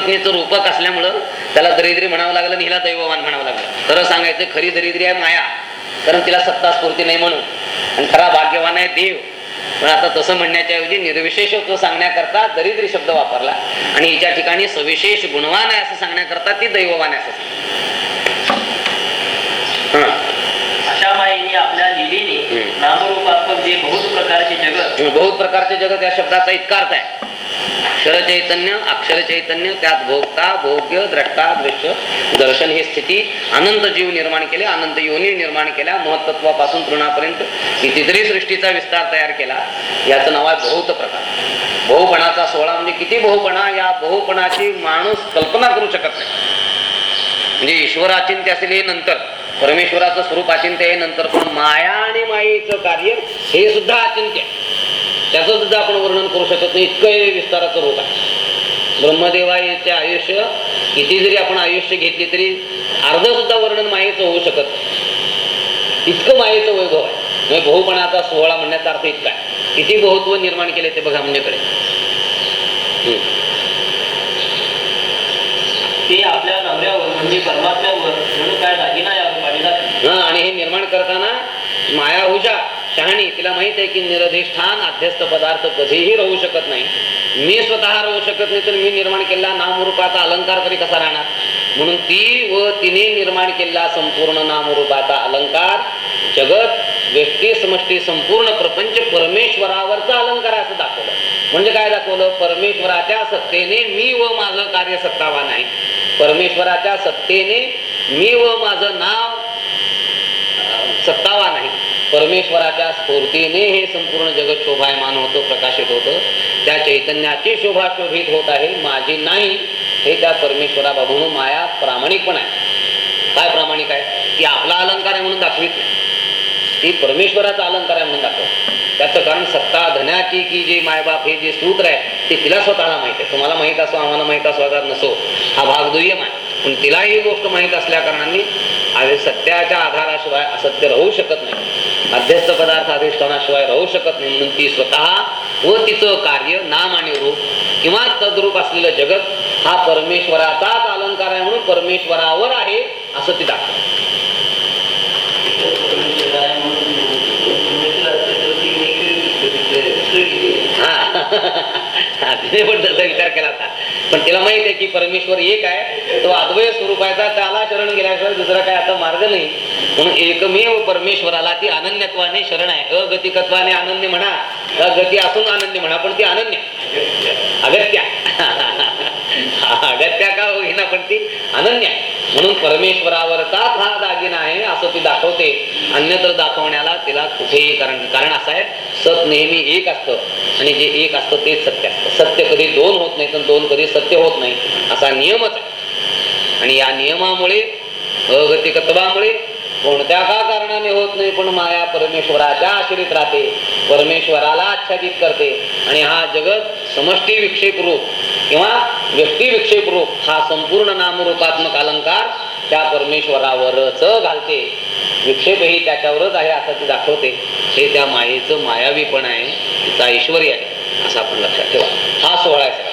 पत्नीचं रूपक असल्यामुळं त्याला दरिद्री म्हणावं लागलं आणि हिला दैववान म्हणावं लागलं. खरं सांगायचं खरी दरिद्री आहे माया कारण तिला सत्ता स्फूर्ती नाही म्हणून. आणि खरा भाग्यवान आहे देव. पण आता तसं म्हणण्याच्या ऐवजी निर्विशेषत्व सांगण्याकरता दरिद्री शब्द वापरला. आणि हिच्या ठिकाणी सविशेष गुणवान आहे असं सांगण्याकरता ती दैववान आहे असं. अशा आपल्या लिलेने. नामरूपात्मक जे बहुत प्रकारचे जगत बहुत प्रकारचे जगत या शब्दाचा इतका अर्थ आहे. क्षर चैतन्य अक्षर चैतन्य त्यात भोगता भोग्य द्रष्टा दृश्य दर्शन ही स्थिती अनंत जीव निर्माण केले अनंत योनी निर्माण केल्या महत्त्वापासून तृणापर्यंत कितीतरी सृष्टीचा विस्तार तयार केला याचं नाव आहे बहुत प्रकार बहुपणाचा सोहळा म्हणजे किती बहुपणा या बहुपणाची माणूस कल्पना करू शकत नाही म्हणजे ईश्वर अचिंत्य असेल हे नंतर परमेश्वराचं स्वरूप अचिंत्य हे नंतर पण माया आणि मायेचं कार्य हे सुद्धा अचिंत्य आहे. त्याचं सुद्धा आपण वर्णन करू शकत नाही. इतकं हे विस्ताराचं रूप आहे. ब्रह्मदेवाचे आयुष्य किती जरी आपण आयुष्य घेतली तरी अर्ध सुद्धा वर्णन मायेचं होऊ शकत. इतकं मायेचं वैभव आहे. म्हणजे बहुपणाचा सोहळा म्हणण्याचा अर्थ इतका आहे. किती बहुत्व निर्माण केले ते बघा म्हणण्याकडे. ते आपल्या नवऱ्यावर म्हणजे परमात्म्यावर म्हणून काय दागिना या रूपाने आणि हे निर्माण करताना माया हुशा शहाणी तिला माहीत आहे की निरधिष्ठान अध्यस्त पदार्थ कधीही राहू शकत नाही. मी स्वतः राहू शकत नाही तर मी निर्माण केलेला नामरूपाचा अलंकार तरी कसा राहणार? म्हणून ती व तिने निर्माण केलेला संपूर्ण नामरूपाचा अलंकार जगत व्यक्ती समष्टी संपूर्ण प्रपंच परमेश्वरावरचा अलंकार असं दाखवलं. म्हणजे काय दाखवलं? परमेश्वराच्या सत्तेने मी व माझं कार्य सत्तावान आहे. परमेश्वराच्या सत्तेने मी व माझं नाव सत्तावान आहे. परमेश्वराच्या स्फूर्तीने हे संपूर्ण जगत शोभायमान होतं प्रकाशित होतं. त्या चैतन्याची शोभा शोभित होत आहे. माझी नाही हे त्या परमेश्वराबाबून माया प्रामाणिक पण आहे. काय प्रामाणिक आहे? ती आपला अलंकार आहे म्हणून दाखवित नाही. ती परमेश्वराचा अलंकार आहे म्हणून दाखव. त्याचं कारण सत्ता धन्याची की जे मायबाप हे जे सूत्र आहे ते तिला स्वतःला माहीत आहे. तुम्हाला माहीत असो आम्हाला माहीत असो अगर नसो हा भाग दुय्यम आहे. पण तिला ही गोष्ट माहीत असल्या कारणाने आणि सत्याच्या आधाराशिवाय असत्य राहू शकत नाही. मध्यस्थ पदार्थ अधिष्ठानाशिवाय राहू शकत नाही. म्हणून ती स्वतः व तिचं कार्य नाम आणि रूप किंवा तद्रूप असलेलं जगत हा परमेश्वराचाच अलंकार आहे म्हणून परमेश्वरावर आहे असं ती हा तिने पण त्याचा विचार केला होता. पण तिला माहीत आहे की परमेश्वर एक आहे. तो अद्वय स्वरूपाचा त्याला शरण गेल्याशिवाय दुसरा काय आता मार्ग नाही. म्हणून एकमेव परमेश्वराला ती अनन्यत्वाने शरण आहे. अगतिकत्वाने अनन्य म्हणा. गती असून अनन्य म्हणा पण ती अनन्य. अगत्या. अगत्या का होईना पण ती अनन्य म्हणून परमेश्वरावरचाच हा दागिना आहे असं ती दाखवते. अन्यत्र दाखवण्याला तिला कुठेही कारण कारण असं आहे सत नेहमी एक असतं. आणि जे एक असतं तेच सत्य असतं. सत्य कधी दोन होत नाही तर दोन कधी सत्य होत नाही असा नियमच आहे. आणि या नियमामुळे अगतिकत्वामुळे कोणत्या का कारणाने होत नाही पण माया परमेश्वराच्या आश्रित राहते परमेश्वराला आच्छादित करते. आणि हा जगत समष्टी विक्षेप रूप किंवा व्यक्ती विक्षेप रूप हा संपूर्ण नामरूपात्मक अलंकार त्या परमेश्वरावरच घालते. विक्षेपही त्याच्यावरच आहे असं ती दाखवते. हे त्या मायेचं मायावीपण आहे तिचा ऐश्वर्य आहे असं आपण लक्षात ठेवा. हा सोहळा आहे सगळा.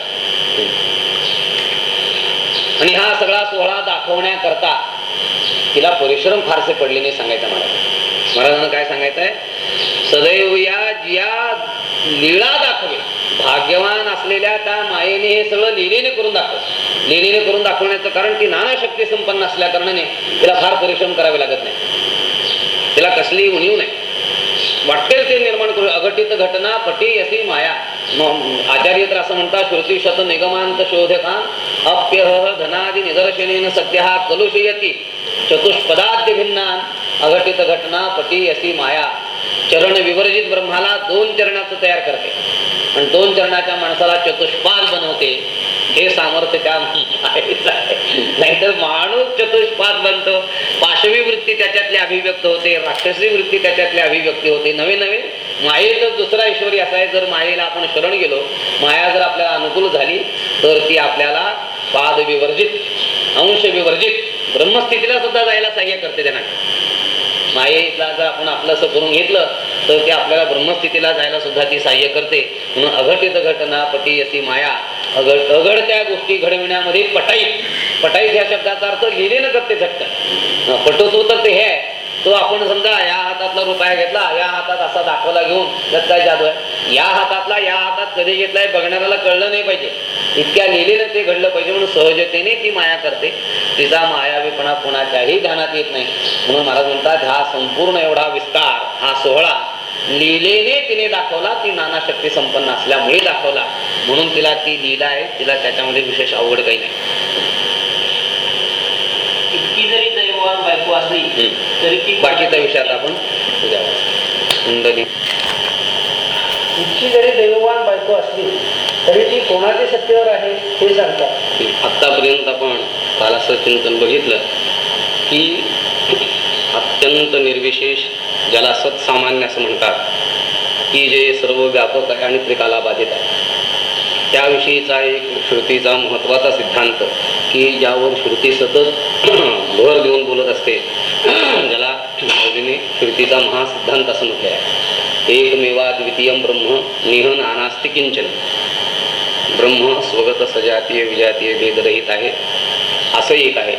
आणि हा सगळा सोहळा दाखवण्याकरता तिला परिश्रम फारसे पडले नाही सांगायचं मला. महाराजांना काय सांगायचं आहे सदैव या जिया लीळा दाखवे भाग्यवान असलेल्या त्या मायेने हे सगळं लिहिलेने करून दाखव लिहिलेने करून दाखवण्याचं कारण ती नाना शक्ती संपन्न असल्या कारणाने तिला फार परिश्रम करावे लागत नाही. तिला कसली उणीव नाही. वाटेल ते निर्माण करू. अघटित घटना पटी असी माया. आचार्य तर असं म्हणतात श्रुती शत निगमांत शोधकान अप्य धनादि निदर्शनेन सत्य हा कलुषयती. चतुष्पदाद्य भिन्नान अघटित घटना पती असी माया। चरण विवर्जित ब्रह्माला दोन चरणाचं तयार करते. आणि दोन चरणाच्या माणसाला चतुष्पाद बनवते. हे सामर्थ्य त्या नाहीतर माणूस चतुष्पाद बनतो. पाशवी वृत्ती त्याच्यातली अभिव्यक्त होते. राक्षसी वृत्ती त्याच्यातली अभिव्यक्ती होते. नवे नवे मायेचा दुसरा ईश्वरी असा आहे. जर मायेला आपण शरण गेलो माया जर आपल्याला अनुकूल झाली तर ती आपल्याला पाद विवर्जित अंश विवर्जित ब्रह्मस्थितीला सुद्धा जायला सहाय्य करते त्यांना. मायेला जर आपण आपलंसं करून घेतलं तर ते आपल्याला ब्रह्मस्थितीला जायला सुद्धा ती सहाय्य करते. म्हणून अघटित घटना पटी अशी माया अगड त्या गोष्टी घडविण्यामध्ये पटाईत पटाईत या शब्दाचा अर्थ लिहिलेलं करते झटकन. पटवतो तर ते हे. आहे तो आपण समजा या हातातला रुपया घेतला या हातात असा दाखवला घेऊन त्यात काय जादू आहे या हातातला या हातात कधी घेतलाय बघणाऱ्याला कळलं नाही पाहिजे. इतक्या लिहिलेलं ते घडलं पाहिजे म्हणून सहजतेने ती माया करते. तिचा मायावीपणा कोणाच्याही ध्यानात येत नाही. म्हणून महाराज म्हणतात हा संपूर्ण एवढा विस्तार हा सोहळा लिहिलेने तिने दाखवला ती नाना शक्ती संपन्न असल्यामुळे दाखवला. म्हणून तिला ती लिहिला आहे तिला त्याच्यामध्ये विशेष अवघड काही नाही इतकी दैववान बायको असली. तरी ती बाकीच्या विषयात आपण उद्या वाचू. कुंडली इतकी जरी दैववान बायको असली तरी ती कोणाच्या सत्तेवर आहे हे सांगतात आतापर्यंत आपण कालाचं चिंतन बघितलं की अत्यंत निर्विशेष ज्याला सत्सामान्य असं म्हणतात की जे सर्व व्यापक आहे आणि त्रिकाला बाधित आहे त्याविषयीचा एक श्रुतीचा महत्त्वाचा सिद्धांत की ज्यावर श्रुती सतत भर देऊन बोलत असते ज्याला मौलीने श्रुतीचा महासिद्धांत असं म्हटले आहे एकमेवा द्वितीय ब्रह्म निह नानास्ति किंचन. ब्रह्म स्वगत सजातीय विजातीय भेदरहित आहे असं एक आहे.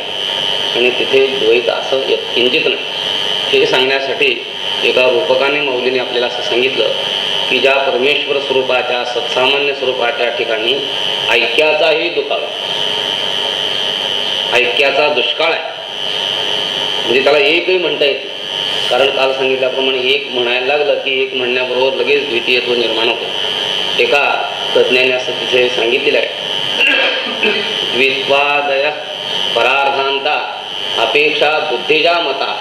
आणि तिथे द्वैत असं किंचित नाही. हे सांगण्यासाठी एका रूपकाने मौलीने आपल्याला असं सांगितलं की ज्या परमेश्वर स्वरूपाच्या सत्सामान्य स्वरूपाच्या ठिकाणी ऐक्याचाही दुखावा. ऐक्याचा दुष्काळ आहे. म्हणजे त्याला एकही म्हणता येते कारण काल सांगितल्याप्रमाणे एक म्हणायला लागलं की एक म्हणण्याबरोबर लगेच द्वितीयत्व निर्माण होतं. एका तज्ज्ञाने असं तिथे सांगितलेलं आहे. द्वित्वादय परार्धांता अपेक्षा बुद्धीजा मता.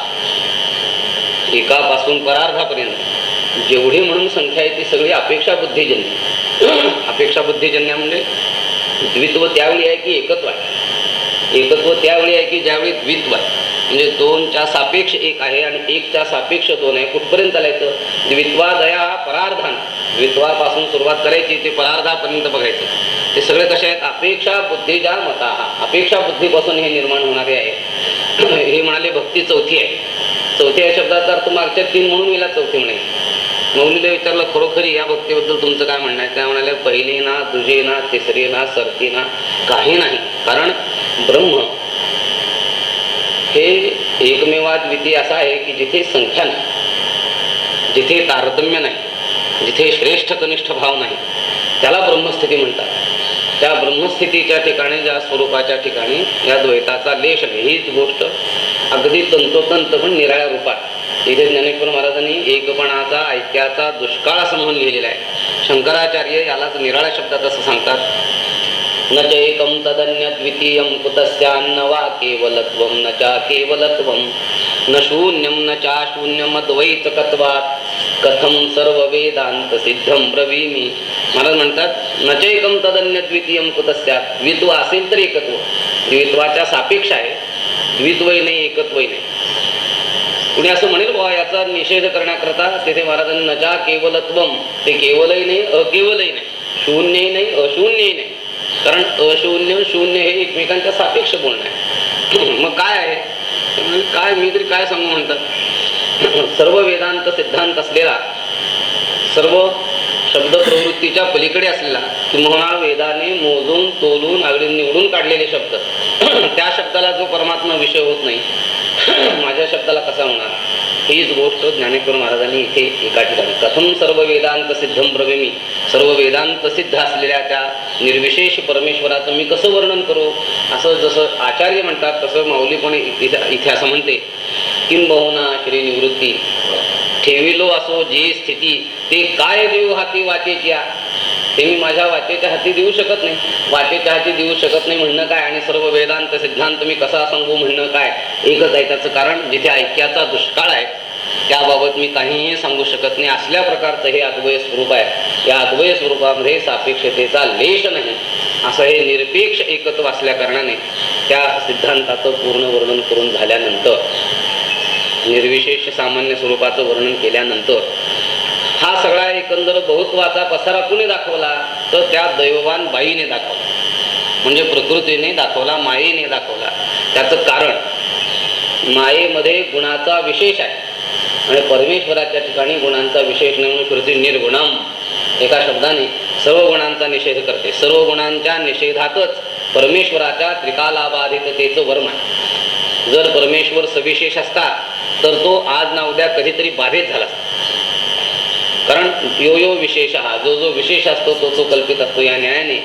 एकापासून परार्धापर्यंत. जेवढी म्हणून संख्या आहे ती सगळी अपेक्षा बुद्धिजन्य. अपेक्षा बुद्धिजन्य म्हणजे द्वित्व त्यावेळी आहे की एकत्व आहे. एकत्व त्यावेळी आहे की ज्यावेळी द्वित्व आहे. म्हणजे दोनच्या सापेक्ष एक आहे आणि एकच्या सापेक्ष दोन आहे. कुठपर्यंत चालायचं? द्वित्वा हा परार्धान. द्वित्वापासून सुरुवात करायची ते परार्धापर्यंत बघायचं. ते सगळे कसे आहेत? अपेक्षा बुद्धीच्या मता. अपेक्षा बुद्धीपासून हे निर्माण होणारे आहे. हे म्हणाले भक्ती चौथी आहे. चौथी या शब्दाचा अर्थ मागच्या तीन म्हणून मला चौथी म्हणे मौलीला विचारलं खरोखरी या भक्तीबद्दल तुमचं काय म्हणणं आहे? त्या म्हणाले पहिली ना दुजे ना तिसरी ना सरती ना काही नाही. कारण ब्रह्म. हे एकमेवाद्वितीय असा आहे की जिथे संख्या नाही जिथे तारतम्य नाही जिथे श्रेष्ठ कनिष्ठ भाव नाही त्याला ब्रह्मस्थिती म्हणतात. त्या ब्रह्मस्थितीच्या ठिकाणी ज्या स्वरूपाच्या ठिकाणी या द्वैताचा लेश आहे. हीच गोष्ट अगदी तंतोतंत पण निराळ्या रूपात. इथे ज्ञानेश्वर महाराजांनी एकपणाचा ऐक्याचा दुष्काळ असं म्हणून लिहिलेला आहे. शंकराचार्य यालाच निराळ्या शब्दात असं सांगतात. न चैकं तदन्यद्वितीयं कुतस्यान्न वा केवलत्वं न चा केवलत्वं न शून्यं न चाशून्यमद्वैतकत्वात् कथं सर्व वेदांत सिद्धं ब्रवीमि। महाराज म्हणतात न चैकं तदन्यद्वितीयं कुतस्यात्। द्वित्व असेल तर एकत्व। द्वित्वाच्या सापेक्ष आहे। द्वित्वही नाही एकत्वही नाही। कुणी असं म्हणेल बाबा याचा निषेध करण्याकरता तेथे महाराजांनी जा केवलत्वम ते केवलही नाही अकेवलही नाही शून्यही नाही अशून्यही नाही. कारण अशून्य शून्य हे एकमेकांच्या सापेक्ष बोलणं आहे. मग काय आहे? म्हणजे काय मी तरी काय सांगू म्हणतात? सर्व वेदांत सिद्धांत असलेला सर्व शब्द प्रवृत्तीच्या पलीकडे असलेला किंवा वेदाने मोजून तोलून आगडी निवडून काढलेले शब्द. त्या शब्दाला जो परमात्मा विषय होत नाही माझ्या शब्दाला कसा होणार? हीच गोष्ट ज्ञानेश्वर महाराजांनी इथे एका ठिकाणी. प्रथम सर्व वेदांत सिद्धम प्रवेमी सर्व वेदांत सिद्ध असलेल्या त्या निर्विशेष परमेश्वराचं मी कसं वर्णन करू? असं जसं आचार्य म्हणतात तसं माऊलीपणे इथे इथे असं म्हणते. किंबहुना श्री निवृत्ती? ठेविलो असो जे स्थिती ते काय देऊ हाती वाचेच्या ते मी माझ्या वाचेच्या हाती देऊ शकत नाही. वाचेच्या हाती देऊ शकत नाही म्हणणं काय? आणि सर्व वेदांत सिद्धांत मी कसा सांगू म्हणणं काय? एकच आहे त्याचं कारण जिथे ऐक्याचा दुष्काळ आहे त्याबाबत मी काहीही सांगू शकत नाही. असल्या प्रकारचं हे अद्वय स्वरूप आहे. या अद्वय स्वरूपामध्ये सापेक्षतेचा लेश नाही. असं हे निरपेक्ष एकत्व असल्या कारणाने त्या सिद्धांताचं पूर्ण वर्णन करून झाल्यानंतर निर्विशेष सामान्य स्वरूपाचं वर्णन केल्यानंतर हा सगळा एकंदर बहुत्वाचा पसारा कुणी दाखवला? तर त्या दैववान बाईने दाखवला. म्हणजे प्रकृतीने दाखवला मायेने दाखवला. त्याचं कारण मायेमध्ये गुणाचा विशेष आहे. आणि परमेश्वराच्या ठिकाणी गुणांचा विशेष नाही म्हणून श्रुती निर्गुणम. एका शब्दाने सर्व गुणांचा निषेध करते. सर्व गुणांच्या निषेधातच परमेश्वराच्या त्रिकालाबाधिततेचं वर्म आहे. जर परमेश्वर सविशेष असता तर तो आज ना उद्या कधीतरी बाधित झाला असता. कारण यो यो विशेष हा जो जो विशेष असतो तो तो कल्पित असतो या न्यायाने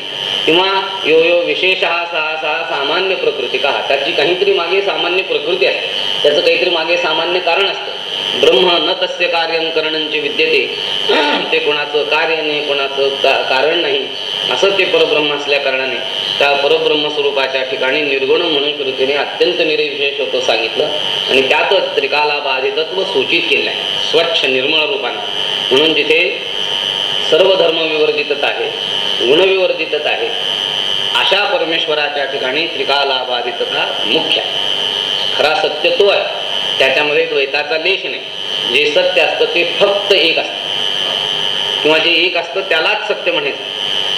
किंवा यो यो विशेष हा सहा सहा सामान्य प्रकृती का त्याची काहीतरी मागे सामान्य प्रकृती असते त्याचं काहीतरी मागे सामान्य कारण असतं. ब्रह्म न तस्य कार्य करणंची विद्यते. ते कोणाचं कार्य नाही कोणाचं का- कारण नाही असं ते परब्रह्म असल्या कारणाने. त्या परब्रह्म स्वरूपाच्या ठिकाणी निर्गुण म्हणून श्रुतीने अत्यंत निरविशेष होतं सांगितलं आणि त्यातच त्रिकाला बाधितत्व सूचित केलं आहे स्वच्छ निर्मळ रूपाने. म्हणून जिथे सर्व धर्म विवर्जितच आहे गुणविवर्जितच आहे अशा परमेश्वराच्या ठिकाणी त्रिकाला बाधितता मुख्य आहे. खरा सत्य तो आहे. त्याच्यामध्ये द्वैताचा लेश नाही. जे सत्य असतं ते फक्त एक असतं. किंवा जे एक असतं त्यालाच सत्य म्हणायचं.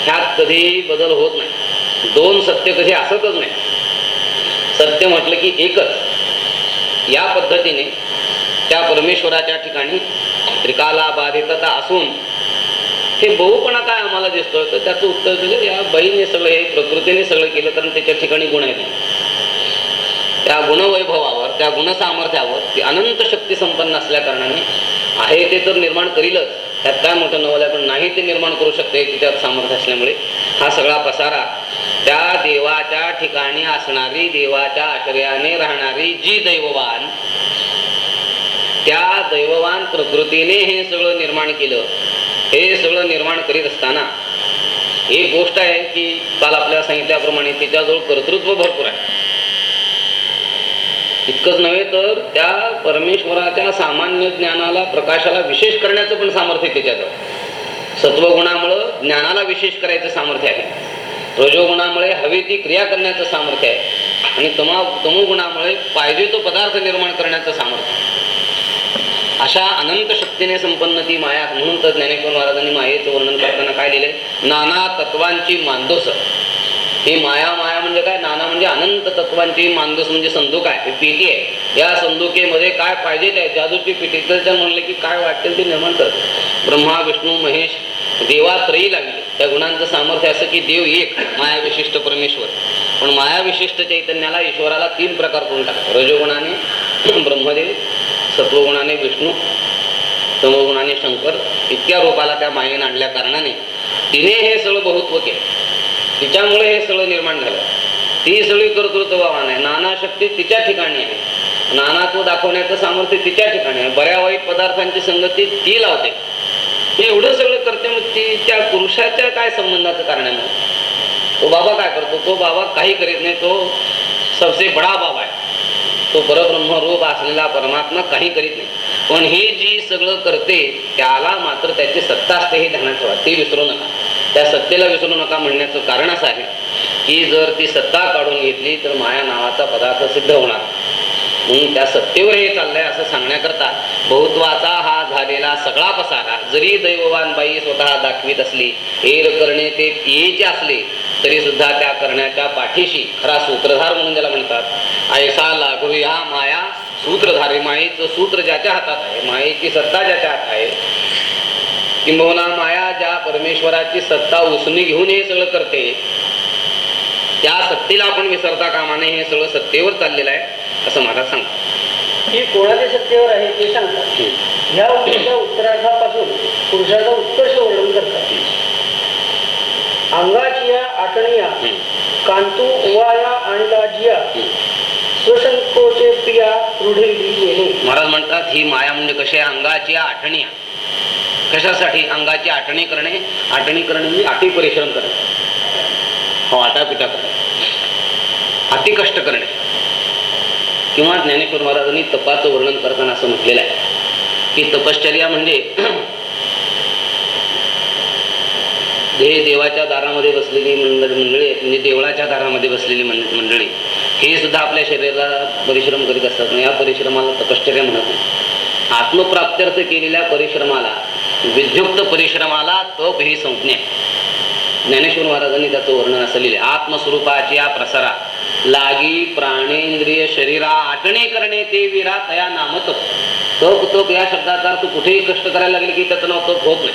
ह्यात कधीही बदल होत नाही. दोन सत्य कधी असतच नाही. सत्य म्हटलं की एकच. या पद्धतीने त्या परमेश्वराच्या ठिकाणी त्रिकाला बाधितता असून हे बहुपणा काय आम्हाला दिसतोय? तर त्याचं उत्तर दिलं या बाईने सगळं हे प्रकृतीने सगळं केलं कारण त्याच्या ठिकाणी गुण आहेत. त्या गुणवैभवावर त्या गुणसामर्थ्यावर ती अनंत शक्ती संपन्न असल्या कारणाने आहे ते तर निर्माण करीलच. त्यात काय मोठं नवलं पण नाही ते निर्माण करू शकते तिच्यात सामर्थ्य असल्यामुळे. हा सगळा पसारा त्या देवाच्या ठिकाणी असणारी देवाच्या आश्रयाने राहणारी जी दैववान त्या दैववान प्रकृतीने हे सगळं निर्माण केलं. हे सगळं निर्माण करीत असताना एक गोष्ट आहे की काल आपल्याला सांगितल्याप्रमाणे तिच्याजवळ कर्तृत्व भरपूर आहे. इतकंच नव्हे तर त्या परमेश्वराच्या सामान्य ज्ञानाला प्रकाशाला विशेष करण्याचं पण सामर्थ्य त्याच्यात. सत्वगुणामुळं ज्ञानाला विशेष करायचं सामर्थ्य आहे. रजोगुणामुळे हवी ती क्रिया करण्याचं सामर्थ्य आहे. आणि तमा तमोगुणामुळे पाहिजे तो पदार्थ निर्माण करण्याचं सामर्थ्य अशा अनंत शक्तीने संपन्न ती माया म्हणून तर ज्ञानेश्वर महाराजांनी मायेचं वर्णन करताना काय लिहिले नाना तत्वांची मांदोस ही माया माया म्हणजे काय? नाना म्हणजे अनंत तत्वांची मानदस म्हणजे संदूक आहे ही पेटी आहे. या संदुकेमध्ये काय पाहिजे ते जादूची पेटी तर त्या म्हणले की काय वाटेल ते निर्माण करत ब्रह्मा विष्णू महेश देवा त्रयी लागले. त्या गुणांचं सामर्थ्य असं की देव एक माया विशिष्ट परमेश्वर. पण माया विशिष्ट चैतन्याला ईश्वराला तीन प्रकार करून टाकतात. रजोगुणाने ब्रह्मदेव सत्वगुणाने विष्णू तमोगुणाने शंकर इतक्या रूपाला त्या मायेने आणल्या कारणाने. तिने हे सगळं बहुत्व केलं. तिच्यामुळे हे सगळं निर्माण झालं. ती सगळी कर्तृत्ववान आहे. नाना शक्ती तिच्या ठिकाणी आहे. नानात्व दाखवण्याचं सामर्थ्य तिच्या ठिकाणी आहे. बऱ्या वाईट पदार्थांची संगती ती लावते. एवढं सगळं करते मग ती त्या पुरुषाच्या काय संबंधाचं कारण आहे मग? तो बाबा काय करतो? तो बाबा काही करीत नाही. तो सबसे बडा बाबा आहे. तो परब्रह्म रूप असलेला परमात्मा काही करीत नाही. पण ही जी सगळं करते त्याला मात्र त्याची सत्ता असते हे ध्यानात ठेवा. ती विसरू नका. त्या सत्तेला विसरू नका म्हणण्याचं कारण असं आहे की जर ती सत्ता काढून घेतली तर माया नावाचा पदार्थ सिद्ध होणार. म्हणून त्या सत्तेवर हे चाललंय असं सांगण्याकरता बहुत्वाचा हा झालेला सगळा पसारा जरी दैववान बाई स्वतः दाखवित असली हेर करणे ते पियेचे असले तरी सुद्धा त्या करण्याच्या पाठीशी खरा सूत्रधार म्हणून ज्याला म्हणतात ऐसा लागू या माया सूत्रधारे मायेचं सूत्र ज्याच्या हातात आहे मायेची सत्ता ज्याच्या हात आहे किंबहुना माया ज्या परमेश्वराची सत्ता उसनी घेऊन हे सगळं करते त्या सत्तेला आपण विसरता कामा नये हे सगळं सत्तेवर चाललेलं आहे असं मला सांगतात ही कोणाच्या सत्तेवर आहे ते सांगतात. ह्या उद्याच्या उत्तरार्धापासून पुरुषाचा उत्कर्ष वर्णन करतात. अंगाची या आटणिया कांतू उवाया आणि लाजिया स्वसंकोचे प्रिया येणे. महाराज म्हणतात ही माया म्हणजे कशी अंगाची आठणी आहे. कशासाठी? अंगाची आठणी करणे आठणी करणे म्हणजे अति परिश्रम करणे. हो आटापिटा करणे. अति कष्ट करणे. किंवा ज्ञानेश्वर महाराजांनी तपाचं वर्णन करताना असं म्हटलेलं आहे की तपश्चर्या म्हणजे हे देवाच्या दारामध्ये बसलेली मंडळी मंडळी म्हणजे देवळाच्या दारामध्ये बसलेली मंडळी. हे सुद्धा आपल्या शरीराला परिश्रम करीत असतात या परिश्रमाला तपश्चर्या म्हणत नाही. आत्मप्राप्त्यर्थ केलेल्या परिश्रमाला विद्युक्त परिश्रमाला तप ही संज्ञा ज्ञानेश्वर महाराजांनी त्याचं वर्णन असं लिहिले. आत्मस्वरूपाची या प्रसारा. लागी प्राणेंद्रिय शरीरा आटणे करणे ते विरा तया नामत. तप तप या शब्दाचा अर्थ कुठेही कष्ट करायला लागले की त्याचं नाव तप होत नाही.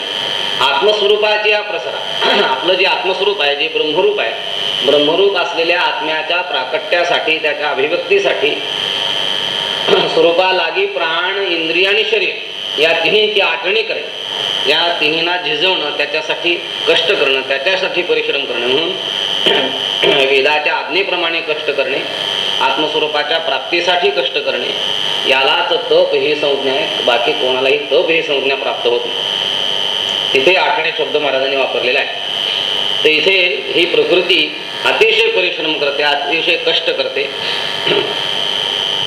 आत्मस्वरूपाची हा प्रसारा. आपलं जे आत्मस्वरूप आहे जे ब्रह्मरूप आहे ब्रह्मरूप असलेल्या आत्म्याच्या प्राकट्यासाठी त्याच्या अभिव्यक्तीसाठी स्वरूपालागी प्राण इंद्रिय आणि शरीर या तिन्हीची आटणी करेल. या तिन्हींना झिजवणं त्याच्यासाठी कष्ट करणं त्याच्यासाठी परिश्रम करणं. म्हणून वेदाच्या आज्ञेप्रमाणे कष्ट करणे आत्मस्वरूपाच्या प्राप्तीसाठी कष्ट करणे यालाच तप ही संज्ञा आहे. बाकी कोणालाही तप ही संज्ञा प्राप्त होत नाही. तिथे आठणे शब्द महाराजांनी वापरलेला आहे तर इथे ही प्रकृती अतिशय परिश्रम करते अतिशय कष्ट करते.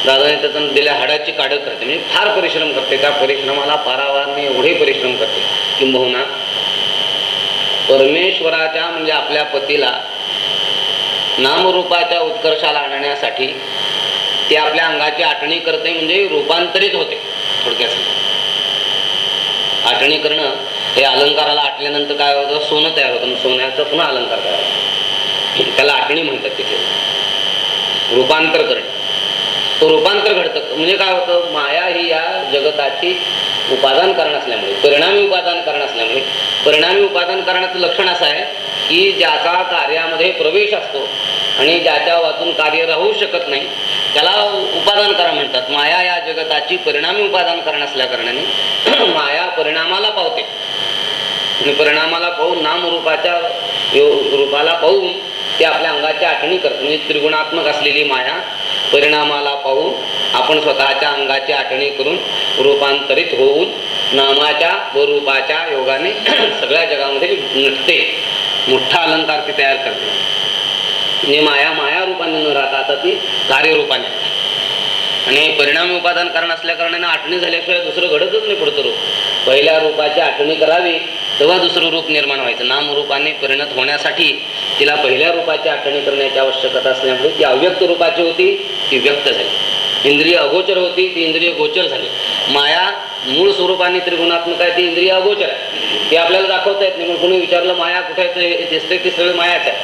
दादाने त्याचं दिल्या हाडाची काढत करते. म्हणजे फार परिश्रम करते. त्या परिश्रमाला पारावारने एवढे परिश्रम करते. किंबहुना परमेश्वराच्या म्हणजे आपल्या पतीला नामरूपाच्या उत्कर्षाला आणण्यासाठी ते आपल्या अंगाची आठणी करते म्हणजे रूपांतरित होते थोडक्यात. आठणी करणं हे अलंकाराला आटल्यानंतर काय होतं? सोनं तयार होतं. सोन्याचं पुन्हा अलंकार तयार होतो त्याला आठणी म्हणतात तिथे. रूपांतर करणे. रूपांतर घडतं. म्हणजे काय होतं? माया ही या जगताची उपादान कारण असल्यामुळे परिणामी उपादान कारण असल्यामुळे परिणामी उपादान कारणाचं लक्षण असं आहे की ज्याचा कार्यामध्ये प्रवेश असतो आणि ज्याच्या वाचून कार्य राहू शकत नाही त्याला उपादान कारण म्हणतात. माया या जगताची परिणामी उपादान कारण असल्या कारणाने माया परिणामाला पावते. आणि परिणामाला पाहून नामरूपाच्या रूपाला पाहून ते आपल्या अंगाची आठवणी करते. म्हणजे त्रिगुणात्मक असलेली माया परिणामाला पाहून आपण स्वतःच्या अंगाची आठवणी करून रूपांतरित होऊन नामाच्या व रूपाच्या योगाने सगळ्या जगामध्ये नटते मोठा अलंकार ती तयार करते. म्हणजे माया माया रूपाने न राहता आता ती कार्यरूपाने आणि परिणाम उपादान कारण असल्या कारणाने आठणी झाल्याशिवाय दुसरं घडतच नाही पुढचं रूप. पहिल्या रूपाची आठवणी करावी तेव्हा दुसरं रूप निर्माण व्हायचं. नामरूपाने परिणत होण्यासाठी तिला पहिल्या रूपाची आठवणी करण्याची आवश्यकता असल्यामुळे ती अव्यक्त रूपाची होती ती व्यक्त झाली. इंद्रिय अगोचर होती ती इंद्रिय गोचर झाली. माया मूळ स्वरूपाने त्रिगुणात्मक आहे ती इंद्रिय अगोचर आहे. ती आपल्याला दाखवता येत नाही कोणी विचारलं माया कुठे दिसते ती सगळी मायाच आहे.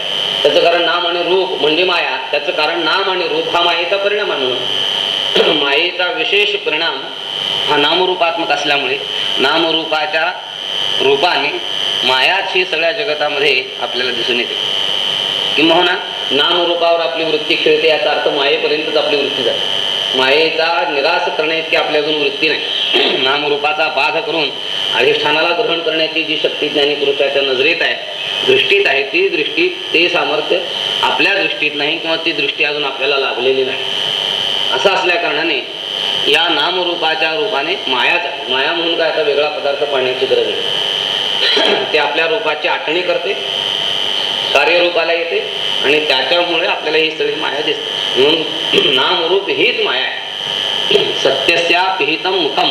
त्याचं कारण नाम आणि रूप म्हणजे माया. त्याचं कारण नाम आणि रूप हा मायेचा परिणाम आहे म्हणून. मायेचा विशेष परिणाम हा नामरूपात्मक असल्यामुळे नामरूपाच्या रूपाने मायाच ही सगळ्या जगतामध्ये आपल्याला दिसून येते. किंबहुना नामरूपावर आपली वृत्ती खेळते याचा अर्थ मायेपर्यंतच आपली वृत्ती जाते. मायेचा निराश करण्याची आपल्या अजून वृत्ती नाही. नामरूपाचा बाध करून अधिष्ठानाला ग्रहण करण्याची जी शक्ती ज्ञानी पुरुषाच्या नजरेत आहे दृष्टीत आहे ती दृष्टी ते सामर्थ्य आपल्या दृष्टीत नाही किंवा ती दृष्टी अजून आपल्याला लाभलेली नाही. असं असल्या कारणाने या नामरूपाच्या रूपाने मायाच माया म्हणून काय आता वेगळा पदार्थ पाहण्याची गरज आहे. ते आपल्या रूपाची आठणी करते कार्यरूपाला येते आणि त्याच्यामुळे आपल्याला ही सगळी माया दिसते. म्हणून नामरूप हीच माया आहे. सत्यस्या पिहितम मुखम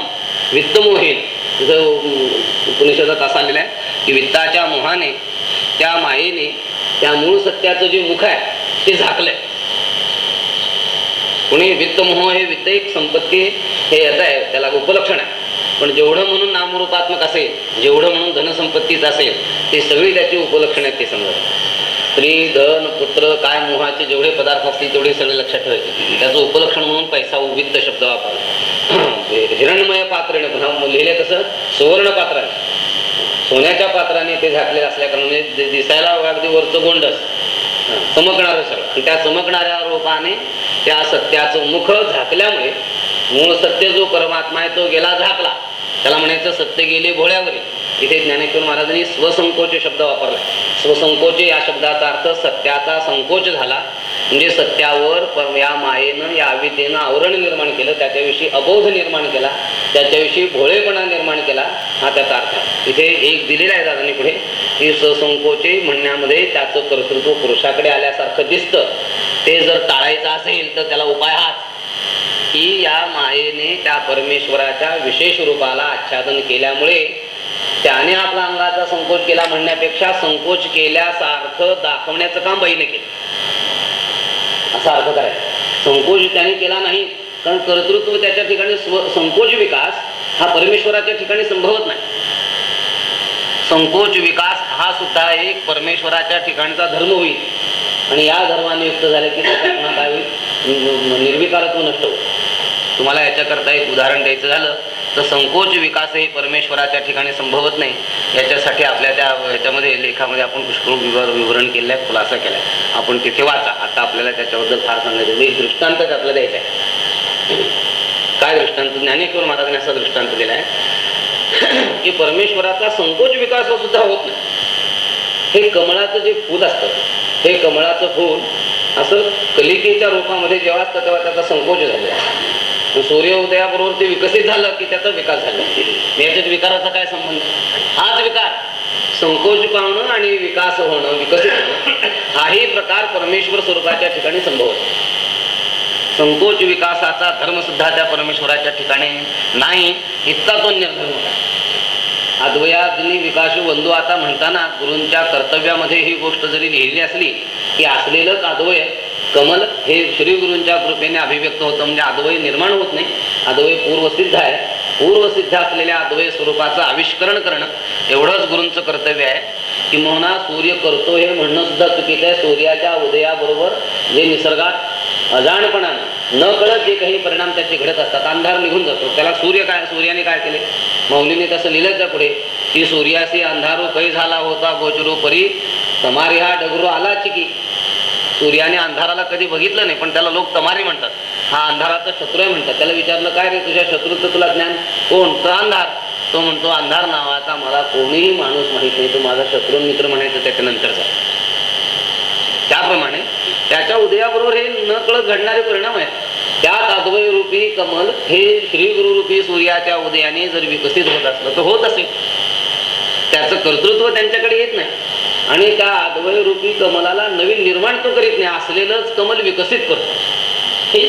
वित्तमोहीन. उपनिषदात असा आलेला आहे की वित्ताच्या मोहाने त्या मायेने त्या मूळ सत्याचं जे मुख आहे ते झाकलंय. कोणी वित्तमोह हे वित्त एक संपत्ती हे याचं आहे त्याला उपलक्षण आहे. पण जेवढं म्हणून नामरूपात्मक असेल जेवढं म्हणून धनसंपत्तीच असेल ते सगळी त्याची उपलक्षण आहेत ते समजा स्त्री धन पुत्र काय मोहाचे जेवढे पदार्थ असतील तेवढे सगळे लक्षात ठेवायचे. त्याचं उपलक्षण म्हणून पैसा वित्त शब्द वापरला. हिरणमय पात्र लिहिले कसं सुवर्ण पात्राने. सोन्याच्या पात्राने ते झाकलेलं असल्या कारणाने दिसायला अगदी वरचं गोंडस चमकणारं सगळं. त्या चमकणाऱ्या रूपाने त्या सत्याचं मुख झाकल्यामुळे मूळ सत्य जो परमात्मा आहे तो गेला झाकला. त्याला म्हणायचं सत्य गेले भोळ्यावरील इथे ज्ञानेश्वर महाराजांनी स्वसंकोच शब्द वापरला. स्वसंकोच या शब्दाचा अर्थ सत्याचा संकोच झाला. म्हणजे सत्यावर या मायेनं या अविद्येनं आवरण निर्माण केलं. त्याच्याविषयी अबोध निर्माण केला. त्याच्याविषयी भोळेपणा निर्माण केला. हा त्याचा अर्थ इथे एक दिलेला आहे दादानी पुढे. की ससंकोचे म्हणण्यामध्ये त्याचं कर्तृत्व पुरुषाकडे आल्यासारखं दिसतं. ते जर टाळायचं असेल तर त्याला उपाय हाच. की या मायेने त्या परमेश्वराच्या विशेष रूपाला आच्छादन केल्यामुळे त्याने आपला अंगाचा संकोच केला म्हणण्यापेक्षा संकोच केल्यासारखं दाखवण्याचं काम बाईने केलं. असा अर्थ करायचा. संकोच त्याने केला नाही कारण कर्तृत्व त्याच्या ठिकाणी संकोच विकास हा परमेश्वराच्या ठिकाणी संभवत नाही. संकोच विकास हा सुद्धा एक परमेश्वराच्या ठिकाणचा धर्म होईल. आणि या धर्माने युक्त झाले की काय होईल? निर्विकारत्व नष्ट होईल. तुम्हाला याच्याकरता एक उदाहरण द्यायचं झालं. तर संकोच विकास हे परमेश्वराच्या ठिकाणी संभवत नाही. याच्यासाठी आपल्या त्या ह्याच्यामध्ये लेखामध्ये आपण पुष्कळ विवर विवरण केलं आहे खुलासा केला आहे आपण तिथे वाचा. आता आपल्याला त्याच्याबद्दल फार सांगायचं म्हणजे दृष्टांत त्यातला द्यायचा आहे काय दृष्टांत? ज्ञानेश्वर महाराजांनी असा दृष्टांत दिला आहे की परमेश्वराचा संकोच विकास सुद्धा होत नाही. हे कमळाचं जे फूल असतं हे कमळाचं फूल असं कलिकेच्या रूपामध्ये जेव्हा असतं तेव्हा त्याचा संकोच झालेला आहे. सूर्य उदयाबरोबर ते विकसित झालं की त्याचा विकास झाला. याच्यात विकाराचा काय संबंध? हाच विकार. संकोच पाहणं आणि विकास होणं विकसित होणं हाही प्रकार परमेश्वर स्वरूपाच्या ठिकाणी संभवत संकोच विकासाचा धर्म सुद्धा त्या परमेश्वराच्या ठिकाणी नाही इतका तो निर्धर्म अद्वयाग्नी विकास बंधू आता म्हणताना गुरूंच्या कर्तव्यामध्ये ही गोष्ट जरी लिहिली असली की असलेलंच अद्वय कमल हे श्रीगुरूंच्या कृपेने अभिव्यक्त होतं म्हणजे अद्वय निर्माण होत नाही. अद्वय पूर्वसिद्ध आहे. पूर्वसिद्ध असलेल्या अद्वय स्वरूपाचं आविष्करण करणं एवढंच गुरूंचं कर्तव्य आहे. की म्हणा सूर्य करतो हे म्हणणं सुद्धा चुकीचं आहे. सूर्याच्या उदयाबरोबर जे निसर्गात अजाणपणानं न कळत जे काही परिणाम त्याचे घडत असतात अंधार निघून जातो. त्याला सूर्य काय सूर्याने काय केले? मौलीने तसं लिहिलं त्या पुढे की सूर्याशी अंधारू कै झाला होता गोचरू परी तमारी हा डगरू आला चिकी. सूर्याने अंधाराला कधी बघितलं नाही पण त्याला लोक तमारी म्हणतात. हा अंधाराचा शत्रू आहे म्हणतात. त्याला विचारलं काय रे तुझ्या शत्रूचं तुला ज्ञान? कोण? तर अंधार. तो म्हणतो अंधार नावाचा मला कोणीही माणूस माहीत नाही. तो माझा शत्रू मित्र म्हणायचं त्याच्यानंतरचा. त्याप्रमाणे त्याच्या उदयाबरोबर हे न कळत घडणारे परिणाम आहेत. त्यात अद्वय रूपी कमल हे श्री गुरुरूपी सूर्याच्या उदयाने जर विकसित होत असलं तर होत असेल. त्याचं कर्तृत्व त्यांच्याकडे येत नाही. आणि त्या अद्वय रूपी कमलाला नवीन निर्माण तो करीत नाही असलेलंच कमल विकसित करतो.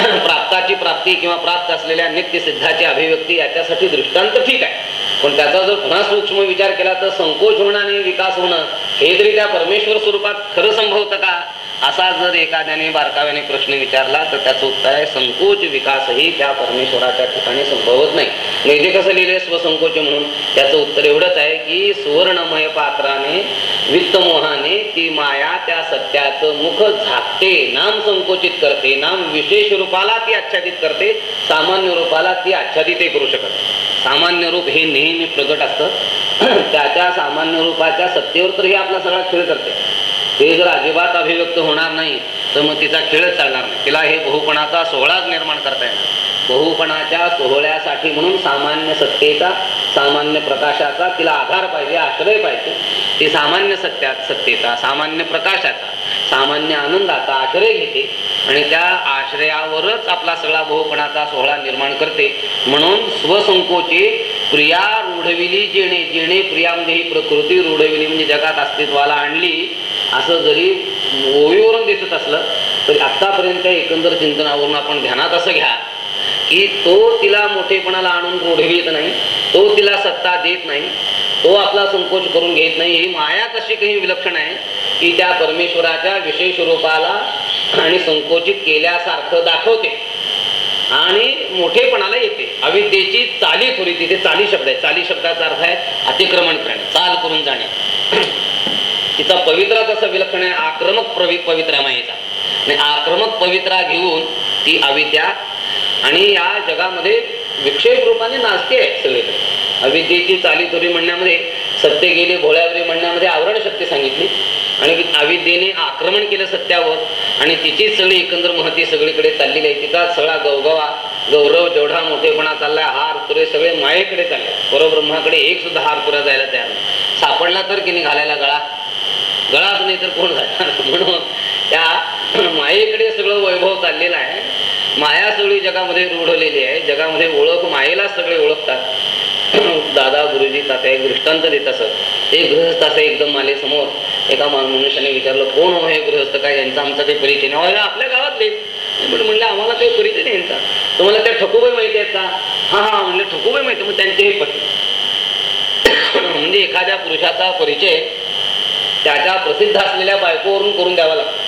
प्राप्ताची प्राप्ती किंवा प्राप्त असलेल्या नित्य सिद्धाची अभिव्यक्ती याच्यासाठी दृष्टांत ठीक आहे. पण त्याचा जर पुन्हा सूक्ष्म विचार केला तर संकोच होणं आणि विकास होणं हे तरी त्या परमेश्वर स्वरूपात खरं संभवतं का? असा जर एखाद्याने बारकाव्याने प्रश्न विचारला तर त्याचं उत्तर आहे संकोच विकासही त्या परमेश्वराच्या ठिकाणी संभवत नाही. म्हणजे कसं लिहिले स्वसंकोच म्हणून त्याचं उत्तर एवढंच आहे की सुवर्णमय पात्राने वित्तमोहाने ती माया त्या सत्याचं मुख झाकते नाम संकोचित करते नाम विशेष रूपाला ती आच्छादित करते सामान्य रूपाला ती आच्छादित करू शकत सामान्य रूप हे नेहमी प्रगट असतं. त्याच्या सामान्य रूपाच्या सत्तेवर तर हे आपला सगळा खेळ करते. ते जर अजिबात अभिव्यक्त होणार नाही तर मग तिचा खेळच चालणार नाही. तिला हे बहुपणाचा सोहळाच निर्माण करता येणार. बहुपणाच्या सोहळ्यासाठी म्हणून सामान्य सत्तेचा सामान्य प्रकाशाचा तिला आधार पाहिजे आश्रय पाहिजे. ती सामान्य सत्या सत्तेचा सामान्य प्रकाशाचा सामान्य आनंदाचा आश्रय घेते आणि त्या आश्रयावरच आपला सगळा बहुपणाचा सोहळा निर्माण करते. म्हणून स्वसंकोचे प्रिया रूढविली जेणे जेणे प्रियामध्ये ही प्रकृती रूढविली म्हणजे जगात अस्तित्वाला आणली असं जरी ओळीवरून दिसत असलं तरी आत्तापर्यंत एकंदर चिंतनावरून आपण ध्यानात असं घ्या की तो तिला मोठेपणाला आणून रूढवित नाही तो तिला सत्ता देत नाही तो आपला संकोच करून घेत नाही ही माया कशी काही विलक्षण आहे की त्या परमेश्वराच्या विशेष रूपाला आणि संकोचित केल्यासारखं दाखवते. आणि मोठेपणाला येते. अविद्येची चाली थोडी तिथे चाली शब्द आहे. चाली शब्दाचा अर्थ आहे अतिक्रमण करणे चाल करून जाणे. तिचा पवित्रा तसं विलक्षण आहे आक्रमक प्रवि पवित्रा मायेचा आणि आक्रमक पवित्रा घेऊन ती अविद्या आणि या जगामध्ये विक्षेप रूपाने नाचते आहे सगळीकडे. अविद्येची चालीतुरी म्हणण्यामध्ये सत्य गेले भोळ्यावरी म्हणण्यामध्ये आवरण शक्ती सांगितली. आणि अविद्येने आक्रमण केलं सत्यावर आणि तिची सगळी एकंदर महती सगळीकडे चाललेली आहे. तिचा सगळा गवगवा गौरव जेवढा मोठेपणा चाललाय हार तुरे सगळे मायेकडे चालले परब्रह्माकडे एक सुद्धा हार पुरा जायला तयार सापडला तर की घालायला गळा. गळाच नाही तर कोण जाणार? म्हणून त्या मायेकडे सगळं वैभव चाललेलं आहे. माया सगळी जगामध्ये रूढलेली आहे. जगामध्ये ओळख मायेला सगळे ओळखतात. दादा गुरुजी तात्या एक दृष्टांत देत असत. एक गृहस्थ असं एकदम आले समोर. एका मनुष्याने विचारलं कोण हो हे गृहस्थ? काय यांचा आमचा काही परिचय नाही? हो, आपल्या गावातले. पण म्हणले आम्हाला काही परिचय नाही यांचा. तुम्हाला त्या ठकूबाई माहिती आहेत का? हा हा. म्हणले ठकूबाई माहिती मग त्यांचेही पती. म्हणजे एखाद्या पुरुषाचा परिचय त्याच्या प्रसिद्ध असलेल्या बायकोवरून करून द्यावा लागतो.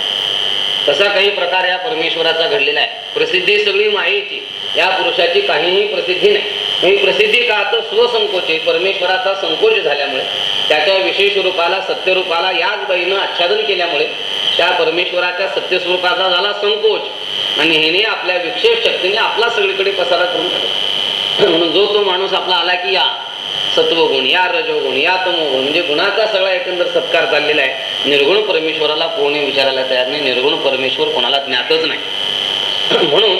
तसा काही प्रकार या परमेश्वराचा घडलेला आहे. प्रसिद्धी सगळी मायेची. या पुरुषाची काहीही प्रसिद्धी नाही. ही प्रसिद्धी का तर स्वसंकोचे परमेश्वराचा संकोच झाल्यामुळे त्याच्या विशेष रूपाला सत्यरूपाला याच बाईनं आच्छादन केल्यामुळे त्या परमेश्वराच्या सत्यस्वरूपाचा झाला संकोच. आणि हिने आपल्या विक्षेप शक्तीने आपला सगळीकडे पसारा करून टाकला. म्हणून जो तो माणूस आपला आला की या सत्वगुण या रजोगुण या तमोगुण म्हणजे गुणाचा सगळा एकंदर सत्कार चाललेला आहे. निर्गुण परमेश्वराला कोणी विचारायला तयार नाही निर्गुण परमेश्वर कोणाला ज्ञातच नाही. म्हणून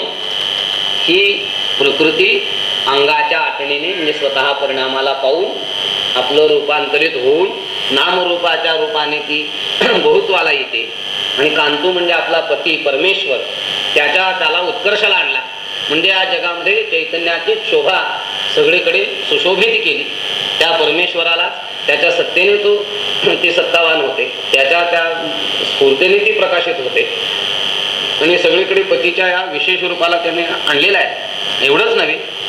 ही प्रकृती अंगाच्या आठणीने म्हणजे स्वतः परिणामाला पाहून आपलं रूपांतरित होऊन नामरूपाच्या रूपाने ती बहुत्वाला येते. आणि कांतू म्हणजे आपला पती परमेश्वर त्याच्या त्याला उत्कर्षाला आणला. म्हणजे या जगामध्ये चैतन्याची शोभा सगळीकडे सुशोभित केली. त्या परमेश्वराला त्याच्या सत्तेने तो ती सत्तावान होते. त्याच्या त्या स्फूर्तीने ती प्रकाशित होते. आणि सगळीकडे पतीच्या या विशेष रूपाला त्याने आणलेला आहे. एवढंच नव्हे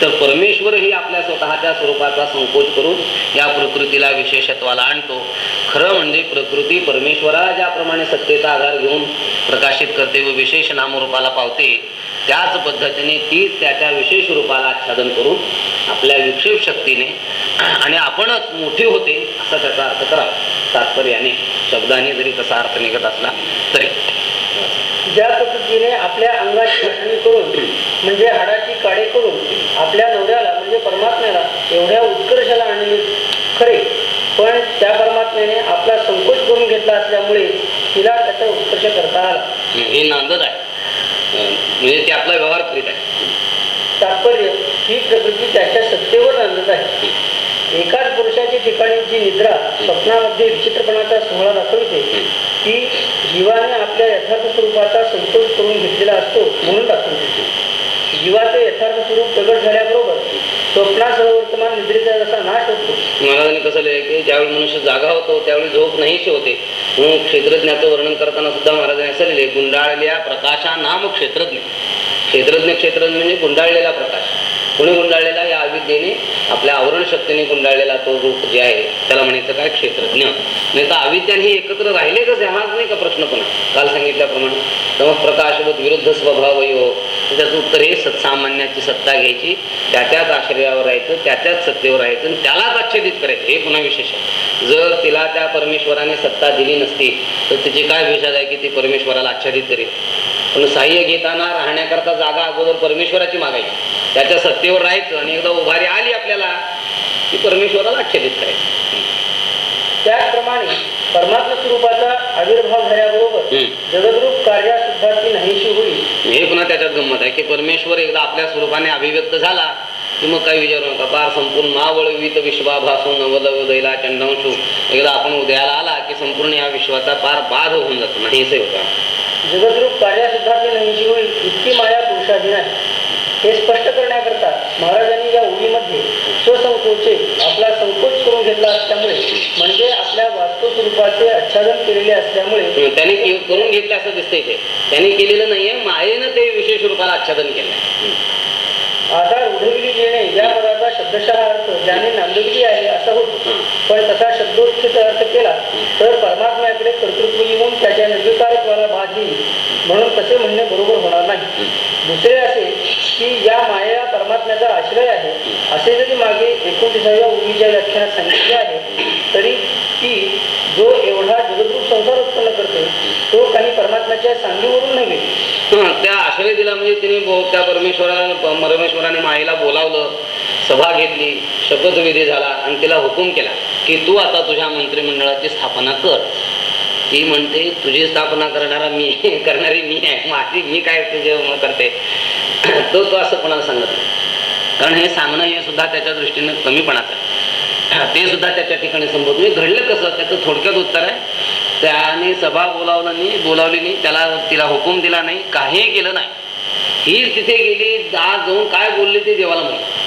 तर परमेश्वरही आपल्या स्वतःच्या स्वरूपाचा संकोच करून या प्रकृतीला विशेषत्वाला आणतो. खरं म्हणजे प्रकृती परमेश्वरा ज्याप्रमाणे सत्तेचा आधार घेऊन प्रकाशित करते व विशेष नामरूपाला पावते त्याच पद्धतीने तीच त्याच्या विशेष रूपाला आच्छादन करून आपल्या विक्षेप शक्तीने आणि आपणच मोठी होते असा त्याचा अर्थ करावा तात्पर्याने शब्दाने जरी तसा अर्थ निघत असला तरी. ज्या पद्धतीने आपल्या अंगाची करून म्हणजे हाडाची काडे करून आपल्या नवऱ्याला म्हणजे परमात्म्याला एवढ्या उत्कर्षाला आणले खरे. पण त्या परमात्म्याने आपला संकोच करून घेतला असल्यामुळे तिला त्याचा उत्कर्ष करता आला. हे नांदत आहे. म्हणजे ते आपला व्यवहार करीत आहे. तात्पर्य ही प्रकृती त्याच्या सत्तेवर नांदत आहे. एकाच पुरुषाच्या ठिकाणी जी निद्रा स्वप्नामध्ये विचित्रपणाचा सोहळा दाखविते ती जीवाने आपल्या यथार्थ स्वरूपाचा संतोष करून घेतलेला असतो म्हणून दाखवते जीवाचं यथार्थ स्वरूप प्रगट झाल्याबरोबर स्वप्नासह वर्तमान निद्रेचा जसा नाश होतो. महाराजांनी कसं लिहिलं की ज्यावेळी मनुष्य जागा होतो त्यावेळी झोप नाहीशी होते. म्हणून क्षेत्रज्ञाचं वर्णन करताना सुद्धा महाराजांनी असं लिहिले गुंडाळल्या प्रकाशा नाम क्षेत्रज्ञ. क्षेत्रज्ञ क्षेत्रज्ञ म्हणजे गुंडाळलेला प्रकाश. कोणी गुंडाळलेला? या अविद्येने आपल्या आवरण शक्तीने गुंडाळलेला तो रूप जे आहे त्याला म्हणायचं काय? क्षेत्रज्ञ. म्हणजे नाही तर अविद्याने हे एकत्र राहिले कसे हाच नाही का प्रश्न पण काल सांगितल्याप्रमाणे तेव्हा प्रकाशवत विरुद्ध स्वभाव हो त्याचं उत्तर हे सत्सामान्याची सत्ता घ्यायची त्याच्याच आश्रयावर राहायचं त्याच्याच सत्तेवर राहायचं आणि त्यालाच आच्छादित करायचं. हे पुन्हा विशेष आहे. जर तिला त्या परमेश्वराने सत्ता दिली नसती तर तिची काय भेषाद आहे की ती परमेश्वराला आच्छादित करेल? पण सहाय्य घेताना राहण्याकरता जागा अगोदर परमेश्वराची मागायची. त्याच्या सत्तेवर राहायचं आणि एकदा उभारी आली आपल्याला की परमेश्वराला आच्छादित करायचं. त्याचप्रमाणे परमात्मा स्वरूपाचा आविर्भाव झाल्याबरोबर. जगद्रूप कार्या सुद्धा ती नाहीशी होईल. हे पुन्हा त्याच्यात गंमत आहे की परमेश्वर एकदा आपल्या स्वरूपाने अभिव्यक्त झाला की मग काही विचारू नका. पार संपूर्ण मावळवीत विश्वाभासून नवल उदयला चंडांशू एकदा आपण उदयाला आला की संपूर्ण या विश्वाचा पार बाध होऊन जातो. नाहीसे होता जगद्रूप कार्या सुद्धा ती नाहीशी होईल इतकी माया पुरुषाधीन आहे. हे स्पष्ट करण्याकरता महाराजांनी या ओळीमध्ये स्वसंकोचे आपला संकोच करून घेतला असल्यामुळे म्हणजे आपल्या वास्तव स्वरूपाचे आच्छादन केलेले असल्यामुळे त्याने करून घेतलं असं दिसतंय ते. त्याने केलेलं नाहीये मायेनं ते विशेष रूपाला आच्छादन केलंय. आधार उडविली येणे या पदाचा शब्दशः अर्थ ज्याने नांदविली आहे असा होतो. पण तसा शब्दोत्थित अर्थ केला तर परमात्म्याकडे कर्तृत्व येऊन त्याच्या निर्विकारत्वाला बाध येईल म्हणून तसे म्हणणे बरोबर होणार नाही. दुसरे असे की या माया परमात्म्याचा आश्रय आहे. असे जरी मागे एकोणतीसाव्या उर्वीच्या व्याख्यानात सांगितले आहे तरी ती जो एवढा जगद्रूप संसार उत्पन्न करते तो काही परमात्म्याच्या सांगीवरून नव्हे. त्या आश्रय दिला म्हणजे तिने त्या परमेश्वराने परमेश्वराने माईला बोलावलं सभा घेतली शपथविधी झाला आणि तिला हुकूम केला की तू आता तुझ्या मंत्रिमंडळाची स्थापना कर. ती म्हणते तुझी स्थापना करणारा मी करणारी मी आहे माझी मी काय तुझे करते? तो तो असं कोणाला सांगत नाही. कारण हे सांगणं हे सुद्धा त्याच्या दृष्टीनं कमीपणाचं आहे. ते सुद्धा त्याच्या ठिकाणी संभवत म्हणजे घडलं कसं? त्याचं थोडक्यात उत्तर आहे. त्याने सभा बोलावलं नाही बोलावली नाही त्याला तिला हुकूम दिला नाही काही केलं नाही. ही तिथे गेली आज जाऊन काय बोलली ते देवाला माहिती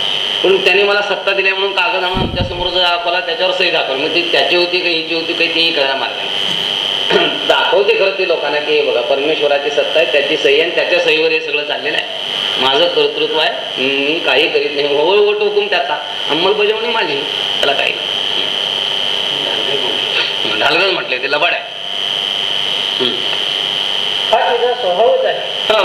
पण त्याने मला सत्ता दिल्या म्हणून कागद आणून आमच्यासमोर दाखवला त्याच्यावर सही दाखवली. मग ती त्याची होती का हिची होती काही तेही करायला मार्ग दाखवते खरं ते लोकांना की हे बघा परमेश्वराची सत्ता आहे त्याची सही आहे आणि त्याच्या सहीवर हे सगळं चाललेलं आहे. माझं कर्तृत्व आहे. मी काही करीत नाही. वट हुकूम त्याचा. अंमलबजावणी माझी त्याला काही ढालगज म्हटले ते लबाड आहे. हा स्वभावच आहे. हा,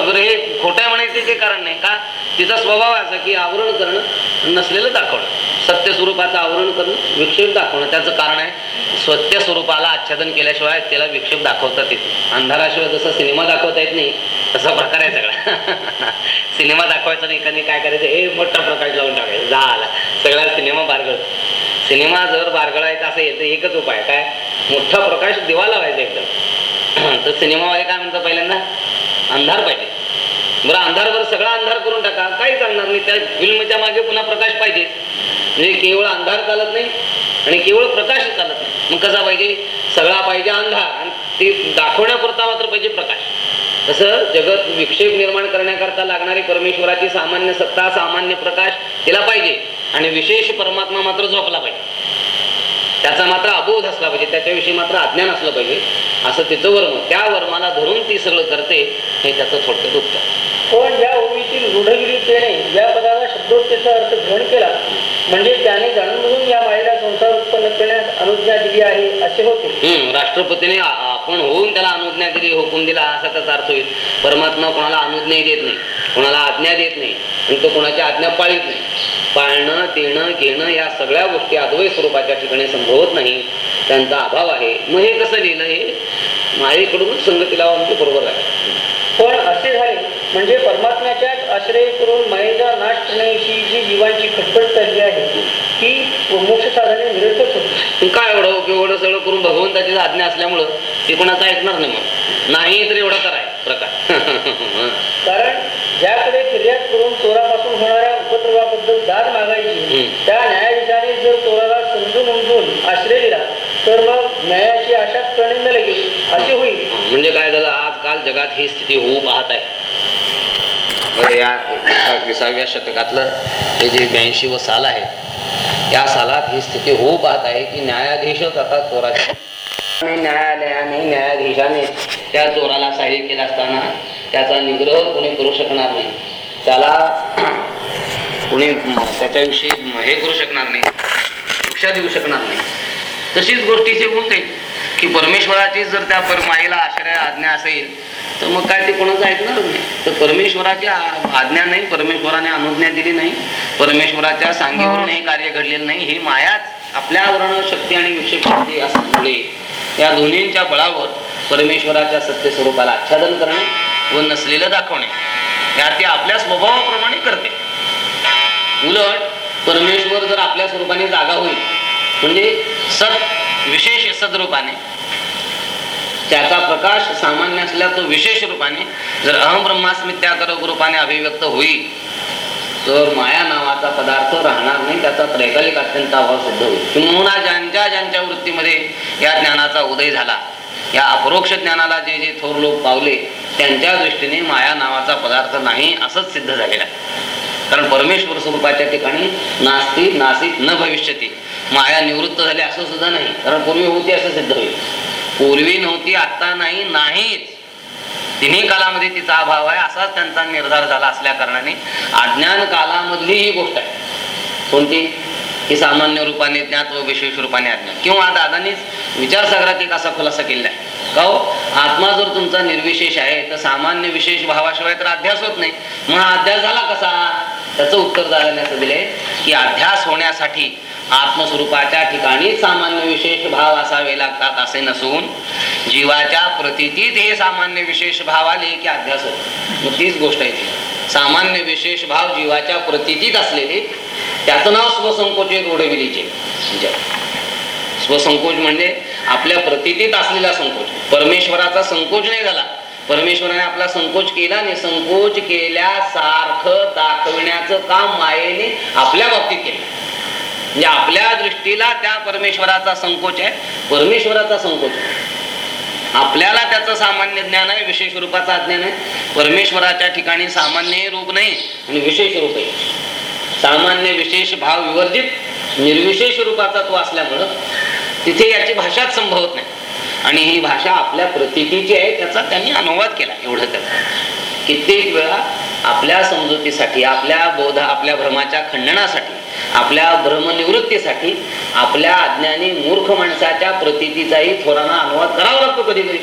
खोटं आहे म्हणायचे ते कारण नाही. का? तिचा स्वभाव असा की आवरण करणं नसलेलं दाखवणं. सत्य स्वरूपाचं आवरण करणं विक्षेप दाखवणं. त्याचं कारण आहे सत्य स्वरूपाला आच्छादन केल्याशिवाय त्याला विक्षेप दाखवतात येत. अंधाराशिवाय जसं सिनेमा दाखवता येत नाही तसा प्रकार आहे सगळा. सिनेमा दाखवायचा नाही एकाने काय करायचं हे मोठा प्रकाश लावून टाकायचा. झाला. सगळा सिनेमा बारगळ. सिनेमा जर बारगळायचा असेल तर एकच उपाय काय? मोठा प्रकाश दिवा लावायचा एकदम. तर सिनेमावाले काय म्हणतात पहिल्यांदा? अंधार पाहिजे. बरं अंधारवर सगळा अंधार करून टाका. काही चालणार नाही. त्या फिल्मच्या मागे पुन्हा प्रकाश पाहिजे. म्हणजे केवळ अंधार चालत नाही आणि केवळ प्रकाश चालत नाही. मग कसा पाहिजे? सगळा पाहिजे अंधार. आणि ते दाखवण्यापुरता मात्र पाहिजे प्रकाश. तसं जगत विक्षेप निर्माण करण्याकरता लागणारी परमेश्वराची सामान्य सत्ता सामान्य प्रकाश तिला पाहिजे. आणि विशेष परमात्मा मात्र झोपला पाहिजे. त्याचा मात्र अबोध असला पाहिजे. त्याच्याविषयी मात्र अज्ञान असलं पाहिजे. असं तिचं वर्म त्या वर्माला धरून ती सगळं करते हे त्याचं थोडक्यात उत्तर. पण या ओवीतील रूढगिरीतेने या पदाला शब्दोक्तीचा अर्थ ग्रहण केला. म्हणजे त्याने जाणून या मायेला संसार उत्पन्न करण्यास अनुज्ञा दिली आहे असे होते. राष्ट्रपतीने आपण होऊन त्याला अनुज्ञा दिली हुकूम दिला असा त्याचा अर्थ होईल. परमात्मा कोणाला अनुज्ञा देत नाही कोणाला आज्ञा देत नाही आणि तो कोणाची आज्ञा पाळीत नाही. पाळणं देणं घेणं या सगळ्या गोष्टी अद्वैत स्वरूपाच्या ठिकाणी संभवत नाही. त्यांचा अभाव आहे. मग हे कसं लिहिलं हे? मायेकडूनच संगतीला आमचे म्हणजे बरोबर आहे. पण असे झाले. म्हणजे परमात्म्याच्याच आश्रय करून मायेचा नाश करण्याविषयी जी जीवांची खटपट चालली आहे ती मोक्ष साधने निरर्थक होती काय एवढं उपयोग एवढं सगळं करून भगवंताची आज्ञा असल्यामुळं ते कोणाचं ऐकणार नाही मग. नाही तर एवढा कराय प्रकार. कारण ज्याकडे फिर्याद करून चोरापासून होणाऱ्या उपद्रवाबद्दल दाद मागायची. त्या न्यायाधीशाने जर चोराला समजून उमजून आश्रय दिला तर मग न्यायाची आशाच करणे न लागेल असे होईल. म्हणजे काय झालं? आजकाल जगात ही स्थिती होऊ पाहत आहे. या विसा- विसाव्या शतकातलं हे जे ब्याऐंशी व साल आहे या सालात ही स्थिती होऊ पाहत आहे की न्यायाधीशच आता चोराचे आणि न्यायालयाने न्यायाधीशाने त्या चोराला सहाय्य केला असताना त्याचा निग्रह कोणी करू शकणार नाही. त्याला कोणी त्याच्याविषयी हे करू शकणार नाही. शिक्षा देऊ शकणार नाही. तशीच गोष्टीचे होत आहे की परमेश्वराची जर त्या पर माईला आश्रय आज्ञा असेल तर मग काय ते कोणाचं ऐकणार? नाही तर परमेश्वराची आज्ञा नाही परमेश्वराने अनुज्ञा दिली नाही परमेश्वराच्या सांगीवरून हे. कार्य घडलेलं नाही. ही मायाच आपल्यावरण शक्ती आणि विक्षेप शक्ती असल्यामुळे या दोन्हींच्या बळावर परमेश्वराच्या सत्य स्वरूपाला आच्छादन करणे व नसलेलं दाखवणे. या ते आपल्या स्वभावाप्रमाणे करते. उलट परमेश्वर जर आपल्या स्वरूपाने जागा होईल म्हणजे सत विशेष सदरूपाने. त्याचा प्रकाश सामान्य असल्या तो विशेष रूपाने जर अहम ब्रह्मास्मित्याकर रूपाने अभिव्यक्त होईल तर माया नावाचा पदार्थ राहणार नाही त्याचा त्रैकालिक अत्यंत अभाव सिद्ध होईल. किंवा ज्यांच्या ज्यांच्या वृत्तीमध्ये या ज्ञानाचा उदय झाला या अपरोक्ष ज्ञानाला जे जे थोर लोक पावले त्यांच्या दृष्टीने माया नावाचा पदार्थ नाही असंच सिद्ध झालेला आहे. कारण परमेश्वर स्वरूपाच्या ठिकाणी नास्ती नासिक न भविष्यती. माया निवृत्त झाली असं सुद्धा नाही. कारण पूर्वी होती असं सिद्ध होईल. पूर्वी नव्हती आता नाही नाहीच. तिन्ही कालामध्ये तिचा अभाव आहे असाच त्यांचा निर्धार झाला असल्या कारणाने. अज्ञान कालामधली ही गोष्ट आहे. कोणती? ही सामान्य रूपाने ज्ञात व विशेष रूपाने अज्ञान किंवा दादानीच विचारसागरात एक असा खुलासा केलेला आहे. का हो? आत्मा जर तुमचा निर्विशेष आहे तर सामान्य विशेष भावाशिवाय तर अध्यास होत नाही. मग अध्यास झाला कसा? त्याचं उत्तर दादाने असं दिले की अध्यास होण्यासाठी आत्मस्वरूपाच्या ठिकाणी सामान्य विशेष भाव असावे लागतात असे नसून जीवाच्या प्रतितीत हे सामान्य विशेष भाव आले की अध्यास होतो. मग तीच गोष्ट आहे ती. सामान्य विशेष भाव जीवाच्या प्रतितीत असलेले त्याचं नाव स्वसंकोचे रोडविलीचे म्हणजे स्वसंकोच म्हणजे आपल्या प्रतितीत असलेला संकोच. परमेश्वराचा संकोच नाही झाला. परमेश्वराने आपला संकोच केला नाही संकोच केल्यासारखं दाखविण्याचं काम मायेने आपल्या बाबतीत केलं. म्हणजे आपल्या दृष्टीला त्या परमेश्वराचा संकोच आहे. परमेश्वराचा संकोच. आपल्याला त्याचं सामान्य ज्ञान आहे विशेष रूपाचा ज्ञान आहे. परमेश्वराच्या ठिकाणी सामान्य रूप नाही आणि विशेष रूप आहे. सामान्य विशेष भाव विवर्जित निर्विशेष रूपाचा तो असल्यामुळं तिथे याची भाषाच संभवत नाही. आणि ही भाषा आपल्या प्रतितीची आहे त्याचा त्यांनी अनुवाद केला एवढं त्याचा कित्येक वेळा आपल्या समजुतीसाठी आपल्या बोधा आपल्या भ्रमाच्या खंडनासाठी आपल्या भ्रमनिवृत्तीसाठी आपल्या अज्ञानी मूर्ख माणसाच्या प्रतीतीचाही थोरांना अनुवाद करावा लागतो कधी कधी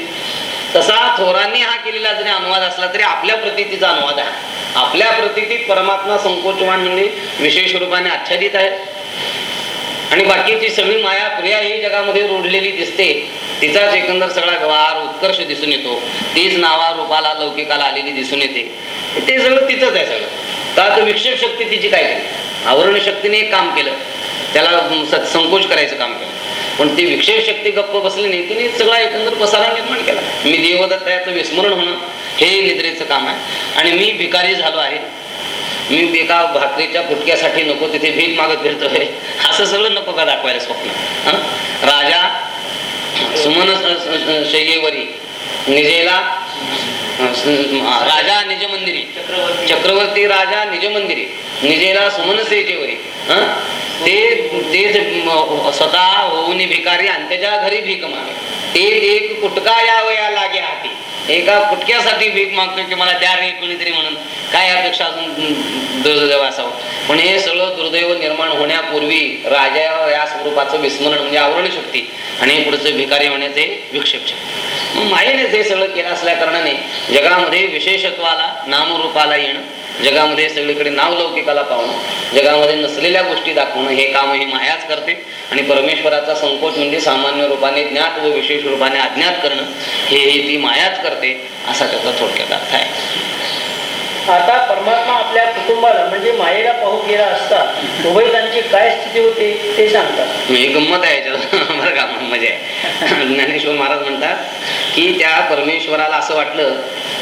तसा थोरांनी हा केलेला जरी अनुवाद असला तरी आपल्या प्रतीचा अनुवाद आहे. आपल्या प्रतीतीत परमात्मा संकोचवान म्हणजे विशेष रूपाने आच्छादित आहे. आणि बाकीची सगळी माया प्रिया ही जगामध्ये रोडलेली दिसते. तिचाच एकंदर सगळा व्यवहार उत्कर्ष दिसून येतो. तीच नावा रूपाला लौकिकाला आलेली दिसून येते. ते सगळं तिचंच आहे सगळं. तर आता विक्षेप शक्ती तिची काय केली? आवरण शक्तीने एक काम केलं. त्याला स- संकोच करायचं काम केलं. पण ती विक्षेप शक्ती गप्प बसली नाही तिने सगळा एकंदर पसारा निर्माण केला. मी देवदत्त याचं विस्मरण होणं हे निद्रेचं काम आहे. आणि मी भिकारी झालो आहे. मी एका भाकरीच्या फुटक्यासाठी नको तिथे भीक मागत फिरतोय. असं सगळं नको का दाखवायला स्वप्न? राजा सुमन शय्येवरी निजेला राजा निज मंदिरी चक्रवर्ती राजा निज मंदिरी निजेला समनसेचे वरी ते तेच स्वतः होऊन भिकारी आणि त्याच्या घरी भीक मागे. ते एक कुटका यावया लागे हाती. एका कुटक्यासाठी भीक मागतो की मला द्या रे कोणीतरी म्हणून. काय अपेक्षा अजून दुर्दैव असावं? पण हे सगळं दुर्दैव निर्माण होण्यापूर्वी राजा या स्वरूपाचं विस्मरण म्हणजे आवरण शक्ती आणि पुढचं भिकारी होण्याचे विक्षेप शक्ती. मग मायेने हे सगळं केलं असल्या कारणाने जगामध्ये विशेषत्वाला नामरूपाला येणं जगामध्ये सगळीकडे नावलौकिकाला पाहणं जगामध्ये नसलेल्या गोष्टी दाखवणं हे काम ही मायाच करते. आणि परमेश्वराचा संकोच म्हणजे सामान्य रूपाने ज्ञात व विशेष रूपाने अज्ञात करणं हे हे ती मायाच करते असा त्याचा थोडक्यात अर्थ आहे. आता परमात्मा आपल्या कुटुंबाला म्हणजे मायेला पाहू गेला असता उभयतांची काय स्थिती होते ते सांगतात. हे गंमत आहे बरं का म्हणजे ज्ञानेश्वर महाराज म्हणतात की त्या परमेश्वराला असं वाटलं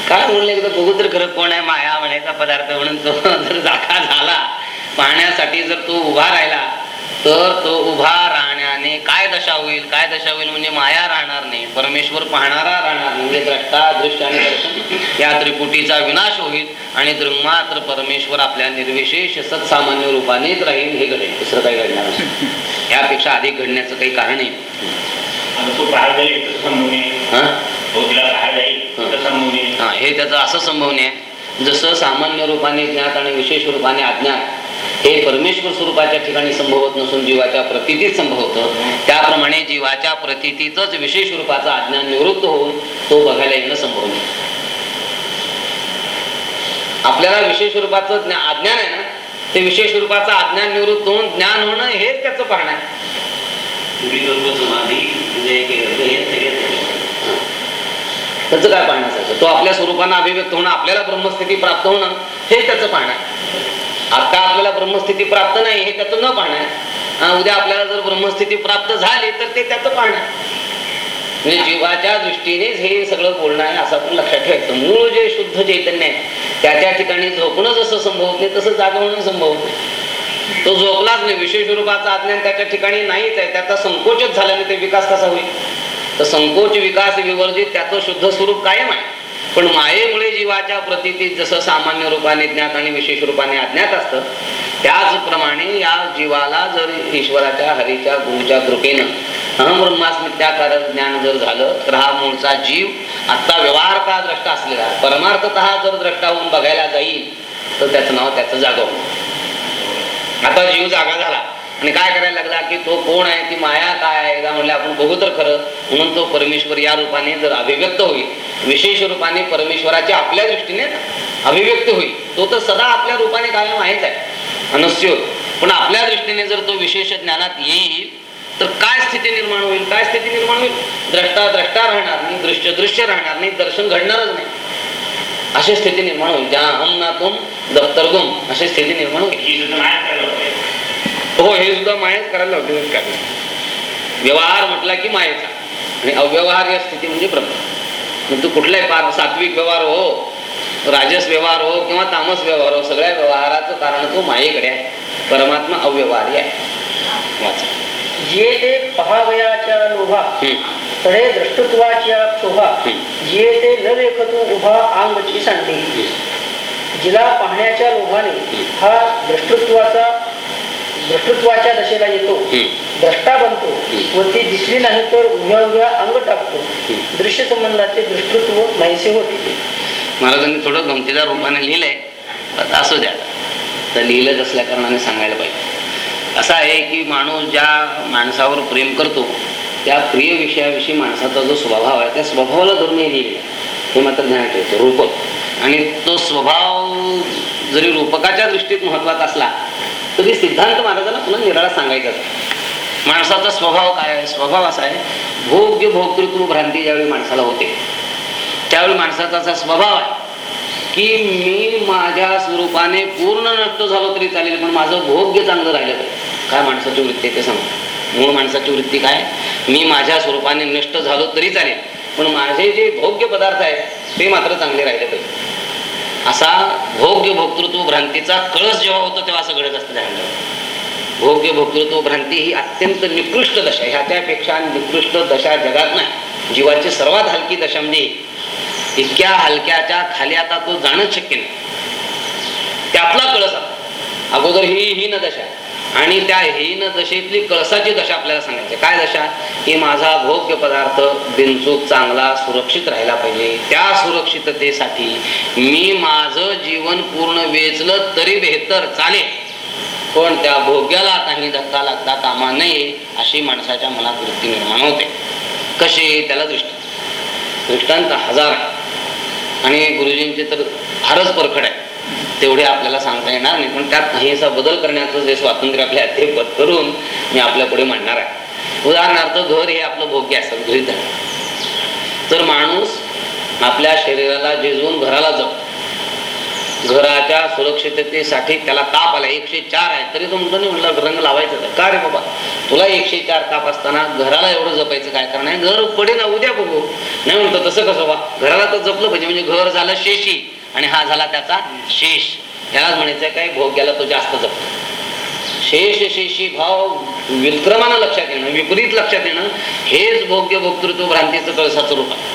काय म्हणलं एकदा बघू तर खरं कोण आहे? माया म्हणायचा पदार्थ म्हणून तो जर जागा झाला पाहण्यासाठी जर तो उभा राहिला तर तो उभा राहण्याने काय दशा होईल काय दशा होईल म्हणजे माया राहणार नाही परमेश्वर पाहणारा राहणार म्हणजे द्रष्टा दृष्ट आणि दर्शन या त्रिपुटीचा विनाश होईल आणि मात्र परमेश्वर आपल्या निर्विशेष सत्सामान्य रूपानेच राहील हे घडेल. दुसरं काही घडणार यापेक्षा अधिक घडण्याचं काही कारण संभवणे हा? त्याचं असं संभवणे आहे. जसं सामान्य रूपाने ज्ञात आणि विशेष रूपाने अज्ञात हे परमेश्वर स्वरूपाच्या ठिकाणी संभवत नसून जीवाच्या प्रतीतीत संभवतं. त्याप्रमाणे जीवाच्या प्रतीतीतच विशेष रूपाचा अज्ञान निवृत्त होऊन तो बघायला येणं संभवणे आपल्याला विशेष रूपाचं अज्ञान आहे ना ते विशेष रूपाचं अज्ञान निवृत्त होऊन ज्ञान होणं हेच त्याचं पाहणं आहे. त्याचं काय पाहण्याचं तो आपल्या स्वरूपानं अभिव्यक्त होणं आपल्याला ब्रह्मस्थिती प्राप्त होणं हे त्याचं पाहणं आहे. आता आपल्याला ब्रह्मस्थिती प्राप्त नाही हे त्याचं न पाहणं आहे उद्या आपल्याला जर ब्रह्मस्थिती प्राप्त झाली तर ते त्याचं पाहणं आहे म्हणजे जीवाच्या दृष्टीनेच हे सगळं बोलणं आहे असं आपण लक्षात ठेवायचं. मूळ जे शुद्ध चैतन्य आहे त्या त्या ठिकाणी झोपणं जसं संभवत नाही तसं जागा संभवत नाही. तो झोपलाच नाही विशेष स्वरूपाचं अज्ञान त्याच्या ठिकाणी नाहीच आहे. त्याचा संकोचच झाल्याने ते विकास कसा होईल? तर संकोच विकास विवर्जित त्याचं शुद्ध स्वरूप कायम आहे. पण मायेमुळे जीवाच्या प्रतीतीत जसं सामान्य रूपाने ज्ञात आणि विशेष रूपाने अज्ञात असतं त्याचप्रमाणे या जीवाला जर ईश्वराच्या हरीच्या गुरुच्या कृपेनं अहमब्रह्मास्मित्याकार ज्ञान जर झालं तर हा मूळचा जीव आत्ता व्यवहार का द्रष्टा असलेला परमार्थत जर द्रष्टा होऊन बघायला जाईल तर त्याचं नाव त्याचं जागव आता जीव जागा झाला. आणि काय करायला लागला की तो कोण आहे ती माया काय आहे का म्हणलं आपण बघू तर खरं. म्हणून तो परमेश्वर या रूपाने जर अभिव्यक्त होईल विशेष रूपाने परमेश्वराच्या आपल्या दृष्टीने अभिव्यक्त होईल तो तर सदा आपल्या रूपाने कायम आहेच आहे. अनस्य. पण आपल्या दृष्टीने जर तो विशेष ज्ञानात येईल तर काय स्थिती निर्माण होईल? काय स्थिती निर्माण होईल? द्रष्टा द्रष्टा राहणार नाही दृश्य दृश्य राहणार नाही दर्शन घडणारच नाही. अशी स्थिती निर्माण होईल. ज्या हम नातून दफ्तरगुम अशी स्थिती निर्माण होईल. ही हो सुद्धा मायाच करायला होते काय व्यवहार म्हटला की मायेचा. आणि अव्यवहार्य स्थिती म्हणजे ब्रह्म तू कुठलाही पार सात्विक व्यवहार हो राजस व्यवहार हो किंवा तामस व्यवहार हो सगळ्या व्यवहाराचं कारण तो मायेकडे आहे. परमात्मा अव्यवहार्य आहे. वाचा. जे ते पहावयाच्या लोभा. तळे द्रष्टत्वाच्या शोभा. जे ते न लेखतू उभा अंगची सांडे जिला पाहण्याच्या लोभाने हा द्रष्टत्वाचा द्रष्टत्वाच्या दशेला येतो. द्रष्टा बनतो. व ती दिसली नाही तर उभ्या अंग टाकतो. दृश्य संबंधाचे दृष्टत्व नाहीसे होते. महाराजांनी थोडं गमतीदार रूपाने लिहिलंय. आता असू द्या. तर लिहिलंच असल्या कारणाने सांगायला पाहिजे. असं आहे की माणूस ज्या माणसावर प्रेम करतो त्या प्रिय विषयाविषयी माणसाचा जो स्वभाव आहे त्या स्वभावाला धरून हे लिहिलेलं आहे हे मात्र ध्यान ठेवतो रूपक. आणि तो स्वभाव जरी रूपकाच्या दृष्टीत महत्त्वाचा असला तरी सिद्धांत महाराजांना पुन्हा निराळा सांगायचा माणसाचा स्वभाव काय आहे? स्वभाव असा आहे भोग्य भोक्तृत्व भ्रांती ज्यावेळी माणसाला होते त्यावेळी माणसाचा असा स्वभाव आहे की मी माझ्या स्वरूपाने पूर्ण नष्ट झालो तरी चालेल पण माझं भोग्य चांगलं राहिलं पाहिजे काय माणसाची वृत्ती आहे ते सांग. मूळ माणसाची वृत्ती काय? मी माझ्या स्वरूपाने नष्ट झालो तरी चालेल पण माझे जे भोग्य पदार्थ आहेत ते मात्र चांगले राहिले पाहिजे असा भोग्य भोक्तृत्व भ्रांतीचा कळस जेव्हा होतो तेव्हा असं घडत असतं त्यानंतर भोग्य भोक्तृत्व भ्रांती ही अत्यंत निकृष्ट दशा ह्याच्यापेक्षा निकृष्ट दशा जगात नाही. जीवाची सर्वात हलकी दशा म्हणजे इतक्या हलक्याच्या खाली आता तो जाणं शक्य नाही. त्यातला कळस अगोदर ही हीन दशा आणि त्या हीन दशेतली कळसाची दशा आपल्याला सांगायची. काय दशा? की माझा भोग्य पदार्थ बिनचूक चांगला सुरक्षित राहिला पाहिजे. त्या सुरक्षिततेसाठी मी माझं जीवन पूर्ण वेचलं तरी बेहतर चालेल. पण त्या भोग्याला काही धक्का लागता कामा नये अशी माणसाच्या मनात वृत्ती निर्माण होते. कशी? त्याला दृष्टी दृष्टांत हजार आहे आणि गुरुजींचे तर फारच परखड आहे तेवढे आपल्याला सांगता येणार नाही. पण त्यात काहीसा बदल करण्याचं जे स्वातंत्र्य आपल्या ते करून मी आपल्या पुढे मांडणार आहे. उदाहरणार्थ घर हे आपलं भोग्य असतं गृहित तर माणूस आपल्या शरीराला झिजवून घराला जपतो. घराच्या सुरक्षिततेसाठी त्याला ताप आला. एकशे चार आहे. तरी तो म्हणतो नाही म्हटलं रंग लावायचं का रे बाबा? तुला एकशे चार ताप असताना घराला एवढं जपायचं काय कारण आहे? घर पडे ना उद्या बघू. नाही म्हणतो तसं कसं बा? घराला तर जपलं पाहिजे. म्हणजे घर झालं शेशी. आणि हा झाला त्याचा शेष. यालाच म्हणायचं काय? भोग्याला तो जास्त जपतो. शेष शेषी भाव विक्रमानं लक्षात येणं विपरीत लक्षात येणं हेच भोग्य भोक्तृत्व भ्रांतीचं कळसाचं रूप आहे.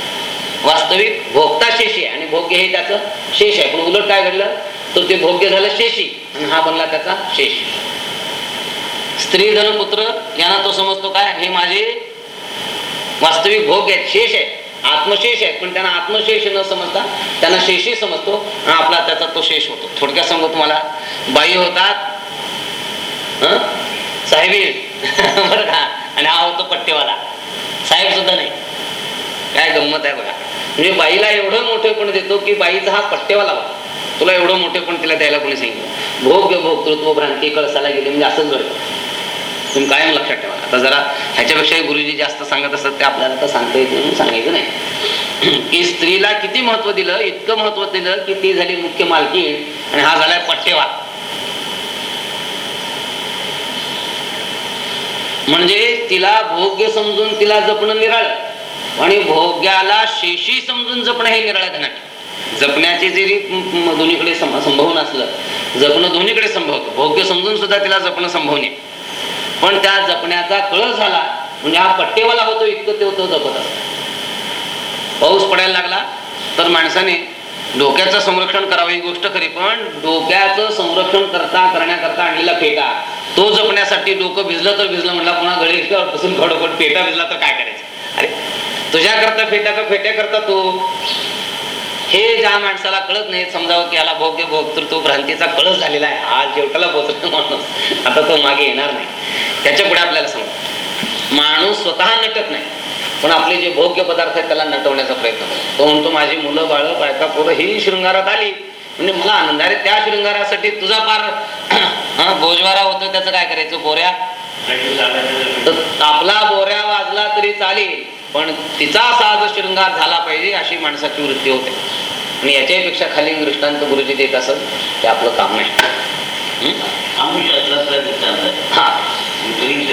वास्तविक भोगता शेषी आहे आणि भोग्य हे त्याचं शेष आहे. पण उलट काय घडलं? तर ते भोग्य झालं शेषी आणि हा बनला त्याचा शेष. स्त्री धन पुत्र यांना तो समजतो काय? हे माझे वास्तविक भोग आहेत शेष आहे आत्मशेष आहेत. पण त्यांना आत्मशेष न समजता त्यांना शेषी समजतो आणि आपला त्याचा तो शेष होतो. थोडक्यात सांगू तुम्हाला बाई होतात हं? साहेबी. बरं का? आणि हा होतो पट्टेवाला. साहेब सुद्धा नाही. काय गंमत आहे बघा. म्हणजे बाईला एवढं मोठे पण देतो की बाईचा हा पट्टेवाला बघा तुला एवढं मोठेपण तिला द्यायला कोणी सांगितलं? भोग भोक्तृत्व भ्रांती कळसाला गेली. म्हणजे असंच घडतं. तुम्ही कायम लक्षात ठेवा. आता जरा ह्याच्यापेक्षा गुरुजी जास्त सांगत असतात ते आपल्याला तर सांगता येत नाही सांगायचं नाही. की स्त्रीला किती महत्त्व दिलं इतकं महत्त्व दिलं की ती झाली मुख्य मालकी आणि हा झालाय पट्टेवा म्हणजे तिला भोग्य समजून तिला जपणं निराळ आणि भोग्याला शेशी समजून जपणं हे निराळ धनाट जपण्याचे जरी दोन्हीकडे सम- संभवून असलं जपणं दोन्हीकडे संभवतं भोग्य समजून सुद्धा तिला जपणं संभवणे पण त्या जपण्याचा कळस झाला. म्हणजे हा पट्टेवाला होतो इतकं ते तो जपत असतो. पाऊस पडायला लागला तर माणसाने डोक्याचं संरक्षण करावं ही गोष्ट खरी पण डोक्याचं संरक्षण करता करण्याकरता आणलेला फेटा तो जपण्यासाठी डोकं भिजलं तर भिजलं म्हणला पुन्हा गळीवर बसून खडोखड फेटा भिजला तर काय करायचं? अरे तुझ्याकरता फेटा का फेट्याकरता तू? हे ज्या माणसाला कळत नाही समजावं की याला भोग्य तो भ्रांतीचा कळस झालेला आहे. हा जेवटाला पोचला माणूस. आता तो मागे येणार नाही. त्याच्या पुढे आपल्याला सांगतो. माणूस स्वतः नटत नाही पण आपले जे भोग्य पदार्थ आहेत त्याला नटवण्याचा प्रयत्न करतो. तो म्हणतो माझी मुलं बाळ बायका पोरं ही शृंगारात आली. म्हणजे मला आनंद अरे त्या शृंगारासाठी तुझा पार भोजवारा बोजवारा होतो त्याचं काय करायचं बोऱ्या? आपला बोऱ्या वाजला तरी चालेल पण तिचा साज शृंगार झाला पाहिजे अशी माणसाची वृत्ती होते. आणि याच्याही पेक्षा खाली दृष्टांत गुरुजी देत असत ते आपलं काम नाही हं? आमुष्यातला दृष्टांत आहे. हा विपरीत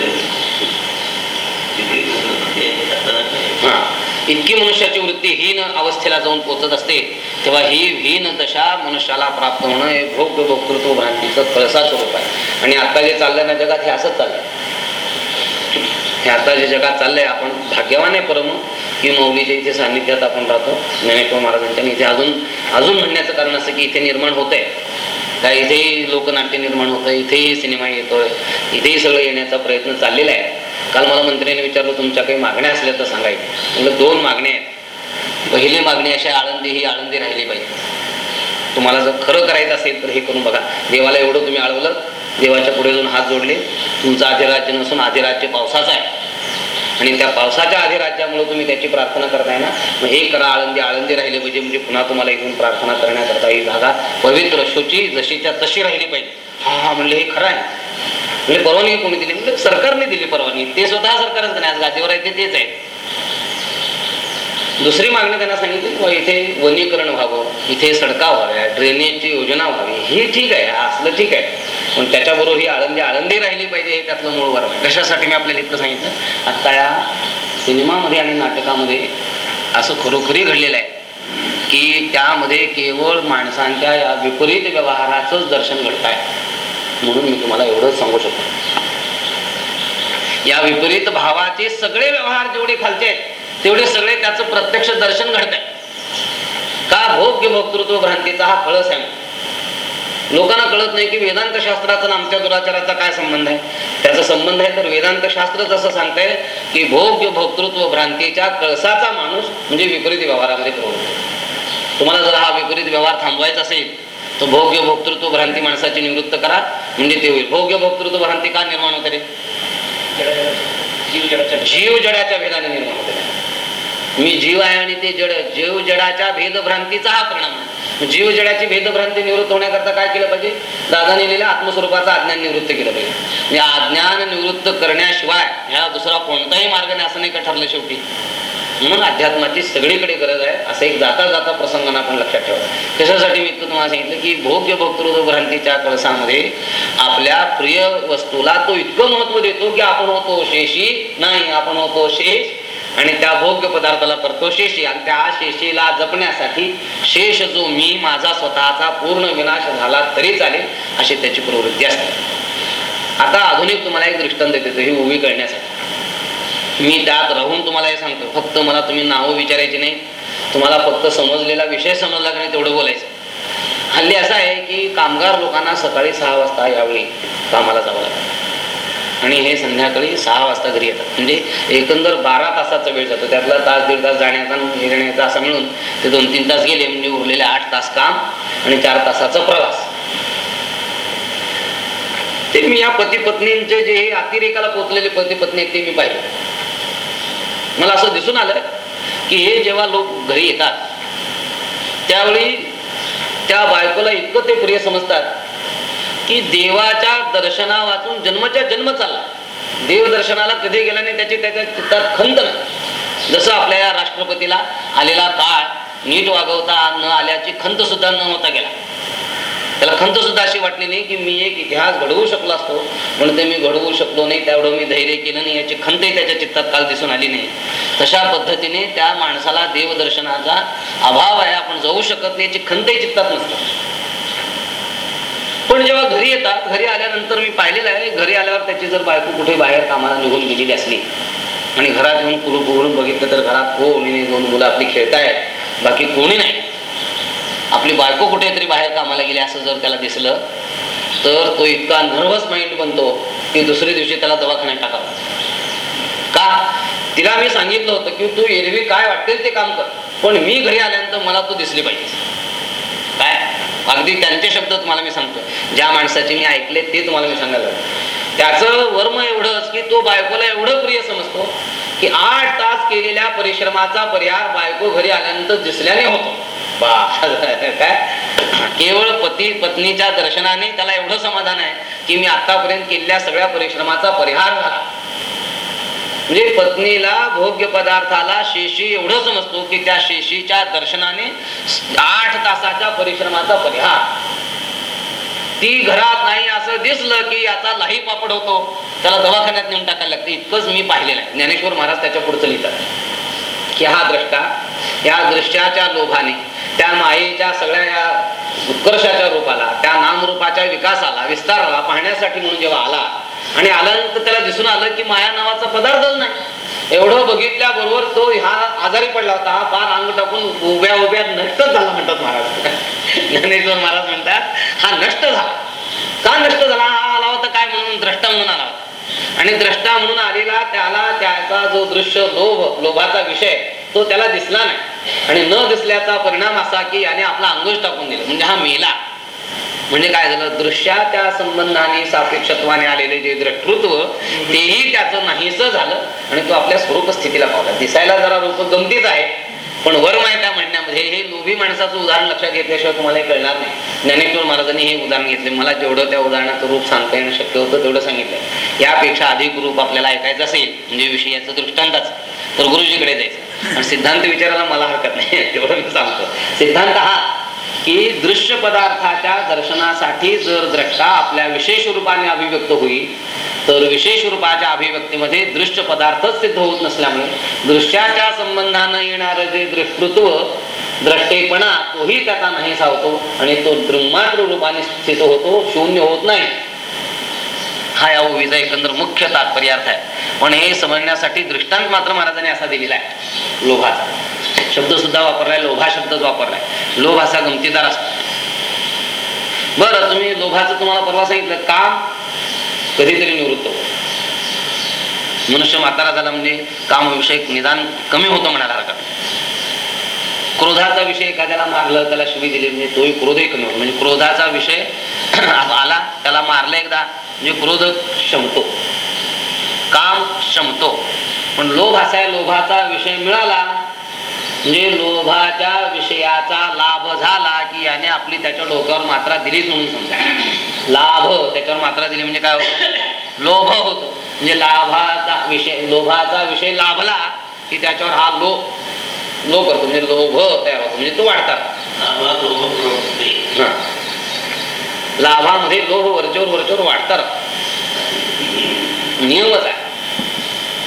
विपरीत म्हणजे आता हा इतकी मनुष्याची वृत्ती हीन अवस्थेला जाऊन पोचत असते तेव्हा ही हीन दशा मनुष्याला प्राप्त होणं हे भोग भोक्तृत्व भ्रांतीचं कळसा स्वरूप आहे. आणि आता जे चाललंय ना जगात हे असंच चाललंय. हे आता जे जगात चाललंय आपण भाग्यवान आहे परम की मौलीच्या इथे सान्निध्यात आपण राहतो. ज्ञानेश्वर महाराजांच्या इथे अजून अजून म्हणण्याचं कारण असं की इथे निर्माण होत काय इथेही लोकनाट्य निर्माण होतं इथेही सिनेमा येतोय इथेही सगळं येण्याचा प्रयत्न चाललेला आहे. काल मला मंत्र्यांनी विचारलं तुमच्या काही मागण्या असल्या तर सांगायचं म्हणजे दोन मागण्या आहेत. पहिली मागणी अशी आळंदी ही आळंदी राहिली पाहिजे. तुम्हाला जर खरं करायचं असेल तर हे करून बघा. देवाला एवढं तुम्ही आळवलं देवाच्या पुढे जाऊन हात जोडले. तुमचं अधिराज्य नसून अधिराज्य पावसाचं आहे. आणि त्या पावसाच्या अधिराज्यामुळे तुम्ही त्याची प्रार्थना करताय ना मग हे करा आळंदी आळंदी राहिली पाहिजे. म्हणजे पुन्हा तुम्हाला इथून प्रार्थना करण्याकरता ही जागा पवित्र शुची जशीच्या तशी राहिली पाहिजे. हा हा म्हणले हे खरं आहे. म्हणजे परवानगी कोणी दिली? म्हणजे सरकारने दिली परवानगी. ते स्वतः सरकारच नाही आज गादीवर आहे ते तेच आहे. दुसरी मागणी त्यांना सांगितली इथे वनीकरण व्हावं इथे सडका व्हाव्या ड्रेनेजची योजना व्हावी हे ठीक आहे असलं ठीक आहे. पण त्याच्याबरोबर ही आळंदी आळंदी राहिली पाहिजे हे त्यातलं मूळ वर कशासाठी मी आपल्याला इतकं सांगितलं? आता या सिनेमामध्ये आणि नाटकामध्ये असं खरोखरी घडलेलं आहे की त्यामध्ये केवळ माणसांच्या या विपरीत व्यवहाराचंच दर्शन घडत आहे. म्हणून मी तुम्हाला एवढंच सांगू शकतो. या विपरीत भावाचे सगळे व्यवहार जेवढे खालचे आहेत तेवढे सगळे त्याचं प्रत्यक्ष दर्शन घडत आहे का भोग्य भोक्तृत्व भ्रांतीचा हा कळस आहे? लोकांना कळत नाही की वेदांत शास्त्राचा आमच्या दुराचाराचा काय संबंध आहे? त्याचा संबंध आहे तर वेदांत शास्त्र असं सांगतंय की भोग्य भोक्तृत्व भ्रांतीच्या कळसाचा माणूस म्हणजे विपरीत व्यवहारामध्ये प्रवृत्त. तुम्हाला जर हा विपरीत व्यवहार थांबवायचा असेल तर भोग्य भोक्तृत्व भ्रांती माणसाची निवृत्त करा म्हणजे ते होईल. भोग्य भोक्तृत्व भ्रांती का निर्माण होते रे? जीव जडाच्या भेदाने निर्माण होते. मी जीव आहे आणि ते जड. जीव जडाच्या भेदभ्रांतीचा हा परिणाम आहे. जीव जडाची भेदभ्रांती निवृत्त होण्याकरता काय केलं पाहिजे? दादाने लिहिलेल्या आत्मस्वरूपाचा अज्ञान निवृत्त केलं पाहिजे. म्हणजे अज्ञान निवृत्त करण्याशिवाय ह्या दुसरा कोणताही मार्ग नाही असं नाही का ठरलं शेवटी. म्हणून अध्यात्माची सगळीकडे गरज आहे. असं एक जाता जाता प्रसंगाने आपण लक्षात ठेवा कशासाठी मी तुम्हाला सांगितलं की भोग्य भक्तृत्व भ्रांतीच्या कळसामध्ये आपल्या प्रिय वस्तूला तो इतकं महत्त्व देतो की आपण होतो शेषी नाही आपण होतो शेष आणि त्या भोग्य पदार्थाला करतो शेषी आणि त्या शेषीला जपण्यासाठी शेष जो मी माझा स्वतःचा पूर्ण विनाश झाला तरी चालेल अशी त्याची प्रवृत्ती असते. आता आधुनिक तुम्हाला एक दृष्टांत देतो ही उभी करण्यासाठी. मी त्यात राहून तुम्हाला हे सांगतो. फक्त मला तुम्ही नावं विचारायची नाही. तुम्हाला फक्त समजलेला विषय समजला की नाही तेवढं बोलायचं. हल्ली असं आहे की कामगार लोकांना सकाळी सहा वाजता यावेळी कामाला जावं लागतं. आणि हे संध्याकाळी सहा वाजता घरी येतात. म्हणजे एकंदर बारा तासाचा वेळ जातो. त्यातला तास दीड तास जाण्याचा येण्याचा असा मिळून ते दोन तीन तास गेले म्हणजे उरलेले आठ तास काम आणि चार तासाचा प्रवास. ते मी या पती पत्नींचे जे हे अतिरेकाला पोचलेले पती पत्नी आहेत ते मी पाहिले. मला असं दिसून आलं की हे जेव्हा लोक घरी येतात त्यावेळी त्या बायकोला इतकं ते प्रिय समजतात की देवाच्या दर्शना वाचून जन्मच्या जन्म चालला. देव दर्शनाला कधी गेल्याने त्याची त्याच्या चित्तात खंत नाही. जसं आपल्या या राष्ट्रपतीला आलेला काळ नीट वागवता न आल्याची खंत सुद्धा न होता गेला. त्याला खंत सुद्धा अशी वाटली नाही की मी एक इतिहास घडवू शकलो असतो. पण ते मी घडवू शकलो नाही तेवढं मी धैर्य केलं नाही याची खंतही त्याच्या चित्तात काल दिसून आली नाही. तशा पद्धतीने त्या माणसाला देवदर्शनाचा अभाव आहे आपण जाऊ शकत नाही याची खंतही चित्तात नसतात. पण जेव्हा घरी येतात घरी आल्यानंतर मी पाहिलेलं आहे घरी आल्यावर त्याची जर बायको कुठे बाहेर कामाला निघून गेलेली असली आणि घरात येऊन कुरू कुरून बघितलं तर घरात कोणी नाही दोन मुलं आपली खेळतायत बाकी कोणी नाही. आपली बायको कुठेतरी बाहेर कामाला गेली असं जर त्याला दिसलं तर तो इतका नर्वस माइंड बनतो की दुसऱ्या दिवशी त्याला दवाखान्यात टाकावा का? तिला मी सांगितलं होतं की तू एरवी काय वाटेल ते काम कर. पण मी घरी आल्यानंतर मला तू दिसली पाहिजे. काय? अगदी त्यांचे शब्द तुम्हाला मी सांगतो ज्या माणसाचे मी ऐकले ते तुम्हाला मी सांगायला त्याचं वर्म एवढंच की तो बायकोला एवढं प्रिय समजतो की आठ तास केलेल्या परिश्रमाचा पर्याय बायको घरी आल्यानंतर दिसल्याने होतो. काय केवळ पती पत्नीच्या दर्शनाने त्याला एवढं समाधान आहे की मी आतापर्यंत केलेल्या सगळ्या परिश्रमाचा परिहार झाला. म्हणजे पत्नीला भोग्य पदार्थाला शेशी एवढं समजतो की त्या शेशीच्या दर्शनाने आठ तासाच्या परिश्रमाचा परिहार. ती घरात नाही असं दिसलं की याचा लाही पापड होतो. त्याला दवाखान्यात नेऊन टाकायला लागते. इतकंच मी पाहिलेलं आहे. ज्ञानेश्वर महाराज त्याच्या पुढचं लिहितात. की हा द्रष्टा या दृश्याच्या लोभाने त्या मायेच्या सगळ्या या उत्कर्षाच्या रूपाला त्या नामरूपाच्या विकासाला विस्ताराला पाहण्यासाठी म्हणून जेव्हा आला आणि आल्यानंतर त्याला दिसून आलं की माया नावाचा पदार्थच नाही. एवढं बघितल्याबरोबर तो ह्या आजारी पडला होता. हा फार अंग टाकून उभ्या उभ्या नष्टच झाला म्हणतात महाराज. ज्ञानेश्वर महाराज म्हणतात हा नष्ट झाला. का नष्ट झाला? हा आला होता काय म्हणून? द्रष्टा म्हणून आला होता. आणि द्रष्टा म्हणून आलेला त्याला त्याचा जो दृश्य लोभ लोभाचा विषय तो त्याला दिसला नाही. आणि न दिसल्याचा परिणाम असा की याने आपला अंगुश टाकून दिला. म्हणजे हा मेला. म्हणजे काय झालं? दृश्याच्या संबंधाने सापेक्षत्वाने आलेले जे द्रष्टृत्व तेही त्याचं नाहीस झालं आणि तो आपल्या स्वरूप स्थितीला पावला. दिसायला जरा रूप गमतीच आहे पण वर्म आहे त्या म्हणण्यामध्ये. हे लोभी माणसाचं उदाहरण लक्षात घेतल्याशिवाय तुम्हाला हे कळणार नाही. ज्ञानेश्वर महाराजांनी हे उदाहरण घेतले. मला जेवढं त्या उदाहरणाचं रूप सांगता येणं शक्य होतं तेवढं सांगितलं. यापेक्षा अधिक रूप आपल्याला ऐकायचं असेल म्हणजे विषयाचं दृष्टांताच. तर गुरुजीकडे जायचं. आणि सिद्धांत विचारायला मला हरकत नाही. तेवढं मी सांगतो. सिद्धांत हा की दृश्य पदार्थाच्या दर्शनासाठी जर द्रष्टा आपल्या विशेष रूपाने अभिव्यक्त होईल तर विशेष रूपाच्या अभिव्यक्तीमध्ये दृश्य पदार्थच सिद्ध होत नसल्यामुळे दृश्याच्या संबंधानं येणारं जे दृष्टृत्व द्रष्टेपणा तोही त्याचा नाहीसा होतो आणि तो ब्रह्मात्र रूपाने स्थित होतो शून्य होत नाही. हा या ओवीचा एकंदर मुख्य तात्पर्यार्थ आहे. पण हे समजण्यासाठी दृष्टांत मात्र महाराजांनी असा दिलेला आहे. लोभाचा शब्द सुद्धा वापरलाय लोभा शब्दच वापरलाय. लोभ असा गमतीदार असतो. बरं तुम्ही लोभाचं तुम्हाला परवा सांगितलं काम कधीतरी निवृत्त मनुष्य म्हातारा झाला म्हणजे काम विषयक निदान कमी होतं म्हणायला हरकत क्रोधाचा विषय एखाद्याला मारलं त्याला शिवी दिली म्हणजे तोही क्रोधही कमी होतो म्हणजे क्रोधाचा विषय मारलं एकदा म्हणजे क्रोध शमतो काम शमतो पण लोभ असा आहे लोभाचा विषय मिळाला म्हणजे लोभाच्या विषयाचा लाभ झाला की याने आपली त्याच्या डोक्यावर मात्रा दिलीच म्हणून समजा. लाभ त्याच्यावर मात्रा दिली म्हणजे काय होतं? लोभ होतो. म्हणजे लाभाचा विषय लोभाचा विषय लाभला की त्याच्यावर हा लोभ लो करतो. म्हणजे लोभ तयार होतो. म्हणजे तो वाढतात नावात लोभ प्रवृत्ती. हा. लाभामध्ये लोभ वरचेवर वरचेवर वाढतात. नियमच आहे.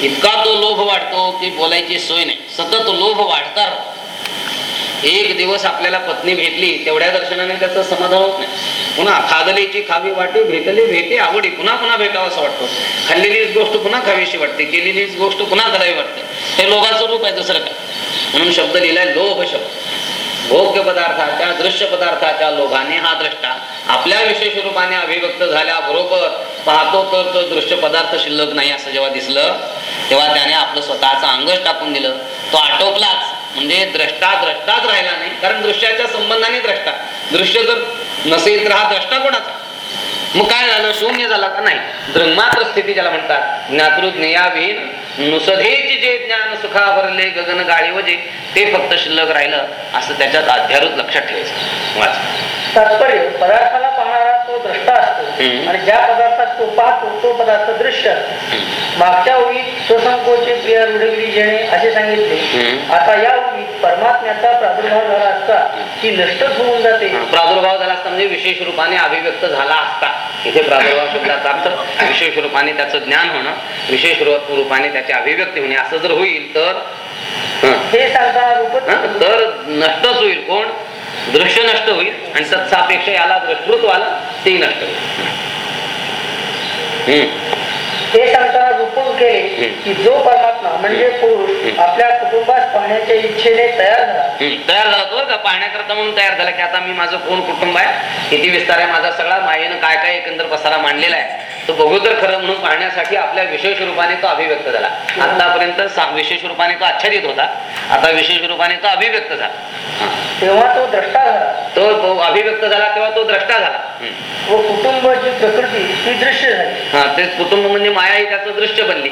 इतका तो लोभ वाढतो की बोलायची सोय नाही. सतत लोभ वाढतात. एक दिवस आपल्याला पत्नी भेटली तेवढ्या दर्शनाने त्याचं समाधान होत नाही. पुन्हा खादलीची खावी वाटी भेटली भेटे आवडी पुन्हा पुन्हा भेटावं असं वाटतो. खाल्लेलीच गोष्ट पुन्हा खावीशी वाटते केलेलीच गोष्ट पुन्हा करावी वाटते. हे लोभाचं रूप आहे दुसरं काय? म्हणून शब्द लिहिलाय लोभ शब्द. भोग्य पदार्थाच्या दृश्य पदार्थाच्या लोभाने हा द्रष्टा. आपल्या विशेष रूपाने अभिव्यक्त झाल्याबरोबर पाहतो तर तो दृश्य पदार्थ शिल्लक नाही असं जेव्हा दिसलं तेव्हा त्याने आपलं स्वतःचं अंगच टाकून दिलं. तो आटोपलाच. म्हणजे द्रष्टा द्रष्टाच राहिला नाही. कारण दृश्याच्या संबंधाने द्रष्टा. दृश्य जर नसेल तर हा द्रष्टा कोणाचा? मग काय झालं? शून्य झाला का नाही? दृंगमात्र स्थिती ज्याला म्हणतात ज्ञातृ ज्ञेयाविहीन नुसधेची जे ज्ञान सुखा भरले गगन गाळी वजे ते फक्त शिल्लक राहिलं. असं त्याच्यात अध्यारूत लक्षात ठेवायचं. वाच. तात्पर्य पदार्थाला पाहणारा तो द्रष्टा असतो. आणि ज्या पदार्थात तो पाहतो तो पदार्थ दृश्य मागच्या ओळीत स्वसंकोचे प्रिय रुढगिरी जेणे असे सांगितले. आता या परमात्म्याचा प्रादुर्भाव झाला असता ती नष्टच होऊन जाते. प्रादुर्भाव झाला असता म्हणजे विशेष रूपाने अभिव्यक्त झाला असता. इथे प्रादुर्भाव शब्दाचा अर्थ विशेष रूपाने त्याचं ज्ञान होणं विशेष रूपाने त्याची अभिव्यक्ती होणे असं जर होईल तर हं, सांगताना रूपच हं, तर नष्टच होईल. कोण? दृश्य नष्ट होईल आणि तत्सापेक्ष याला दृष्टृत्व आलं तेही नष्ट होईल हम्म. हे सांगताना रूपक केले की जो परमात्मा म्हणजे पुरुष आपल्या कुटुंबात पाहण्याच्या इच्छेने तयार झाला. तयार झाला तो का? पाहण्याकरता म्हणून तयार झाला की आता मी माझं कोण कुटुंब आहे? किती विस्तार आहे माझा सगळा? मायेनं काय काय एकंदर पसारा मांडलेला आहे? तो बघू तर खरं म्हणून पाहण्यासाठी आपल्या विशेष रूपाने तो अभिव्यक्त झाला. आतापर्यंत विशेष रूपाने तो आच्छादित होता. आता विशेष रूपाने तो अभिव्यक्त झाला. तेव्हा तो द्रष्टा झाला. तो तो अभिव्यक्त झाला तेव्हा तो द्रष्टा झाला. व कुटुंबाची प्रकृती ही दृश्य झाली. हा. ते कुटुंब म्हणजे माया ही त्याचं दृश्य बनली.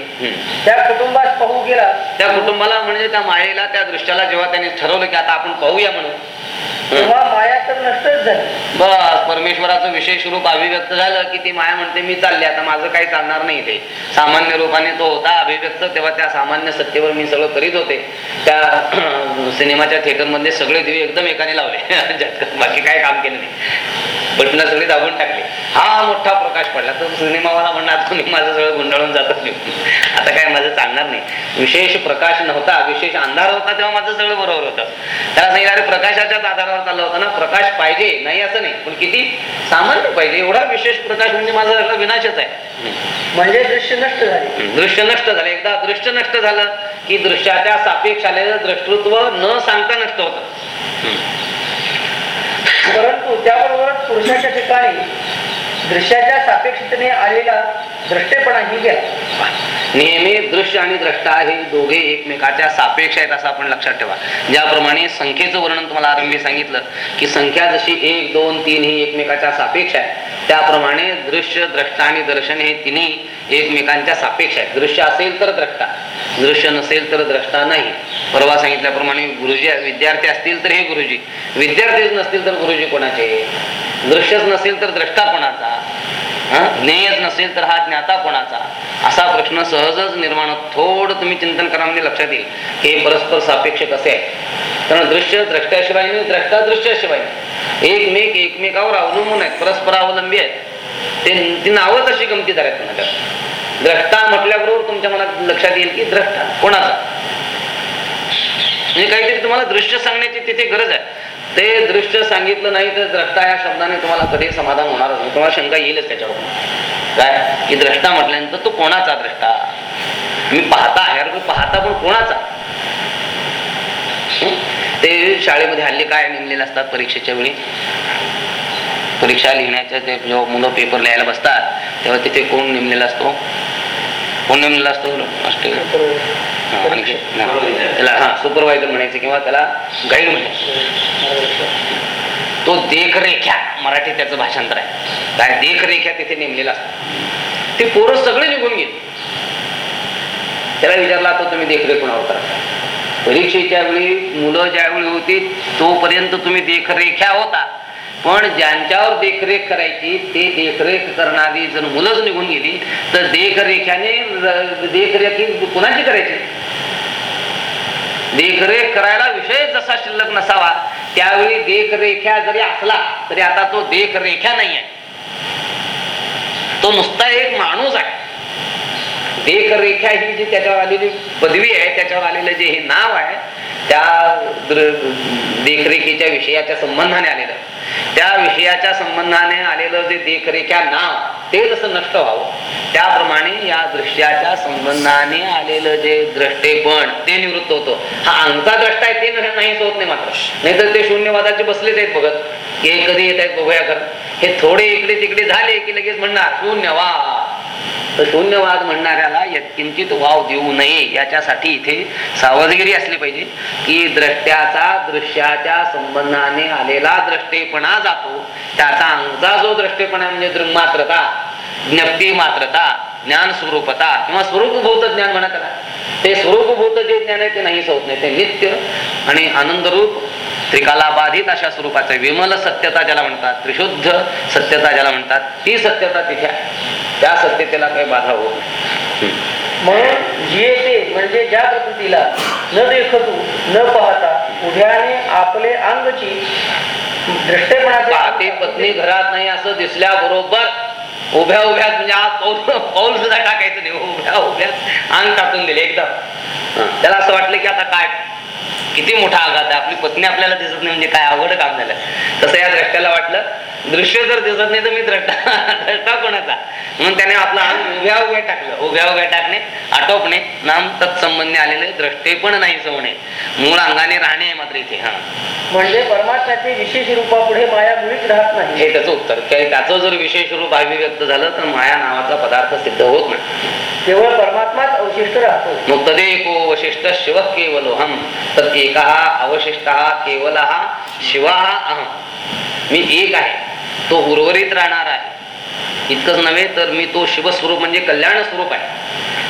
त्या कुटुंबात पाहू गेला त्या कुटुंबाला म्हणजे त्या मायेला त्या दृश्याला जेव्हा त्याने ठरवलं की आता आपण पाहूया म्हणून. तेव्हा माया तर नष्टच झाली. बस परमेश्वराचं विशेष रूप अभिव्यक्त झालं की ती माया म्हणते मी चालले आता माझं काही चालणार नाही ते सामान्य रूपाने तो होता अभिव्यक्त तेव्हा त्या सामान्य सत्तेवर मी सगळं करीत होते. त्या सिनेमाच्या थिएटरमध्ये सगळे दिवे एकदम एकाने लावले. बाकी काय काम केलं नाही. बटन सगळी दाबून टाकली. हा मोठा प्रकाश पडला. तर सिनेमावाला म्हणणार तुम्ही माझं सगळं गुंडाळून जात आता काय माझं चालणार नाही. विशेष प्रकाश नव्हता विशेष अंधार होता तेव्हा माझं सगळं बरोबर होतं. त्याला सांगितलं अरे प्रकाशाच्याच आधारावर चाललं होतं ना? प्रकाश पाहिजे. नाही असं नाही. पण किती? सामान्य पाहिजे. एवढा विशेष प्रकाश म्हणजे माझा सगळं विनाशच आहे. म्हणजे दृश्य नष्ट झाले. दृश्य नष्ट झालं. एकदा दृश्य नष्ट झालं की दृश्याच्या सापेक्ष आलेलं दृष्टृत्व न सांगता नष्ट होतं. परंतु त्याबरोबरच पुरुषाच्या ठिकाणी दृश्याच्या सापेक्षतेने आलेला दृष्टेपणाही घ्या. नेहमी दृश्य आणि द्रष्टा हे दोघे एकमेकाच्या सापेक्ष आहेत असं आपण लक्षात ठेवा. ज्याप्रमाणे संख्येचं वर्णन तुम्हाला आरंभी सांगितलं की संख्या जशी एक दोन तीन ही एकमेकाच्या सापेक्ष आहे त्याप्रमाणे दृश्य द्रष्टा आणि दर्शन हे तिन्ही एकमेकांच्या सापेक्ष आहेत. दृश्य असेल तर द्रष्टा दृश्य नसेल तर द्रष्टा नाही. परवा सांगितल्याप्रमाणे गुरुजी विद्यार्थी असतील तर हे गुरुजी विद्यार्थीच नसतील तर गुरुजी कोणाचे? दृश्यच नसेल तर द्रष्टा कोणाचा? ज्ञेयच नसेल तर हा ज्ञाता कोणाचा? असा प्रश्न सहजच निर्माण होतो. थोडं तुम्ही चिंतन करा म्हणजे लक्षात येईल. हे परस्पर सापेक्ष कसे आहे? कारण दृश्य द्रष्ट्याशिवाय नाही द्रष्टा दृश्याशिवाय नाही एकमेक एकमेकावर अवलंबून आहेत परस्परावलंबी आहेत. ते ती नावच अशी गमतीदार आहेत म्हणतात द्रष्टा म्हटल्याबरोबर तुमच्या मनात लक्षात येईल की द्रष्टा कोणाचा? म्हणजे काहीतरी तुम्हाला दृश्य सांगण्याची तिथे गरज आहे. ते दृश्य सांगितलं नाही तर द्रष्टा या शब्दाने तुम्हाला कधी समाधान होणारच नाही. तुम्हाला शंका येईलच त्याच्यावर काय? की द्रष्टा म्हटल्यानंतर तो कोणाचा द्रष्टा? मी पाहता आहे अरे पाहता पण कोणाचा? ते शाळेमध्ये हल्ली काय नेमलेले असतात परीक्षेच्या वेळी? परीक्षा लिहिण्याच्या ते जेव्हा मुलं पेपर लिहायला बसतात तेव्हा तिथे कोण नेमलेला असतो? कोण नेमलेला असतो? मास्टर आणखी त्याला हा सुपरवायझर म्हणायचं किंवा त्याला गाईड म्हणायचं. तो देखरेख्या मराठी त्याचं भाषांतर आहे. काय देखरेख्या तिथे नेमलेला असतो. ते पोरं सगळे निघून गेले. त्याला विचारला आता तुम्ही देखरेख कोणावर करा? परीक्षेच्या वेळी मुलं ज्यावेळी होती तोपर्यंत तुम्ही देखरेख्या होता. पण ज्यांच्यावर देखरेख करायची ते देखरेख करणारी जर मुलंच निघून गेली तर देखरेखाने देखरेखी कुणाची करायची? देखरेख करायला विषय जसा शिल्लक नसावा त्यावेळी देखरेख्या जरी असला तरी आता तो देखरेख्या नाही आहे तो नुसता एक माणूस आहे. देखरेखा ही जी त्याच्यावर आलेली पदवी आहे त्याच्यावर आलेलं जे हे नाव आहे त्या देखरेखीच्या विषयाच्या संबंधाने आलेलं. त्या विषयाच्या संबंधाने आलेलं जे देखरेख्या नाव ते जसं नष्ट व्हावं त्याप्रमाणे या दृश्याच्या संबंधाने आलेलं जे द्रष्टेपण ते निवृत्त होतं. हा आमचा द्रष्टा आहे ते न- नाहीच होत नाही मात्र. नाहीतर ते शून्यवादाचे बसलेच आहेत बघत. हे कधी येत आहेत बघूया कर हे थोडे इकडे तिकडे झाले की लगेच म्हणणार शून्यवाद. तर शून्यवाद म्हणणाऱ्याला यत्किंचित वाव देऊ नये याच्यासाठी इथे सावधगिरी असली पाहिजे की द्रष्ट्याचा दृश्याच्या संबंधाने आलेला द्रष्टेपणा जातो. त्याचा अंगचा जो द्रष्टेपणा म्हणजे दृंगमात्रता ज्ञप्ती मात्रता ज्ञान स्वरूपता किंवा स्वरूपभूत ज्ञान म्हणा त्याला. ते स्वरूपभूत जे ज्ञान आहे ते नाही होत नाही ते नित्य आणि आनंदरूप त्रिकालाबाधित अशा स्वरूपाचं. विमल सत्यता ज्याला म्हणतात त्रिशुद्ध सत्यता ज्याला म्हणतात ती सत्यता तिथे त्या सत्यतेला काही बाधा होत नाही. म्हणून ते म्हणजे ज्या प्रकृतीला न देखतू न पाहता उद्याने आपले अंगची दृष्टेपणाचे पत्नी घरात नाही असं दिसल्या बरोबर उभ्या उभ्यात म्हणजे आज पाऊल पाऊल सुद्धा टाकायचं नाही उभ्या उभ्यात अंग टाकून दिले एकदम. त्याला असं वाटलं की आता काय किती मोठा आघात आहे? आपली पत्नी आपल्याला दिसत नाही म्हणजे काय अवघड काम झालं. तसं या द्रष्ट्याला वाटलं दृश्य जर दिसत नाही तर मी द्रष्टा द्रष्टा कोणाचा? म्हणून त्याने आपला अंग उभ्या उभ्या टाकलं. उभ्या उभ्या टाकणे आटोपणे नाम तत्संबंधी आलेले द्रष्टे पण नाही सवणे मूळ अंगाने राहणे मात्र इथे हा. म्हणजे परमात्म्याचे विशेष रूपापुढे माया मुळीच राहत नाही. हे त्याचं उत्तर. त्याचं जर विशेष रूप अभिव्यक्त झालं तर माया नावाचा पदार्थ सिद्ध होत नाही. केवळ परमात्माच अवशिष्ट राहतो. मग तदेको वशिष्ठ शिव केवलोहम तर एका अवशिष्ट केवल हा शिवा अहम. मी एक आहे. तो उर्वरित राहणार आहे. इतकंच नव्हे तर मी तो शिवस्वरूप म्हणजे कल्याण स्वरूप आहे.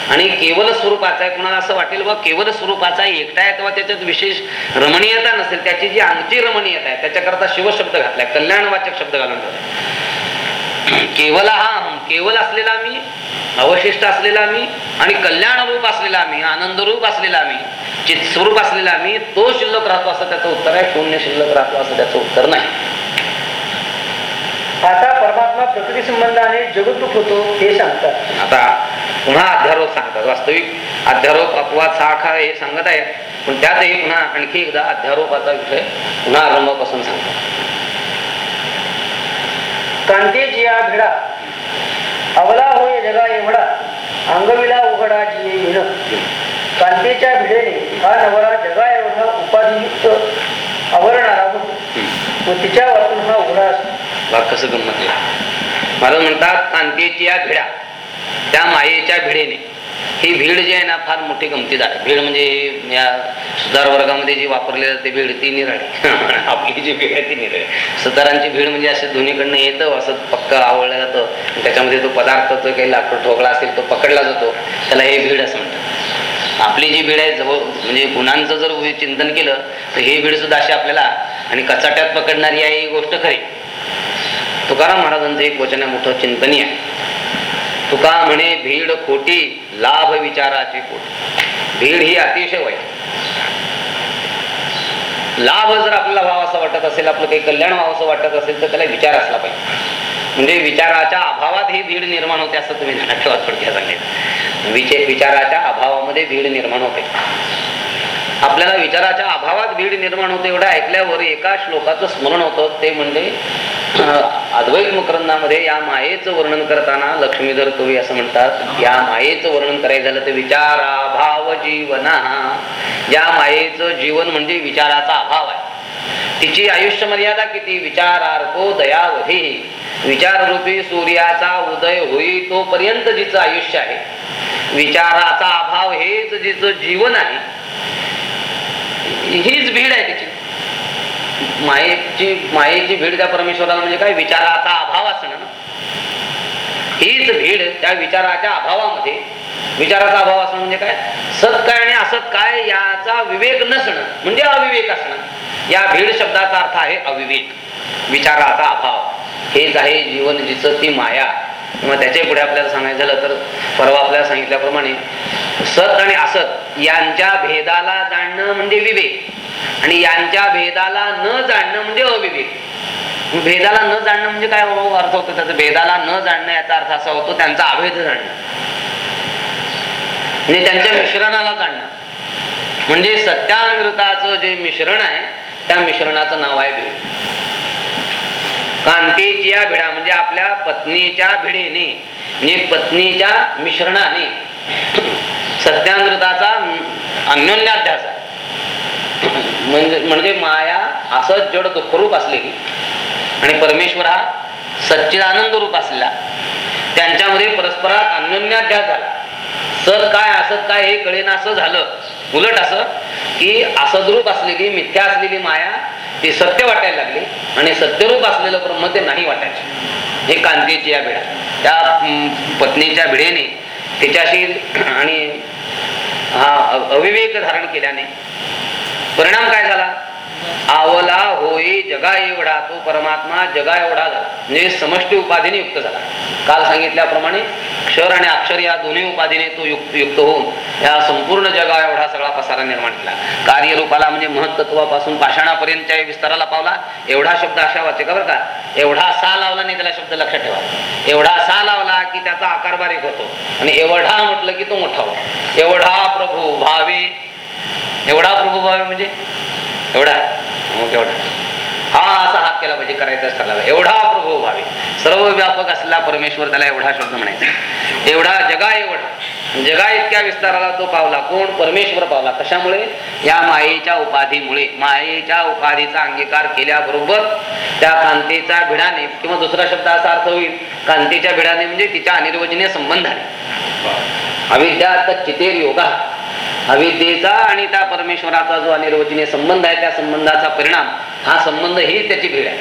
आणि केवल स्वरूपाचा आहे. कुणाला असं वाटेल बा केवल स्वरूपाचा एकटा आहे तेव्हा त्याच्यात विशेष रमणीयता नसेल. त्याची जी अंगची रमणीयता आहे त्याच्याकरता शिव शब्द घातलाय. कल्याणवाचक शब्द घालून केवल हा अहम केवल असलेला मी अवशिष्ट असलेला मी आणि कल्याण रूप असलेला मी आनंद रूप असलेला मी चित स्वरूप असलेला मी तो शिल्लक राहतो असं त्याचं उत्तर आहे शून्य शिल्लक राहतो असं त्याचं उत्तर नाही. आता परमात्मा प्रकृती संबंधाने जगद्रूप होतो हे सांगतात. आता पुन्हा अध्यारोप सांगतात वास्तविक अध्यारोप अपवाद साखा हे सांगत आहे पण त्यातही पुन्हा आणखी एकदा अध्यारोपाचा विषय पुन्हा आरंभापासून सांगतात. कांतेची या भिडा अवला होय जगा एवढा अंगविला उघडा जिये येण कांतेच्या भिडेने हा नवरा जगा एवढा उपाधियुक्त आवरणारा होतो. व तिच्या वाचून हा उघडा असतो. कसं गंमत. महाराज म्हणतात कांतीची या भिडा त्या मायेच्या भिडेने. ही भीड जी आहे ना फार मोठी गमतीदार भीड म्हणजे या सुधार वर्गामध्ये जी वापरली जाते भीड ती निराळी. आपली जी भीड आहे ती निराळी. सुतारांची भीड म्हणजे असं दोन्हीकडनं येतं असं पक्क आवडलं जातं. त्याच्यामध्ये तो पदार्थ जो काही लाकूड ठोकळा असेल तो पकडला जातो. त्याला हे भीड असं म्हणतात. आपली जी भीड आहे जवळ म्हणजे गुणांचं जर चिंतन केलं तर ही भीड सुद्धा अशी आपल्याला आणि कचाट्यात पकडणारी आहे ही गोष्ट खरी. तुकाराम महाराजांचं एक वचन आहे मोठं चिंतनीय आहे. तुका म्हणे भीड खोटी लाभ विचाराची खोटी. भीड ही अतिशय वाईट. लाभ जर आपल्याला व्हावा असं वाटत असेल आपलं काही कल्याण व्हावं असं वाटत असेल तर त्याला विचार असला पाहिजे. म्हणजे विचाराच्या अभावात ही भीड निर्माण होते असं तुम्ही ठेवा थोडक्यात सांगितलं. विचाराच्या अभावामध्ये भीड निर्माण होते. आपल्याला विचाराच्या अभावात भीड निर्माण होते एवढं ऐकल्यावर एका श्लोकाचं स्मरण होतं. ते म्हणजे अद्वैत मकरंदामध्ये या मायेचं वर्णन करताना लक्ष्मीधर कवी असं म्हणतात या मायेचं वर्णन करायचं झालं तर विचारा भाव जीवना. या मायेचं जीवन म्हणजे विचाराचा अभाव आहे. तिची आयुष्य मर्यादा किती? विचारार्को दयावधी. विचाररूपी सूर्याचा उदय होई तोपर्यंत जिचं आयुष्य आहे. विचाराचा अभाव हेच जिचं जीवन आहे. हीच भीड आहे तिची. मायेची मायेची भीड त्या परमेश्वराला म्हणजे काय? विचाराचा अभाव असणं ना. हीच भीड त्या विचाराच्या अभावामध्ये विचाराचा अभाव असणं म्हणजे काय? सत काय आणि असत काय याचा विवेक नसणं म्हणजे अविवेक असणं. या भीड शब्दाचा अर्थ आहे अविवेक विचाराचा अभाव. हेच आहे जीवन जिचं ती माया. मग त्याच्या पुढे आपल्याला सांगायचं झालं तर परवा आपल्याला सांगितल्याप्रमाणे सत आणि असत यांच्या भेदाला जाणणं म्हणजे विवेक आणि यांच्या भेदाला न जाणणं म्हणजे अविवेक. भेदाला न जाणणं म्हणजे काय अर्थ होतो त्याचा. भेदाला न जाणणं याचा अर्थ असा होतो त्यांचा अभेद जाणणं. म्हणजे त्यांच्या मिश्रणाला जाणणं. म्हणजे सत्यानृताचं जे मिश्रण आहे त्या मिश्रणाचं नाव आहे विवेक. कांतीच्या भिडा म्हणजे आपल्या पत्नीच्या भिडेने म्हणजे पत्नीच्या मिश्रणाने. सत्यानृताचा अन्योन्याध्यास म्हणजे म्हणजे माया असं जड दुःखरूप असलेली. आणि परमेश्वर हा सच्चिदानंद रूप असलेला. त्यांच्यामध्ये परस्परात अन्योन्याध्यास झाला. सर काय असत काय हे कळेना असं झालं. उलट असं की असद्रूप असलेली मिथ्या असलेली माया ती सत्य वाटायला लागली आणि सत्यरूप असलेलं ब्रह्म ते नाही वाटायचे. हे कांतीची या भिडा. त्या पत्नीच्या भिडेने तिच्याशी आणि हा अविवेक धारण केल्याने परिणाम काय झाला? आवला होई जगा एवढा तो परमात्मा जगा एवढा झाला. म्हणजे समष्टी उपाधीने युक्त झाला. काल सांगितल्याप्रमाणे क्षर आणि अक्षर या दोन्ही उपाधीने तो युक्त युक्त होऊन या संपूर्ण जगा एवढा सगळा पसारा निर्माण केला. कार्यरूपाला म्हणजे महत्त्वापासून पाषाणापर्यंतच्या विस्ताराला पावला. एवढा शब्द अशा वाचे का बरं का? एवढा सा लावला नाही त्याला शब्द लक्षात ठेवा. एवढा सा लावला की त्याचा आकार बारीक होतो. आणि एवढा म्हटलं की तो मोठा होतो. एवढा प्रभू भावे एवढा प्रभू भावे म्हणजे? एवढा. मग एवढा. हा असा हात केला पाहिजे करायचा ठरला एवढा प्रभू भावे. सर्व व्यापक असलेला परमेश्वर त्याला एवढा शब्द म्हणायचा. एवढा जगा एवढा. जगा इतक्या विस्ताराला तो पावला. कोण? परमेश्वर पावला. कशामुळे? या मायेच्या उपाधीमुळे. मायेच्या उपाधीचा अंगीकार केल्याबरोबर त्या कांतीच्या भिडाने किंवा दुसरा शब्द असा अर्थ होईल कांतीच्या भिडाने म्हणजे तिच्या अनिर्वचनीय संबंधाने. अविद्या चितेर योगा. अविद्येचा आणि त्या परमेश्वराचा जो अनिर्वचनीय संबंध आहे त्या संबंधाचा परिणाम हा संबंध ही त्याची भीड आहे.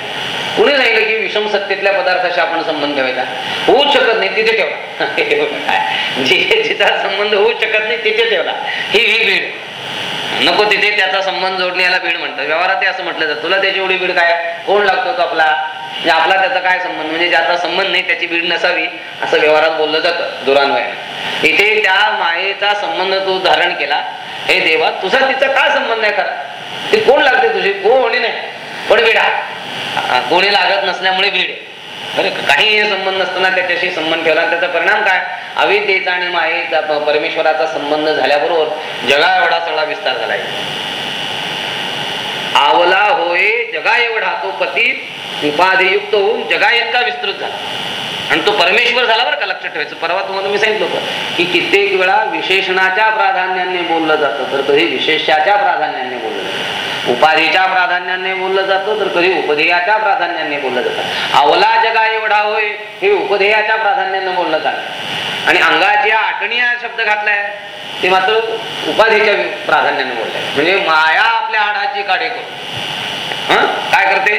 कुणी सांगितलं की विषम सत्तेतल्या पदार्थाशी आपण संबंध ठेवायचा? होऊच शकत नाही तिथे ठेवला. जिथे जिचा संबंध होऊ शकत नाही तिथे ठेवला. ही ही भीड नको तिथे त्याचा संबंध जोडणे याला भीड म्हणतात. व्यवहारात असं म्हटलं तर तुला त्याची एवढी भीड काय? कोण लागतो तो आपला? म्हणजे आपला त्याचा काय संबंध? म्हणजे ज्याचा संबंध नाही त्याची भीड नसावी असं व्यवहारात बोललं जातं दुरान्वयाने. इथे त्या मायेचा संबंध तू धारण केला. हे देवा तुझा तिचा काय संबंध आहे खरा? ती कोण लागते तुझी? कोणी नाही. पण विडा कोणी लागत नसल्यामुळे भीड आहे. बरं काही संबंध नसताना त्याच्याशी संबंध ठेवला त्याचा परिणाम काय? अविद्येचा आणि मायेचा परमेश्वराचा संबंध झाल्याबरोबर जगा एवढा सगळा विस्तार झालाय. आवला होय जगा एवढा तो पती उपाधियुक्त होऊन जगा इतका विस्तृत झाला. आणि तो परमेश्वर झाला बरं का लक्षात ठेवायचं. परवा तुम्हाला मी सांगितलं होतं की कित्येक वेळा विशेषणाच्या प्राधान्याने बोललं जातं तर कधी विशेषाच्या प्राधान्याने बोललं जातं. उपाधीच्या प्राधान्याने बोललं जातं तर कधी उपधेयाच्या प्राधान्याने बोललं जातं. अवला जगा एवढा होय हे उपधेयाच्या प्राधान्याने बोललं जातं. आणि अंगाची आटणी हा शब्द घातलाय ते मात्र उपाधीच्या प्राधान्याने बोलले म्हणजे माया आपल्या हाडाची काढे करून. काय करते?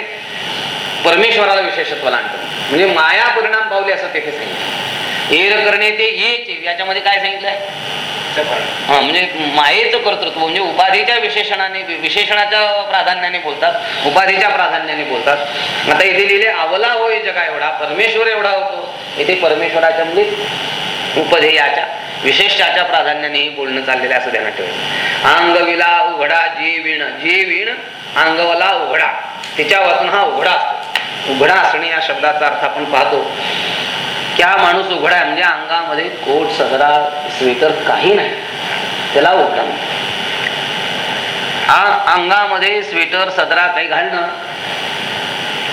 परमेश्वराला विशेषत्वाला आणतं म्हणजे माया परिणाम पावले असं तेथे सांगितलं. हेर करणे ते येचे. याच्यामध्ये काय सांगितलंय? हा म्हणजे मायेचं कर्तृत्व म्हणजे उपाधीच्या विशेषणाने विशेषणाच्या प्राधान्याने बोलतात. उपाधीच्या प्राधान्याने बोलतात. आता इथे लिहिले आवला होय जगा एवढा परमेश्वर एवढा होतो. इथे परमेश्वराच्या म्हणजे उपधेयाच्या विशेषाच्या प्राधान्याने बोलणं चाललेलं असं ध्यानात ठेवायचं अंगविला उघडा जे विण जे विण अंगवला उघडा. तिच्या वाचून हा उघडा असतो. उघडा असणे या शब्दाचा अर्थ आपण पाहतो. क्या माणूस उघडा आहे? म्हणजे अंगामध्ये कोट सदरा स्वेटर काही नाही. त्याला उघडा. अंगामध्ये स्वेटर सदरा काही घालणं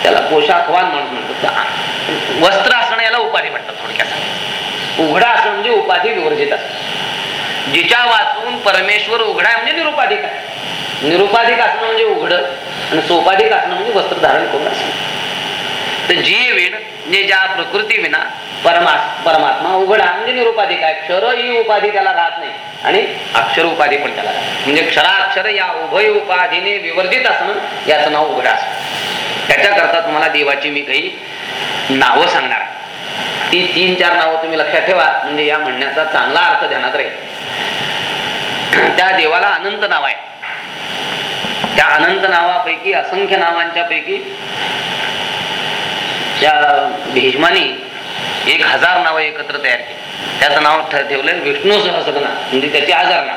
त्याला पोशाखवान म्हणून म्हणतो वस्त्र असणं याला उपाधी म्हणतात थोडक्यात. उघडा असणं म्हणजे उपाधी विवर्जित असणं. जिच्या वाचून परमेश्वर उघडा आहे म्हणजे निरुपाधिक आहे. निरुपाधिक असणं म्हणजे उघड आणि सोपाधिक असणं म्हणजे वस्त्र धारण करून असणं. तर जी विण ज्या प्रकृती विना परमा परमात्मा उघडा म्हणजे उपाधी काय? क्षर ही उपाधी त्याला राहत नाही. आणि अक्षर उपाधी पण त्याला राहत म्हणजे क्षराक्षर या उभय उपाधीने विवर्जित असणं याचं नाव उघडा असणं त्याच्याकरता तुम्हाला देवाची मी काही नावं सांगणार ती तीन चार नावं तुम्ही लक्षात ठेवा. म्हणजे या म्हणण्याचा चांगला अर्थ ध्यानात राहील. त्या देवाला अनंत नाव आहे. त्या अनंत नावापैकी असंख्य नावांच्या पैकी त्या भीष्मानी एक हजार नावं एकत्र तयार केली. त्याचं नाव ठेवलं ठेवलंय विष्णू सहस्रनाम म्हणजे त्याची हजार नाव.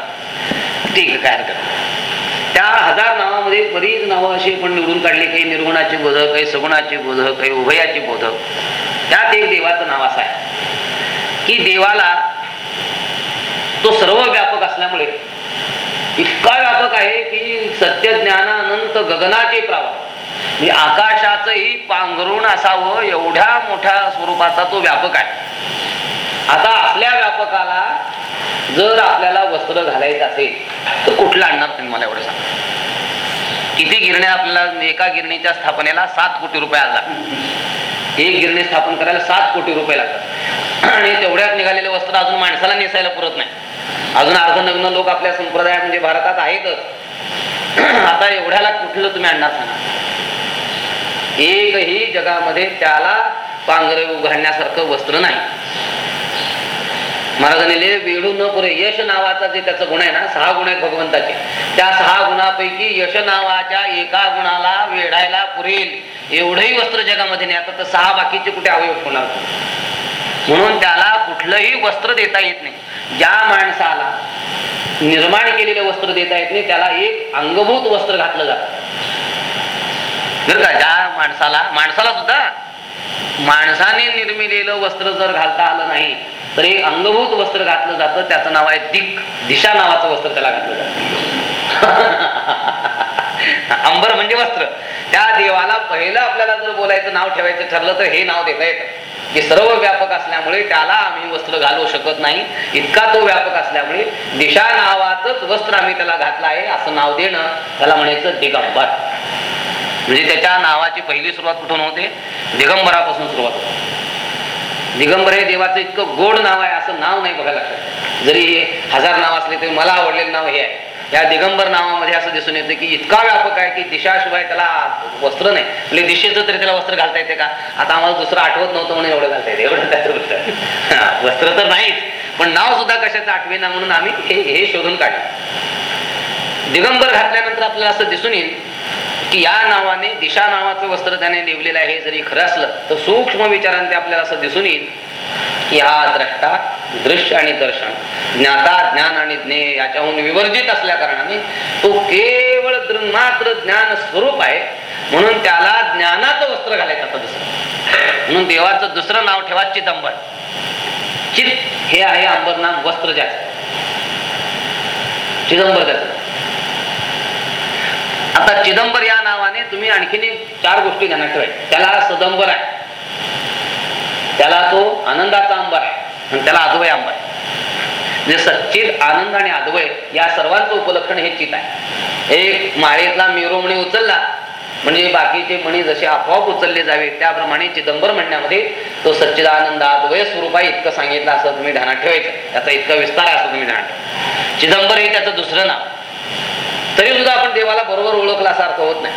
ठीक आहे काय हरकत त्या हजार नावामध्ये बरीच नावं अशी पण निवडून काढली काही निर्गुणाची बोधक काही सगुणाची बोधक काही उभयाची बोधक त्यात एक देवाचं नाव असं आहे. की देवाला तो सर्व व्यापक असल्यामुळे इतका व्यापक आहे की सत्य ज्ञानानंत गगनाचे प्रावा म्हणजे आकाशाचंही पांघरुण असावं एवढ्या मोठ्या स्वरूपाचा तो व्यापक आहे. आता आपल्या व्यापकाला जर आपल्याला वस्त्र घालायचं असेल तर कुठलं आणणार तुम्ही मला एवढं सांग? किती गिरण्या आपल्याला एका गिरणीच्या स्थापनेला सात कोटी रुपये आला एक गिरणी स्थापन करायला सात कोटी रुपये लागतात. आणि तेवढ्यात निघालेले वस्त्र अजून माणसाला नेसायला पुरत नाही. अजून अर्धनग्न लोक आपल्या संप्रदायात म्हणजे भारतात आहेतच आता एवढ्याला कुठलं तुम्ही आणणार सांगा? एकही जगामध्ये त्याला पांघरे उघडण्यासारखं वस्त्र नाही. महाराजांनी लिहिले वेळू न पुरे यश नावाचा जे त्याचा गुण आहे ना सहा गुण आहेत भगवंताचे. त्या सहा गुणापैकी यश नावाच्या एका गुणाला वेढायला पुरेल. एवढंही वस्त्र जगामध्ये नाही. आता तर सहा बाकीचे कुठे अवयव होणार म्हणून त्याला कुठलंही वस्त्र देता येत नाही. ज्या माणसाला निर्माण केलेलं वस्त्र देता येत नाही त्याला एक अंगभूत वस्त्र घातलं जातं. बरं का ज्या माणसाला माणसाला सुद्धा माणसाने निर्मिलेलं वस्त्र जर घालता आलं नाही तर एक अंगभूत वस्त्र घातलं जातं त्याचं नाव आहे दिक दिशा नावाचं वस्त्र त्याला घातलं जात. अंबर म्हणजे वस्त्र. त्या देवाला पहिलं आपल्याला जर बोलायचं नाव ठेवायचं ठरलं तर हे नाव देता येतं. की सर्व व्यापक असल्यामुळे त्याला आम्ही वस्त्र घालू शकत नाही. इतका तो व्यापक असल्यामुळे दिशा नावाचंच वस्त्र आम्ही त्याला घातलं आहे असं नाव देणं त्याला म्हणायचं दिगंबर. म्हणजे त्याच्या नावाची पहिली सुरुवात कुठून होते? दिगंबरापासून सुरुवात होते. दिगंबर हे देवाचं इतकं गोड नाव आहे असं नाव नाही बघायला लागतं. जरी हजार नाव असले तरी मला आवडलेलं नाव हे आहे. या दिगंबर नावामध्ये असं दिसून येतं की इतका व्यापक आहे की दिशाशिवाय त्याला वस्त्र नाही. म्हणजे दिशेचं तरी त्याला वस्त्र घालता येते का? आता आम्हाला दुसरं आठवत नव्हतं म्हणून एवढं घालता येते. एवढं त्याचं वृत्त वस्त्र तर नाहीच पण नाव सुद्धा कशाचं आठवेना म्हणून आम्ही हे हे शोधून काढलं. दिगंबर घातल्यानंतर आपल्याला असं दिसून येईल की या नावाने दिशा नावाचं वस्त्र त्याने लिवलेलं आहे हे जरी खरं असलं तर सूक्ष्म विचारांते आपल्याला असं दिसून येईल की हा द्रष्टा दृश्य आणि दर्शन. ज्ञाता ज्ञान आणि ज्ञेय याच्याहून विवर्जित असल्या कारणाने तो केवळ मात्र ज्ञान स्वरूप आहे. म्हणून त्याला ज्ञानाचं वस्त्र घालायचं आता दुसरं. म्हणून देवाचं दुसरं नाव ठेवा चिदंबर. चित हे आहे अंबर नाम वस्त्र ज्याचं. चिदंबर त्याचं. आता चिदंबर या नावाने तुम्ही आणखीन चार गोष्टी ध्यानात ठेवायच्या त्याला सदंबर आहे. त्याला तो आनंदाचा अंबर आहे. आणि त्याला अद्वय अंबर आहे. म्हणजे सच्चित आनंद आणि अद्वय या सर्वांचं उपलक्षण हे चित आहे. एक माळेतला मिरोमणी उचलला म्हणजे बाकीचे मणी जसे आपोआप उचलले जावे त्याप्रमाणे चिदंबर म्हणण्यामध्ये तो सच्चिदानंद अद्वय स्वरूपा इतकं सांगितलं असं तुम्ही ध्यानात ठेवायचं. त्याचा इतका विस्तार आहे असं तुम्ही ध्यानात ठेवा. चिदंबर हे त्याचं दुसरं नाव. तरी सुद्धा आपण देवाला बरोबर ओळखला असा अर्थ होत नाही.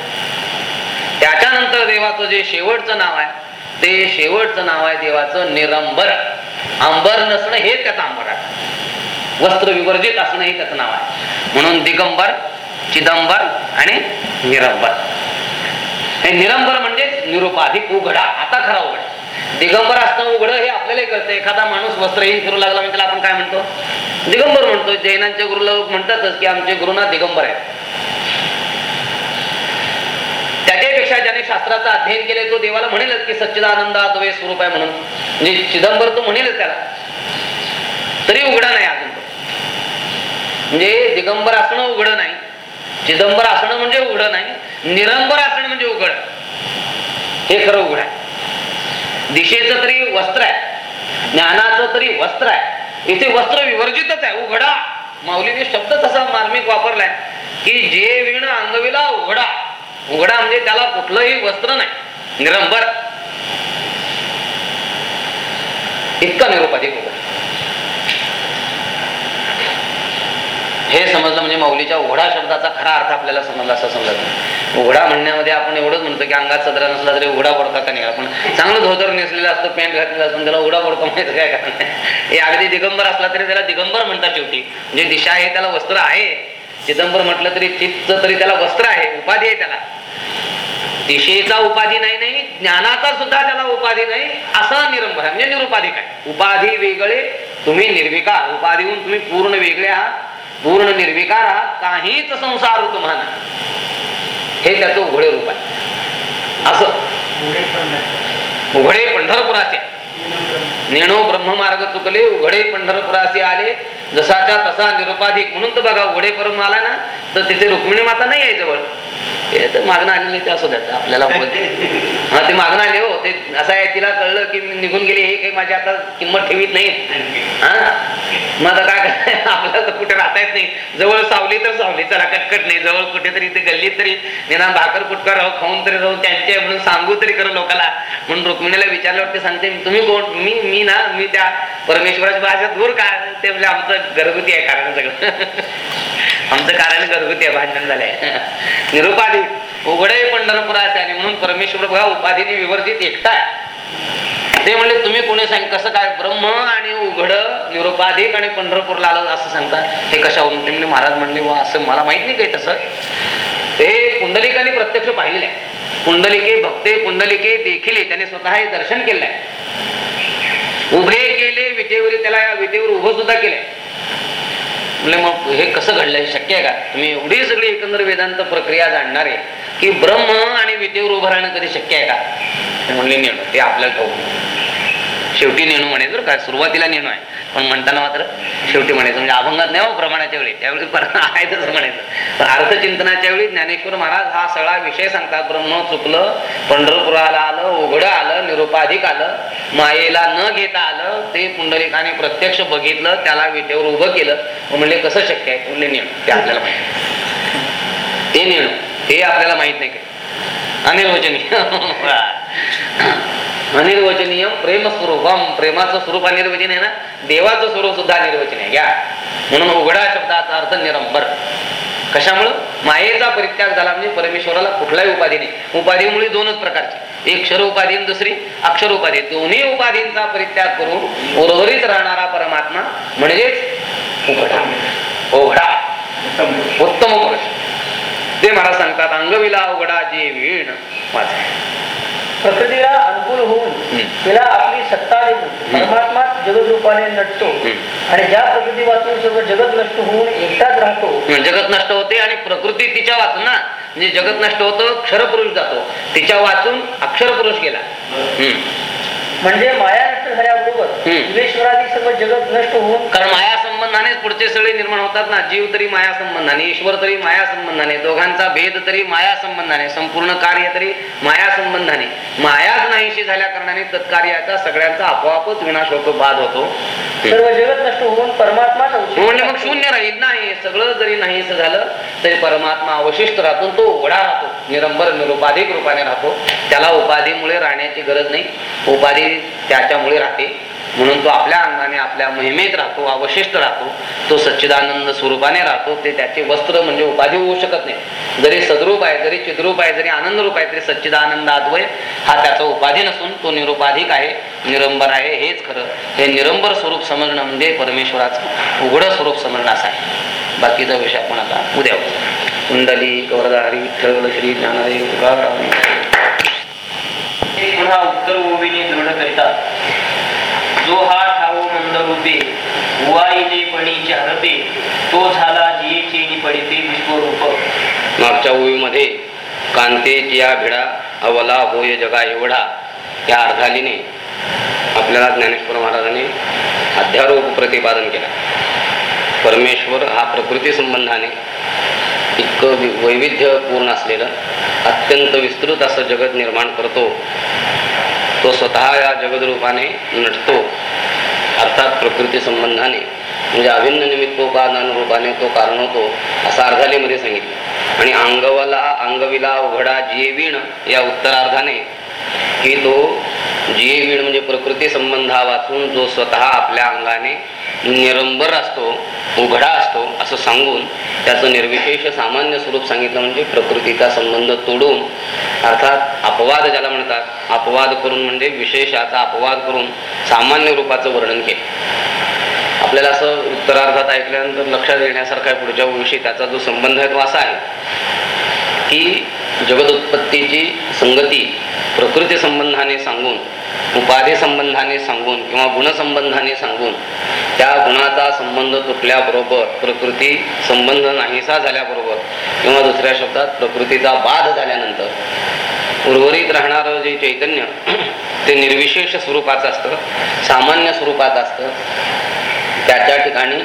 त्याच्यानंतर देवाचं जे शेवटचं नाव आहे ते शेवटचं नाव आहे देवाचं निरंबर. अंबर नसणं हे त्याचं अंबर आहे. वस्त्र विवर्जित असणं हे त्याचं नाव आहे. म्हणून दिगंबर चिदंबर आणि निरंबर. हे निरंबर म्हणजे निरुपाधिक उघडा. आता खरा उघडा. दिगंबर असणं उघड हे आपल्याला कळतं. एखादा माणूस वस्त्रहीन फिरू लागला म्हणजे आपण काय म्हणतो? दिगंबर म्हणतो. जैनांचे गुरु लोक म्हणतातच की आमचे गुरुना दिगंबर आहेत. त्याच्यापेक्षा ज्याने शास्त्राचं अध्ययन केले तो देवाला म्हणेलच की सच्चिदानंद अद्वय स्वरूप आहे म्हणून. म्हणजे चिदंबर तो म्हणेलच त्याला. तरी उघडा नाही अजून म्हणजे दिगंबर असणं उघड नाही. चिदंबर असणं म्हणजे उघड नाही. निरंबर असणं म्हणजे उघड. हे खरं उघड आहे. दिशेचं तरी वस्त्र आहे. ज्ञानाचं तरी वस्त्र आहे. इथे वस्त्र विवर्जितच आहे. उघडा. माऊलीने शब्द तसा मार्मिक वापरलाय की जे विण अंगविला उघडा. उघडा म्हणजे त्याला कुठलंही वस्त्र नाही. निरंबर. इतका निरुपाधिक हे समजलं म्हणजे माऊलीच्या ओढा शब्दाचा खरा अर्थ आपल्याला समजला असं समजत नाही. उघडा म्हणण्यामध्ये आपण एवढंच म्हणतो की अंगात सदरा नसला तरी उघडा पडता का नाही? पण चांगलं धोतर नेसलेलं असतो पॅन्ट घातलेला असतं त्याला उघडा पडतो माहिती काय कारण? नाही. हे अगदी दिगंबर असला तरी त्याला दिगंबर म्हणतात शेवटी. म्हणजे दिशा आहे त्याला वस्त्र आहे. चिदंबर म्हटलं तरी चित्त तरी त्याला वस्त्र आहे उपाधी आहे त्याला. दिशेचा उपाधी नाही नाही ज्ञानाचा सुद्धा त्याला उपाधी नाही असा निरंबर आहे. म्हणजे निरुपाधिक आहे. उपाधी वेगळे तुम्ही निर्विकार. उपाधीहून तुम्ही पूर्ण वेगळे आहात. पूर्ण निर्विकार काहीच संसार तुम्हाला हे त्याचं उघडे रूप आहे. असं. उघडे पंढरपुराचे. नेणो ब्रह्ममार्ग चुकले उघडे पंढरपुराचे आले. जसाच्या तसा निरुपाधिक म्हणून तर बघा उघडे परम आला ना तर तिथे रुक्मिणी माता नाही आहे जवळ. ते तर मागणं आलेले ते असू द्यात आपल्याला बोलते. हा ते मागणं आले हो ते असं आहे तिला कळलं की मी निघून गेली हे काही माझी आता किंमत ठेवीत नाही. हा? मग आता काय? आपल्याला तर कुठे राहता येत नाही. जवळ सावली तर सावली चला कटकट नाही. जवळ कुठेतरी ते गल्लीत तरी निदान भाकर कुटका राहू खाऊन तरी राहू त्यांचे म्हणून सांगू तरी खरं लोकांना म्हणून रुक्मिणीला विचारल्यावरती सांगते तुम्ही कोण? मी मी मी ना मी त्या परमेश्वराच्या भाषा दूर का ते म्हणजे आमचं घरगुती आहे कारण सगळं. आमचं कारण घरगुती आहे भांडण झालंय. निरुपाधी उघडे पंढरपुराचे आणि म्हणून परमेश्वर बघा उपाधीने विवर्जित एकटा ते म्हणले तुम्ही कोणी सांग कसं काय ब्रह्म आणि उघड निरुपाधिक आणि पंढरपूरला आलं असं सांगतात हे कशावरून ते महाराज म्हणले वा असं मला माहीत नाही काही तसं. ते कुंडलिकाने प्रत्यक्ष पाहिलेलं आहे. कुंडलिके भक्ते कुंडलिके देखील त्याने स्वतः हे दर्शन आहे. उभे केले विटेवर त्याला या विटेवर उभं सुद्धा केलंय. म्हणजे मग हे कसं घडलं हे शक्य आहे का? तुम्ही एवढी सगळी एकंदर वेदांत प्रक्रिया जाणणारे की ब्रह्म आणि विटेवर उभं राहणं कधी शक्य आहे का? म्हणले नाही ते आपल्याला ठाऊ शेवटी नेणू म्हणायचं बरं का सुरुवातीला नेणू आहे. पण म्हणताना मात्र शेवटी म्हणायचं म्हणजे अभंगात नाही हो प्रमाणाच्या वेळी. त्यावेळी परत आहे तसं म्हणायचं अर्थचिंतनाच्या वेळी ज्ञानेश्वर महाराज हा सगळा विषय सांगतात. ब्रह्म चुकलं पंढरपुराला आलं उघडं आलं निरुपाधिक आलं मायेला न घेता आलं ते पुंडलिकाने प्रत्यक्ष बघितलं त्याला विटेवर उभं केलं. म्हणले कसं शक्य आहे? म्हणले नेणू. ते आपल्याला माहिती ते नेणू. हे आपल्याला माहीत नाही. काय अनिर्वचनीय अनिर्वचनीय प्रेम स्वरूपम प्रेमाचं स्वरूप अनिर्वचनीय आहे ना? देवाचं स्वरूप सुद्धा अनिर्वचनीय आहे. घ्या म्हणून उघडा शब्दाचा अर्थ निरंबर. कशामुळं? मायेचा परित्याग झाला म्हणजे परमेश्वराला कुठलाही उपाधी नाही. उपाधीमुळे दोनच प्रकारचे. एक क्षर उपाधी आणि दुसरी अक्षर उपाधी. दोन्ही उपाधींचा परित्याग करून उर्वरित राहणारा परमात्मा म्हणजेच उघडा. उघडा. उत्तम पुरुष. ते मला सांगतात अंगविला उघडा जे वीण माझे. प्रकृतीला अनुकूल होऊन. तिला आपली सत्ता देऊन परमात्मा जगत रूपाने नटतो. आणि ज्या प्रकृती वाचून सर्व जगत नष्ट होऊन एकटाच राहतो जगत नष्ट होते आणि प्रकृती तिच्या वाचून ना म्हणजे जगत नष्ट होतं क्षरपुरुष जातो तिच्या वाचून अक्षर पुरुष गेला. म्हणजे माया नष्ट झाल्याबरोबर. जीवेश्वरादी सर्व जगत नष्ट होऊन कारण माया संबंधानेच पुढचे सगळे निर्माण होतात ना. जीव तरी माया संबंधाने ईश्वर तरी माया संबंधाने दोघांचा भेद तरी माया संबंधाने संपूर्ण कार्य तरी माया संबंधाने. मायाच नाहीशी झाल्या कारणाने तत्कार्याचा सगळ्यांचा आपोआपच विनाश होतो. बाद होतो सर्व जगत नष्ट होऊन परमात्माच म्हणले मग शून्य राहील नाही सगळं जरी नाहीस झालं तरी परमात्मा अवशिष्ट राहतो तो उघडा राहतो. निरंबर निरुपाधिक रूपाने राहतो. त्याला उपाधीमुळे राहण्याची गरज नाही. उपाधी त्याच्यामुळे राहते. म्हणून तो आपल्या अंगाने आपल्या महिमेत राहतो अवशिष्ट राहतो. तो सच्चिदानंद स्वरूपाने राहतो. ते त्याचे वस्त्र म्हणजे उपाधी होऊ शकत नाही. जरी सद्रूप आहे जरी चिद्रूप आहे जरी आनंद रूप आहे तरी सच्चिदानंद अद्वय हा त्याचा उपाधी नसून तो निरुपाधिक आहे निरंबर आहे. हेच खरं. हे निरंबर स्वरूप समजणं म्हणजे परमेश्वराचं उघडं स्वरूप समजण्यास आहे. बाकीचा विषय आपण आता उद्या कुंडली गौरधारी विठ्ठल श्री ज्ञानदेव तुकाराम. ते पुन्हा उत्तर ओवीने दृढ करीतात. जो हा ठावो मंद रूपे उवाईले पणीचे हरपे तो झाला जियेचे पडिते विश्वरूप. मागच्या ओळीमध्ये कांतेची या भिडा अवला होय जगा एवढा या अर्धालीने आपल्याला ज्ञानेश्वर महाराजांनी अध्यारोप प्रतिपादन केलं. परमेश्वर हा प्रकृती संबंधाने इतकं वैविध्यपूर्ण असलेलं अत्यंत विस्तृत असं जगत निर्माण करतो. तो स्वतः या जगदरूपाने नटतो. अर्थात प्रकृती संबंधाने म्हणजे अभिन्न निमित्तोपादान रूपाने तो कारण होतो असं अर्धालीमध्ये सांगितलं. आणि अंगवला अंगविला उघडा जियवीण या उत्तरार्धाने की तो जियवीण म्हणजे प्रकृती संबंधा वाचून जो स्वतः आपल्या अंगाने निरंबर असतो उघडा असतो असं सांगून त्याचं निर्विशेष सामान्य स्वरूप सांगितलं म्हणजे प्रकृतीचा संबंध तोडून अर्थात अपवाद ज्याला म्हणतात अपवाद करून म्हणजे विशेषाचा अपवाद करून सामान्य रूपाचं वर्णन केलं. आपल्याला असं उत्तरार्धात ऐकल्यानंतर लक्षात येण्यासारखा पुढच्या विषयी त्याचा जो संबंध आहे तो असा आहे की जगदोत्पत्तीची संगती प्रकृती संबंधाने सांगून उपाधी संबंधाने सांगून किंवा गुणसंबंधाने सांगून त्या गुणाचा संबंध तुटल्याबरोबर प्रकृती संबंध नाहीसा झाल्याबरोबर किंवा दुसऱ्या शब्दात प्रकृतीचा बाध झाल्यानंतर उर्वरित राहणारं जे चैतन्य ते निर्विशेष स्वरूपाचं असतं सामान्य स्वरूपाचं असतं. त्याच्या ठिकाणी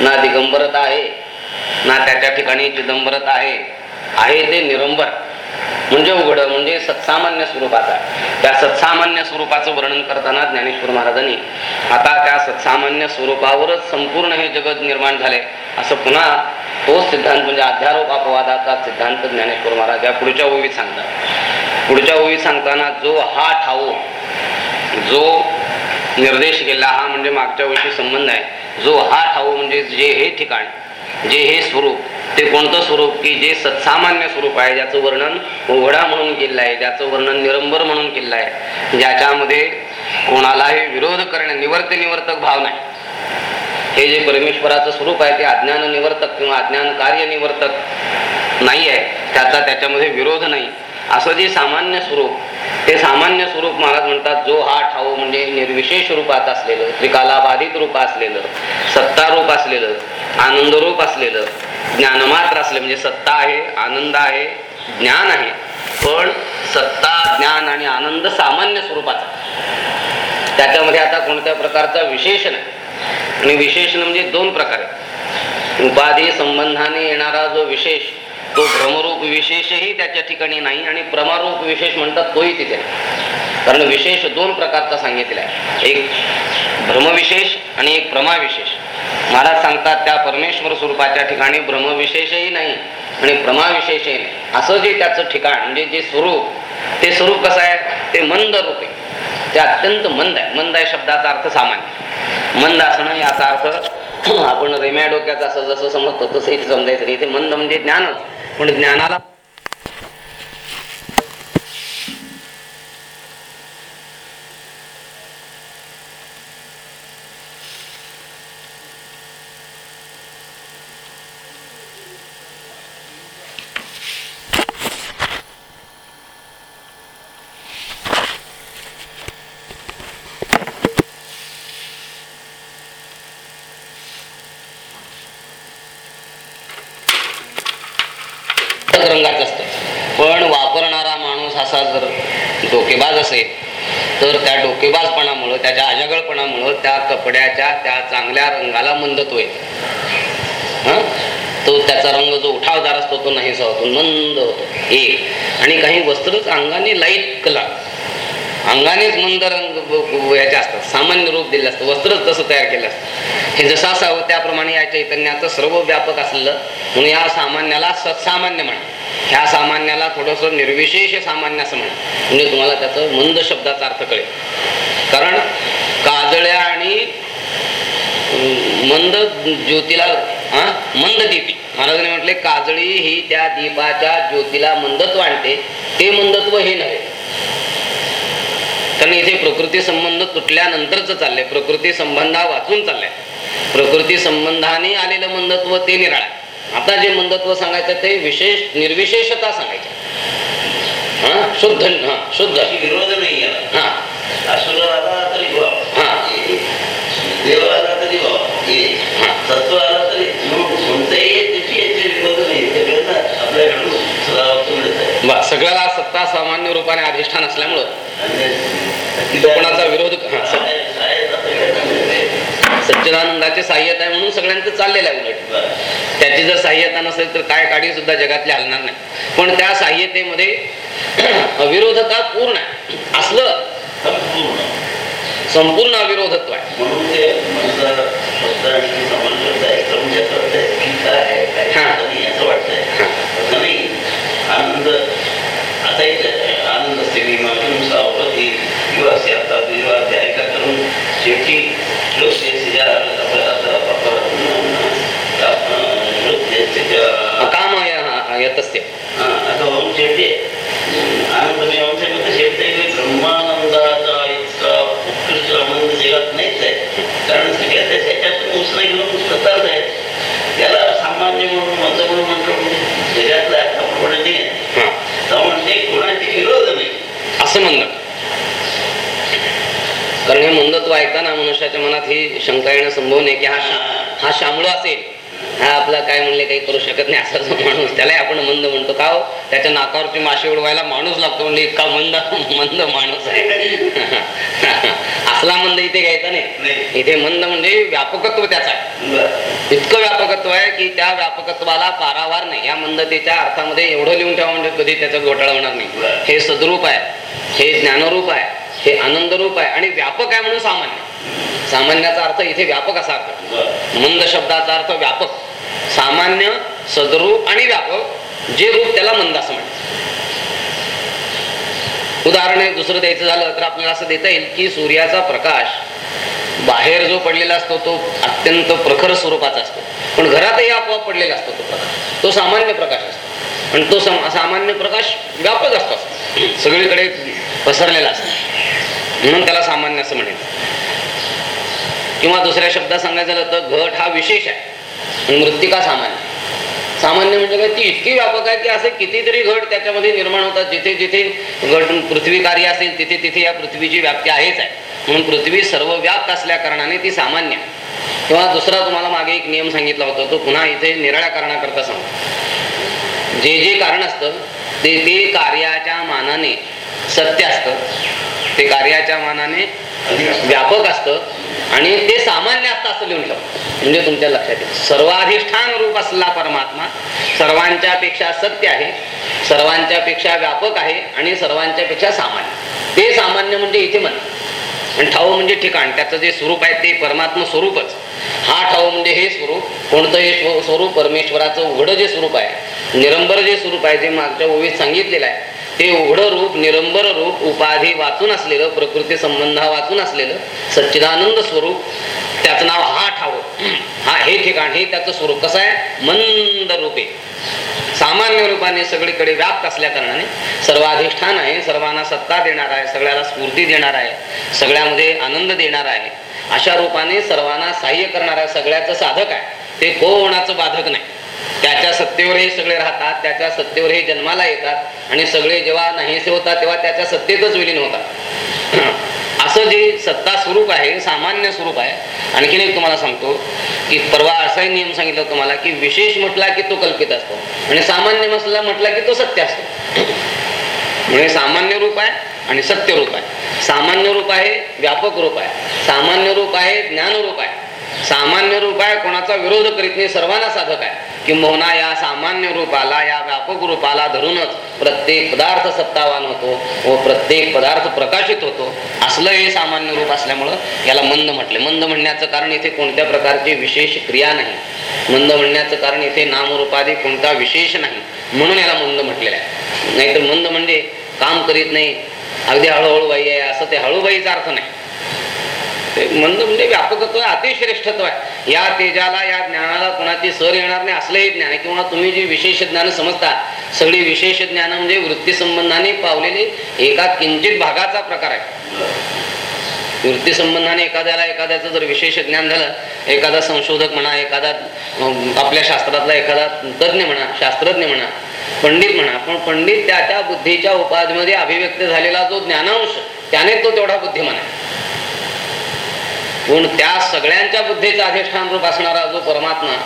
ना दिगंबरता आहे ना त्याच्या ठिकाणी चिदंबरता आहे आहे ते निरंबर. म्हणजे उघड म्हणजे सत्सामान्य स्वरूपाचा त्या सत्सामान्य स्वरूपाचं वर्णन करताना ज्ञानेश्वर महाराजांनी आता त्या सत्सामान्य स्वरूपावरच संपूर्ण हे जगत निर्माण झाले. असं पुन्हा तोच सिद्धांत म्हणजे अध्यारोप अपवादाचा सिद्धांत ज्ञानेश्वर महाराज या पुढच्या ओवीत सांगतात. पुढच्या ओवीत सांगताना जो हा ठाऊ जो निर्देश केला हा म्हणजे मागच्या ओळीशी संबंध आहे. जो हा ठाऊ म्हणजे जे हे ठिकाण जे हे स्वरूप ते कोणतं स्वरूप? की जे सत्सामान्य स्वरूप आहे ज्याचं वर्णन उघडा म्हणून केलं आहे ज्याचं वर्णन निरंबर म्हणून केलं आहे ज्याच्यामध्ये कोणालाही विरोध करणे निवर्त निवर्तक भाव नाही. हे जे परमेश्वराचं स्वरूप आहे ते अज्ञान निवर्तक किंवा अज्ञान कार्य निवर्तक नाही आहे त्याचा त्याच्यामध्ये विरोध नाही. असं जे सामान्य स्वरूप ते सामान्य स्वरूप महाराज म्हणतात जो हा ठाऊ म्हणजे निर्विशेष रूपात असलेलं त्रिकालाबाधित रूप असलेलं सत्ता रूप असलेलं आनंद रूप असलेलं ज्ञानमात्र असले म्हणजे सत्ता आहे आनंद आहे ज्ञान आहे पण सत्ता ज्ञान आणि आनंद सामान्य स्वरूपाचा. त्याच्यामध्ये आता कोणत्या प्रकारचा विशेषण आहे? आणि विशेषण म्हणजे दोन प्रकार. आहे उपाधी संबंधाने येणारा जो विशेष तो भ्रमरूप विशेषही त्याच्या ठिकाणी नाही आणि प्रमारूप विशेष म्हणतात तोही तिथे कारण विशेष दोन प्रकारचा सांगितला आहे. एक भ्रमविशेष आणि एक प्रमाविशेष. महाराज सांगतात त्या परमेश्वर स्वरूपाच्या ठिकाणी भ्रमविशेषही नाही आणि प्रमाविशेषही नाही. असं जे त्याचं ठिकाण म्हणजे जे स्वरूप ते स्वरूप कसं आहे? ते मंद रूप आहे. ते अत्यंत मंद आहे. मंद आहे शब्दाचा अर्थ सामान्य. मंद असणं याचा अर्थ आपण रेम्या डोक्याचा असं जसं समजतो तसंही समजायचं नाही. इथे मंद म्हणजे ज्ञानच. पण ज्ञानाला तग रंगाचं असतं पण वापरणारा माणूस असा जर डोकेबाज असेल तर त्या डोकेबाजपणामुळं त्याच्या अजगळपणामुळं त्या कपड्याच्या त्या चांगल्या रंगाला मंदत्व तो त्याचा रंग जो उठावदार असतो तो नाहीसा होतो मंद होतो. एक. आणि काही वस्त्रच अंगाने लाइट कला. अंगानेच मंद रंग याचे असतात. सामान्य रूप दिले असतं. वस्त्रच तसं तयार केलं असतं. हे जसं असावं त्याप्रमाणे या चैतन्याचं सर्व व्यापक असलं म्हणून या सामान्याला सत्सामान्य म्हणा. ह्या सामान्याला थोडंसं निर्विशेष सामान्य असं म्हणा. म्हणजे तुम्हाला त्याचं मंद शब्दाचा अर्थ कळेल. कारण काजळ्या आणि मंद ज्योतीला हा? मंद दीप. महाराजांनी म्हटले काजळी ही त्या दीपाच्या ज्योतीला मंदत्व आणते ते मंदत्व हे नव्हे. कारण इथे प्रकृती संबंध तुटल्यानंतरच चाललंय प्रकृती संबंधा वाचून चाललंय प्रकृती संबंधाने आलेलं मंदत्व ते निराळ. आता जे मंदत्व सांगायचं ते विशेष निर्विशेषता सांगायची. हा? शुद्ध हा शुद्ध. विरोध नाही हा असुर आला तरी भाव हा. देव आला तरी भाव हे हा. तत्व आला तरी कोणत्याही सगळ्याला सत्ता सामान्य रूपाने अधिष्ठान असल्यामुळं कोणाचा विरोध हा. सच्चिदानंदाचे साह्यता आहे म्हणून सगळ्यांचं चाललेलं आहे उलट. त्याची जर साह्यता नसेल तर काय काढी सुद्धा जगातले हलणार नाही. पण त्या साह्यतेमध्ये अविरोधता पूर्ण आहे. असलं संपूर्ण. संपूर्ण अविरोधत्व आहे. हा. असं वाटतंय नाही आनंद आता एक आनंद असते मी मागून सावपती किंवा असे आता विवाह द्यायका करून शेवटी लोक जे ज्या आपल्या आता त्याच्या अकाम य- यतस्य हा, आता होऊन शेवटी आनंद असं म्हणणं. कारण हे मंदत्व ऐकताना मनुष्याच्या मनात ही शंका येणं संभव नाही की हा हा शामळू असेल हा आपला काय म्हणले काही करू शकत नाही असा जो माणूस त्यालाही आपण मंद म्हणतो. का हो? त्याच्या नाकावरती माशी उडवायला माणूस लागतो म्हणजे इतका मंद मंद माणूस आहे. असला मंद इथे घ्यायचा नाही. नाही. इथे मंद म्हणजे व्यापकत्व त्याचा आहे. इतकं व्यापकत्व आहे की त्या व्यापकत्वाला पारावार नाही. या मंदतेच्या अर्थामध्ये एवढं लिहून ठेवा म्हणजे कधी त्याचा घोटाळा होणार नाही. हे सद्रूप आहे. हे ज्ञानरूप आहे. हे आनंदरूप आहे. आणि व्यापक आहे म्हणून सामान्य सामान्याचा अर्थ इथे व्यापक असा अर्थ. मंद शब्दाचा अर्थ व्यापक. सामान्य सद्रूप आणि व्यापक. जे रूप त्याला मंद असं म्हणतात. उदाहरण एक दुसरं द्यायचं झालं तर आपल्याला असं देता येईल की सूर्याचा प्रकाश बाहेर जो पडलेला असतो तो अत्यंत प्रखर स्वरूपाचा असतो. पण घरातही आपोआप पडलेला असतो तो प्रकाश. तो सामान्य प्रकाश असतो. पण तो सम- सामान्य प्रकाश व्यापक असतो. सगळीकडे पसरलेला असतो. म्हणून त्याला सामान्य असं म्हणेल किंवा दुसऱ्या शब्दात सांगायचं झालं तर घट हा विशेष आहे. मृत्तिका सामान्य. सामान्य म्हणजे काय ती इतकी व्यापक आहे की असे कितीतरी घट त्याच्यामध्ये निर्माण होतात. जिथे जिथे घट पृथ्वी कार्य असेल तिथे तिथे या पृथ्वीची व्याप्ती आहेच आहे. म्हणून पृथ्वी सर्व व्याप्त असल्या कारणाने ती सामान्य किंवा दुसरा तुम्हाला मागे एक नियम सांगितला होता तो पुन्हा इथे निराळ्या कारणाकरता सांगतो. जे जे कारण असतं ते ते कार्याच्या मानाने सत्य असतं. ते कार्याच्या मानाने व्यापक असतं. आणि ते सामान्य असतं असं लिहून ठेवा. म्हणजे तुमच्या लक्षात येईल. सर्वाधिष्ठान रूप असला परमात्मा सर्वांच्या पेक्षा सत्य आहे सर्वांच्या पेक्षा व्यापक आहे आणि सर्वांच्या पेक्षा सामान्य. ते सामान्य म्हणजे इथे मन आणि ठाऊ म्हणजे ठिकाण. त्याचं जे स्वरूप आहे ते परमात्मा स्वरूपच. हा ठाऊ म्हणजे हे स्वरूप. कोणतं हे स्वरूप परमेश्वराचं उघडं जे स्वरूप आहे निरंबर जे स्वरूप आहे जे मागच्या ओवीत सांगितलेलं आहे ते उघडं रूप निरंबर रूप उपाधी वाचून असलेलं प्रकृती संबंधा वाचून असलेलं सच्चिदानंद स्वरूप त्याचं नाव हा ठाव. हा हे ठिकाण हे त्याचं स्वरूप. कसं आहे? मंद रूपे. सामान्य रूपाने सगळीकडे व्याप्त असल्या कारणाने सर्वाधिष्ठान आहे सर्वांना सत्ता देणार आहे सगळ्याला स्फूर्ती देणार आहे सगळ्यामध्ये आनंद देणार आहे. अशा रूपाने सर्वांना सहाय्य करणारा सगळ्याचं साधक आहे. ते कोणाचं बाधक नाही. त्याच्या सत्तेवर हे सगळे राहतात त्याच्या सत्तेवर हे जन्माला येतात आणि सगळे जेव्हा नाहीसे होतात तेव्हा त्याच्या सत्तेतच विलीन होतात. असं जे सत्ता स्वरूप आहे सामान्य स्वरूप आहे आणखीन एक तुम्हाला सांगतो की परवा असाही नियम सांगितला तुम्हाला की विशेष म्हटला की तो कल्पित असतो आणि सामान्य मसला म्हटला की तो सत्य असतो. म्हणजे सामान्य रूप आहे आणि सत्य रूप आहे. सामान्य रूप आहे व्यापक रूप आहे. सामान्य रूप आहे ज्ञान रूप आहे. सामान्य रूप आहे कोणाचा विरोध करीत नाही सर्वांना साधक आहे. किंबहुना या सामान्य रूपाला या व्यापक रूपाला धरूनच प्रत्येक पदार्थ सत्तावान होतो व प्रत्येक पदार्थ प्रकाशित होतो. असलं हे सामान्य रूप असल्यामुळं याला मंद म्हटले. मंद म्हणण्याचं कारण इथे कोणत्या प्रकारची विशेष क्रिया नाही. मंद म्हणण्याचं कारण इथे नामरूपादी कोणता विशेष नाही. म्हणून याला मंद म्हटलेलं आहे. नाहीतर मंद म्हणजे काम करीत नाही. अगदी हळूहळू बाई आहे असं ते हळूबाईचा अर्थ नाही. मंद म्हणजे व्यापकत्व अतिश्रेष्ठत्व आहे. या तेजाला या ज्ञानाला कोणाची सर येणार नाही असलंही ज्ञान आहे. किंवा तुम्ही जे विशेष ज्ञान समजता सगळी विशेष ज्ञान म्हणजे वृत्ती संबंधाने पावलेली एका किंचित भागाचा प्रकार आहे. वृत्ती संबंधाने एखाद्याला एखाद्याचं जर विशेष ज्ञान झालं एखादा संशोधक म्हणा एखादा आपल्या शास्त्रातला एखादा तज्ज्ञ म्हणा शास्त्रज्ञ म्हणा पंडित म्हणा पण पंडित त्या त्या बुद्धीच्या उपाधीमध्ये अभिव्यक्त झालेला जो ज्ञानांश त्याने तो तेवढा बुद्धिमान आहे. पण त्या सगळ्यांच्या बुद्धीचा अधिष्ठान रूप असणारा जो परमात्मा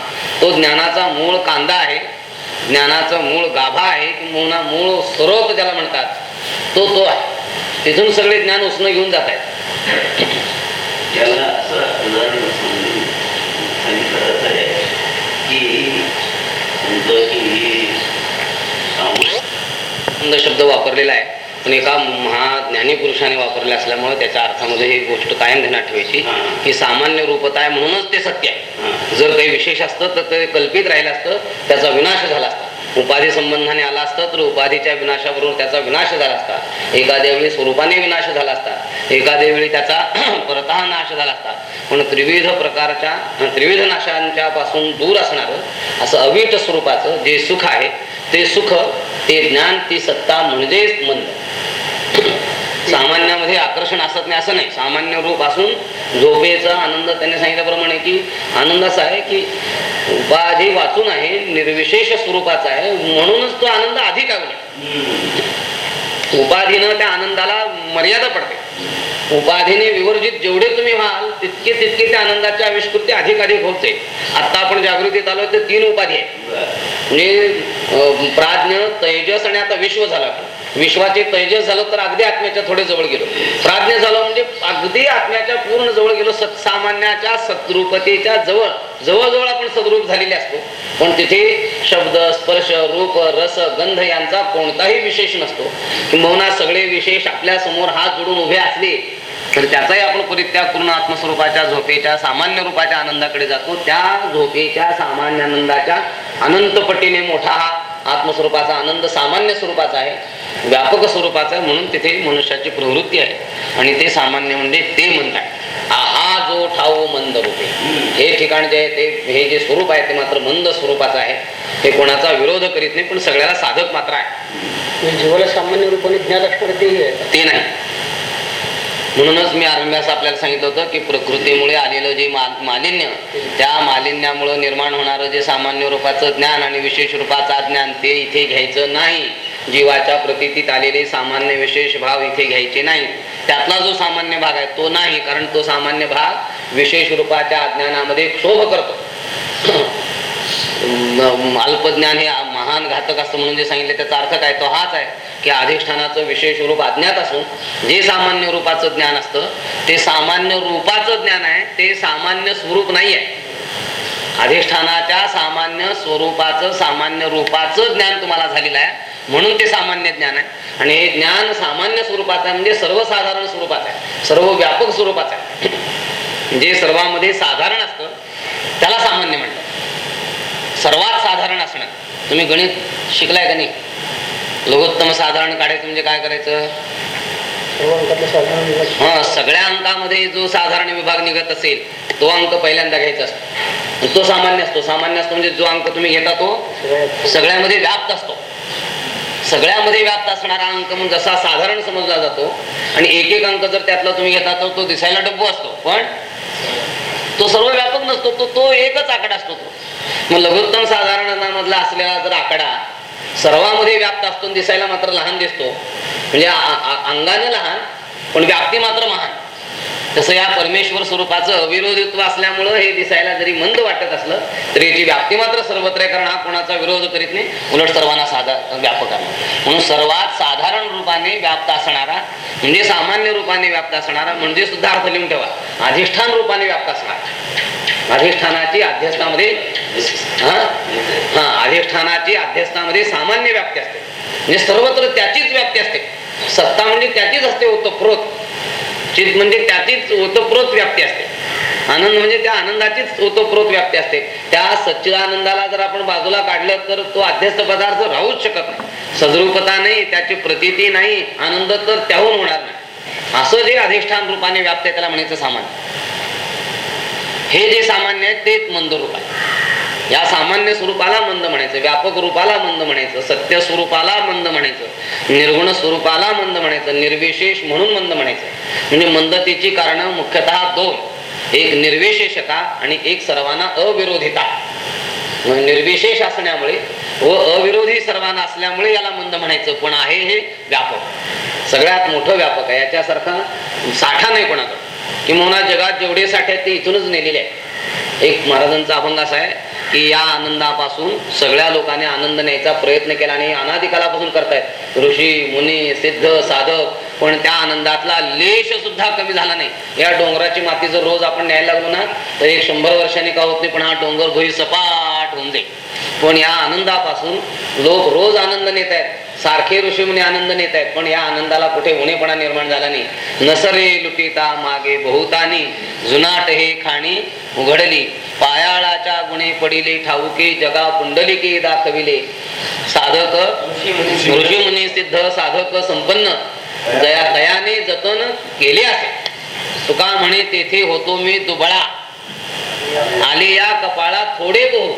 तो ज्ञानाचा मूळ कांदा आहे. ज्ञानाचा मूळ गाभा आहे किंवा मूळ स्रोत ज्याला म्हणतात तो तो आहे. तिथून सगळे ज्ञान उसणं घेऊन जात आहेत. शब्द वापरलेला आहे. पण एका महाज्ञानी पुरुषाने वापरले असल्यामुळे त्याच्या अर्थामध्ये ही गोष्ट कायम ध्यानात ठेवायची. हा. की सामान्य रूपता आहे म्हणूनच ते सत्य आहे. जर काही विशेष असतं तर ते कल्पित राहिलं असतं त्याचा विनाश झाला असता. उपाधी संबंधाने आला असता तर उपाधीच्या विनाशाबरोबर त्याचा विनाश झाला असता. एखाद्या वेळी स्वरूपाने विनाश झाला असता. एखाद्या वेळी त्याचा परतः नाश झाला असता. पण त्रिविध प्रकारच्या त्रिविध नाशांच्या पासून दूर असणारं असं अवीट स्वरूपाचं जे सुख आहे ते सुख ते ज्ञान ती सत्ता म्हणजेच मंद. सामान्यामध्ये आकर्षण असत नाही असं नाही. सामान्य रूप असून झोपेचा आनंद त्यांनी सांगितल्याप्रमाणे की आनंद असा आहे की उपाधी वाचून आहे निर्विशेष स्वरूपाचा आहे म्हणूनच तो आनंद अधिक उलट. उपाधीनं त्या आनंदाला मर्यादा पडते. उपाधीने विवर्जित जेवढे तुम्ही व्हाल तितके तितके त्या आनंदाची आविष्कृती अधिक अधिक होते. आता आपण जागृतीत आलो तर तीन उपाधी आहे म्हणजे प्राज्ञ तेजस आणि आता विश्व झाला आपण. विश्वाचे तैजस झालं तर अगदी आत्म्याच्या थोडे जवळ गेलो. प्राज्ञ झालं म्हणजे अगदी आत्म्याच्या पूर्ण जवळ गेलो सत्सामान्याच्या सद्रुपतीच्या जवळ. जवळजवळ आपण सद्रूप झालेले असतो. पण तिथे शब्द स्पर्श रूप रस गंध यांचा कोणताही विशेष नसतो. किंबहुना सगळे विशेष आपल्यासमोर हात जोडून उभे असले तर त्याचाही आपण परित्याग करून आत्मस्वरूपाच्या झोपेच्या सामान्य रूपाच्या आनंदाकडे जातो. त्या झोपेच्या सामान्य आनंदाच्या अनंत पटीने मोठा हा आत्मस्वरूपाचा आनंद सामान्य स्वरूपाचा आहे. व्यापक स्वरूपाचा आहे म्हणून तिथे मनुष्याची प्रवृत्ती आहे. आणि ते सामान्य म्हणजे ते म्हणतात हा जो ठाऊ मंद रूपे. हे ठिकाण जे आहे ते हे जे स्वरूप आहे ते मात्र मंद स्वरूपाचं आहे. हे कोणाचा विरोध करीत नाही पण सगळ्याला साधक मात्र आहे. म्हणजे जीवाला सामान्य रूपाने ज्ञात असणारं आहे. ते नाही. म्हणूनच मी आरंभ्यास आपल्याला सांगितलं होतं की प्रकृतीमुळे आलेलं जे मालिन्य त्या मालिन्यामुळे निर्माण होणारं जे सामान्य रूपाचं ज्ञान आणि विशेष रूपाचं ज्ञान ते इथे घ्यायचं नाही. जीवाच्या प्रतीतीत आलेले सामान्य विशेष भाव इथे घ्यायचे नाही त्यातला जो सामान्य भाग आहे तो नाही कारण तो सामान्य भाग विशेष रूपाच्या अज्ञानामध्ये क्षोभ करतो. अल्पज्ञान हे महान घातक असतं म्हणून जे सांगितलं त्याचा अर्थ काय? तो हाच आहे की अधिष्ठानाचं विशेष रूप अज्ञात असून जे सामान्य रूपाचं ज्ञान असतं ते सामान्य रूपाचं ज्ञान आहे ते सामान्य स्वरूप नाही आहे अधिष्ठानाच्या सामान्य स्वरूपाचं सामान्य रूपाचं ज्ञान तुम्हाला झालेलं आहे म्हणून ते सामान्य ज्ञान आहे. आणि हे ज्ञान सामान्य स्वरूपाचं आहे म्हणजे सर्वसाधारण स्वरूपाचं आहे सर्व व्यापक स्वरूपाचं आहे. जे सर्वांमध्ये साधारण असतं त्याला सामान्य म्हणतात. सर्वात साधारण असणं. तुम्ही गणित शिकलाय का नाही? लघुत्तम साधारण काढायचं म्हणजे काय करायचं? हा सगळ्या अंकामध्ये जो साधारण विभाग निघत असेल तो अंक पहिल्यांदा घ्यायचा असतो. तो सामान्य असतो. सामान्य असतो म्हणजे जो अंक तुम्ही घेता तो सगळ्यामध्ये व्याप्त असतो. सगळ्यामध्ये व्याप्त असणारा अंक म्हणून जसा साधारण समजला जातो आणि एक एक अंक जर त्यातला तुम्ही घेता तर तो दिसायला डब्बू असतो. पण तो सर्व व्यापक नसतो तो तो एकच आकडा असतो तो. मग लघुत्तम साधारणामधला असलेला जर आकडा सर्वांमध्ये व्याप्त असतो आणि दिसायला मात्र लहान दिसतो. म्हणजे अंगाने लहान पण व्याप्ती मात्र महान. तसं या परमेश्वर स्वरूपाचं अविरोधित्व असल्यामुळं हे दिसायला जरी मंद वाटत असलं तरी याची व्याप्ती मात्र सर्वत्र आहे कारण हा कोणाचा विरोध करीत नाही उलट सर्वांना साधा व्यापक आहे म्हणून सर्वात साधारण रूपाने व्याप्त असणारा म्हणजे सामान्य रूपाने व्याप्त असणारा म्हणजे सुद्धा अर्थ लिहून ठेवा अधिष्ठान रूपाने व्याप्त असणार. अधिष्ठानाची अध्यस्थामध्ये हा? हा अधिष्ठानाची अध्यस्थामध्ये सामान्य व्याप्ती असते. म्हणजे सर्वत्र त्याचीच व्याप्ती असते. सत्ता म्हणजे त्याचीच असते ओतप्रोत चित म्हणजे त्याचीच ओतप्रोत व्याप्ती असते. आनंद म्हणजे त्या आनंदाचीच ओतप्रोत व्याप्ती असते. त्या सच्चिदानंदाला जर आपण बाजूला काढलं तर तो अध्यस्त पदार्थ राहूच शकत नाही. सद्रूपता नाही त्याची प्रतीती नाही आनंद तर त्याहून होणार नाही. असं जे अधिष्ठान रूपाने व्याप्त आहे त्याला म्हणायचं सामान्य. हे जे सामान्य आहे तेच मंद रूप आहे. या सामान्य स्वरूपाला मंद म्हणायचं व्यापक रूपाला मंद म्हणायचं सत्य स्वरूपाला मंद म्हणायचं निर्गुण स्वरूपाला मंद म्हणायचं निर्विशेष म्हणून मंद म्हणायचं. म्हणजे मंदतेची कारण मुख्यतः दोन. एक निर्विशेषता आणि एक सर्वांना अविरोधिता. निर्विशेष असण्यामुळे व अविरोधी सर्वांना असल्यामुळे याला मंद म्हणायचं. पण आहे हे व्यापक. सगळ्यात मोठं व्यापक आहे. याच्यासारखा साठा नाही कोणाकडे किंवा जगात जेवढे साठे आहेत ते इथूनच नेलेले आहे एक महाराजांचा अभंग असा आहे की या आनंदापासून सगळ्या लोकांनी आनंद न्यायचा प्रयत्न केला आणि अनादिकालापासून करतायत. ऋषी मुनी सिद्ध साधक पण त्या आनंदातला लेश सुद्धा कमी झाला नाही. या डोंगराची माती जर रोज आपण न्यायला लागलो ना तर एक शंभर वर्षांनी का होत नाही पण हा डोंगर भुई सपाट होऊन जाईल. पण या आनंदापासून लोक रोज आनंद नेत आहेत. सारखे ऋषीमुनी आनंद नेत आहेत पण या आनंदाला कुठे उणेपणा निर्माण झाला नाही. नसरे लुटिता मागे बहुतानी जुनाट हे खाणी उघडली. पायाळाच्या गुणे पडिले ठाऊके जगा पुंडलिके दाखविले. साधक ऋषीमुनी सिद्ध साधक संपन्न. दया दयाने जतन केले असे तुका म्हणे तेथे होतो मी दुबळा. आले या कपाळा थोडे पोहू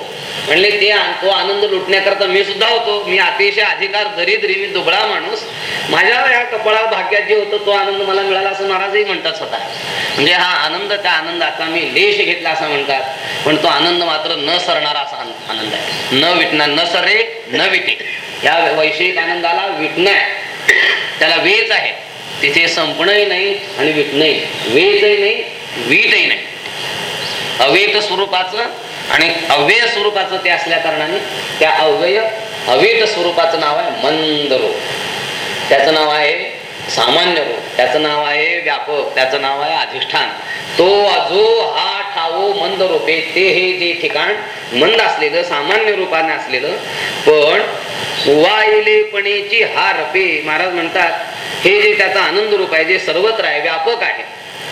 म्हणले ते तो आनंद लुटण्याकरता मी सुद्धा होतो. मी अतिशय अधिकार दरिद्री मी दुबळा माणूस. माझ्या या कपाळा भाग्यात जे होतं तो आनंद मला मिळाला असं महाराजही म्हणतात स्वतः. म्हणजे हा आनंद त्या आनंदाचा मी लेश घेतला असं म्हणतात. पण तो आनंद मात्र न सरणारा असा आनंद आहे. न विटणार न सरे न विटे. या वैश्विक आनंदाला विटणं आहे. त्याला वेच आहे. तिथे संपणंही नाही आणि विकणंही वेचही नाही वीटही नाही. अवेत स्वरूपाचं आणि अव्यय स्वरूपाचं ते असल्या कारणाने त्या अव्यय अवेत स्वरूपाचं नाव आहे मंदरो त्याचं नाव आहे सामान्य रूप त्याचं नाव आहे व्यापक त्याचं नाव आहे अधिष्ठान. तो जो हा ठावो मंद रूपे ते हे जे ठिकाण मंद असलेलं सामान्य रूपाने असलेलं पण वायलेपणेची हा रपे महाराज म्हणतात हे जे त्याचा आनंद रूप आहे जे सर्वत्र आहे व्यापक आहे.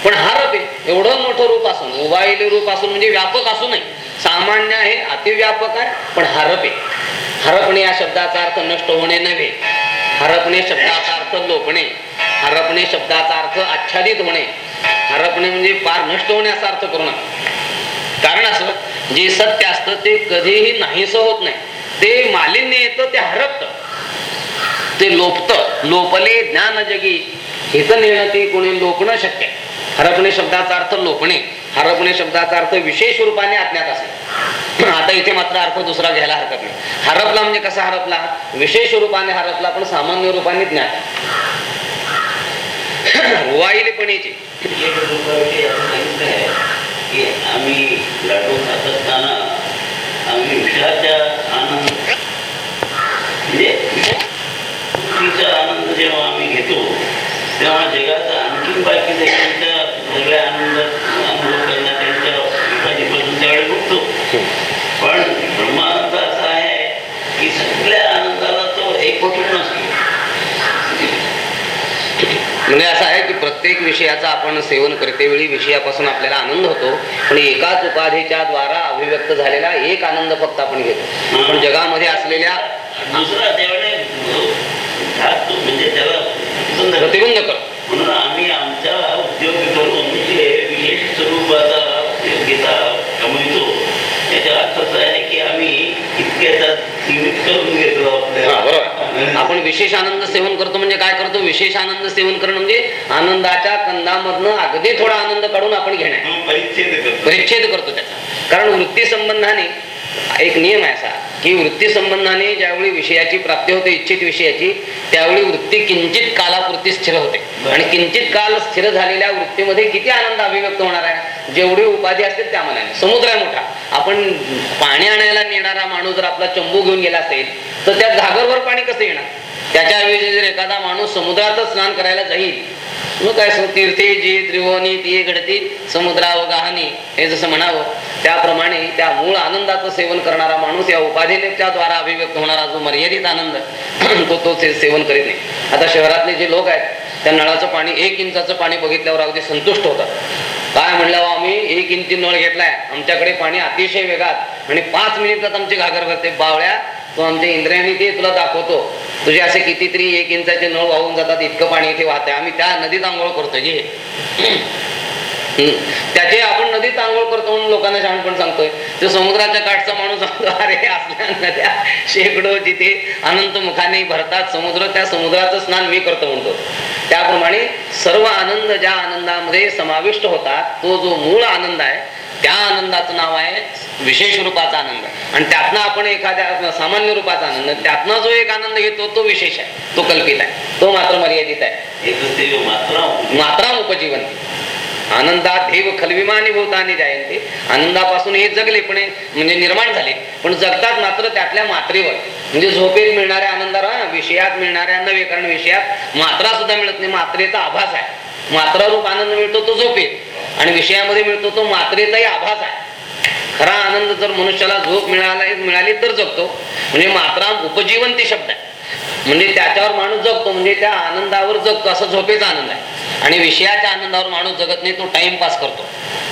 पण हा रपे एवढं मोठं रूप असून उभाईले रूप असून म्हणजे व्यापक असूनही सामान्य आहे अतिव्यापक आहे पण हरपे आहे हरपणे या शब्दाचा अर्थ नष्ट होणे नव्हे. हरपणे शब्दाचा अर्थ लोपणे. हरपणे शब्दाचा अर्थ आच्छादित होणे. हरपणे म्हणजे पार नष्ट होण्याचा अर्थ करू नका. कारण असं जे सत्य असतं ते कधीही नाहीस होत नाही. ते मालिन्य येतं ते हरपतं. ते लोपत. लोपले ज्ञान जगी हित निर्णती कोणी लोपणं शक्य. हरपणे शब्दाचा अर्थ लोपणे. हरपणे शब्दाचा अर्थ विशेष रूपाने अज्ञात असेल. आता इथे मात्र अर्थ दुसरा घ्यायला हरकत नाही. हरपला म्हणजे कसा हरपला? विशेष रूपाने हरपला पण सामान्य रूपाने ज्ञात वाईलेपणीची पण याचे की आम्ही लाडू खात असताना आम्ही विषयाच्या आनंद म्हणजे आनंद जेव्हा आम्ही घेतो तेव्हा जगाचा आणखीन बाकी सगळ्या आनंद म्हणजे असं आहे की प्रत्येक विषयाचा आपण सेवन करते वेळी विषयापासून आपल्याला आनंद होतो पण एकाच उपाधीच्या द्वारा अभिव्यक्त झालेला एक आनंद फक्त आपण घेतो पण जगामध्ये असलेल्या म्हणजे प्रतिबंध करतो. आपण विशेष आनंद सेवन करतो म्हणजे काय करतो? विशेष आनंद सेवन करणं म्हणजे आनंदाच्या कंदामधनं अगदी थोडा आनंद काढून आपण घेणे परिच्छेद करतो. परिच्छेद करतो त्याचा. कारण वृत्ती संबंधाने एक नियम आहे असा की वृत्ती संबंधाने ज्यावेळी विषयाची प्राप्ती होते इच्छित विषयाची त्यावेळी वृत्ती किंचित कालापुरती स्थिर होते. आणि किंचित काल स्थिर झालेल्या वृत्तीमध्ये किती आनंद अभिव्यक्त होणार आहे? जेवढी उपाधी असते त्या मनाने. समुद्र आहे मोठा. आपण पाणी आणायला नेणारा माणूस जर आपला चंबू घेऊन गेला असेल तर त्या घागरभर पाणी कसं येणार? त्याच्याऐवजी जर एखादा माणूस समुद्रातच स्नान करायला जाईल मग काय तीर्थे जी त्रिभुवनी ती घडती समुद्रावगाहनी हे जसं म्हणावं त्याप्रमाणे त्या मूळ आनंदाचं सेवन करणारा माणूस या उपाधीच्या द्वारा अभिव्यक्त होणारा जो मर्यादित आनंद तो तो सेवन करीत नाही. आता शहरातले जे लोक आहेत त्या नळाचं पाणी एक इंचाचं पाणी बघितल्यावर अगदी संतुष्ट होतात. काय म्हणलं हो आम्ही? एक इंची नळ घेतलाय. आमच्याकडे पाणी अतिशय वेगात आणि पाच मिनिटात आमची घागर करते बावळ्या तो आमच्या इंद्रियाने ते तुला दाखवतो. तुझे असे कितीतरी एक इंचाचे नळ वाहून जातात इतकं पाणी इथे वाहते आम्ही त्या नदीत आंघोळ करतो घे. त्याचे आपण नदीत आंघोळ करतो म्हणून लोकांना शहाणपण सांगतोय. तो समुद्राच्या काठचा माणूस सांगतो अरे असल्या नद्या शेकडो जिथे अनंत मुखाने भरतात समुद्र त्या समुद्राचं स्नान मी करतो म्हणतो. त्याप्रमाणे सर्व आनंद ज्या आनंदामध्ये समाविष्ट होतात तो जो मूळ आनंद आहे त्या आनंदाचं नाव आहे विशेष रूपाचा आनंद. आणि त्यातनं आपण एखाद्या सामान्य रूपाचा आनंद त्यातनं जो एक आनंद घेतो तो विशेष आहे तो कल्पित आहे तो मात्र मर्यादित आहे. मात्रा उपजीवन. आनंदात देव खलविमानी भूतानी जायंते. आनंदापासून हे जगले पण म्हणजे निर्माण झाले. पण जगतात मात्र त्यातल्या मात्रेवर. म्हणजे झोपेत मिळणाऱ्या आनंदाला विषयात मिळणाऱ्या नव्हे कारण विषयात मात्रा सुद्धा मिळत नाही. मात्रेचा आभास आहे. मात्रारूप आनंद मिळतो तो झोपेत. आणि विषयामध्ये मिळतो तो मात्रेचाही आभास आहे. खरा आनंद जर मनुष्याला झोप मिळाला मिळाली तर जगतो. म्हणजे मात्रा उपजीवंती शब्द आहे. म्हणजे त्याच्यावर माणूस जगतो म्हणजे त्या आनंदावर जगतो असं झोपेचा आनंद आहे. आणि विषयाच्या आनंदावर माणूस जगत नाही तो टाइमपास करतो.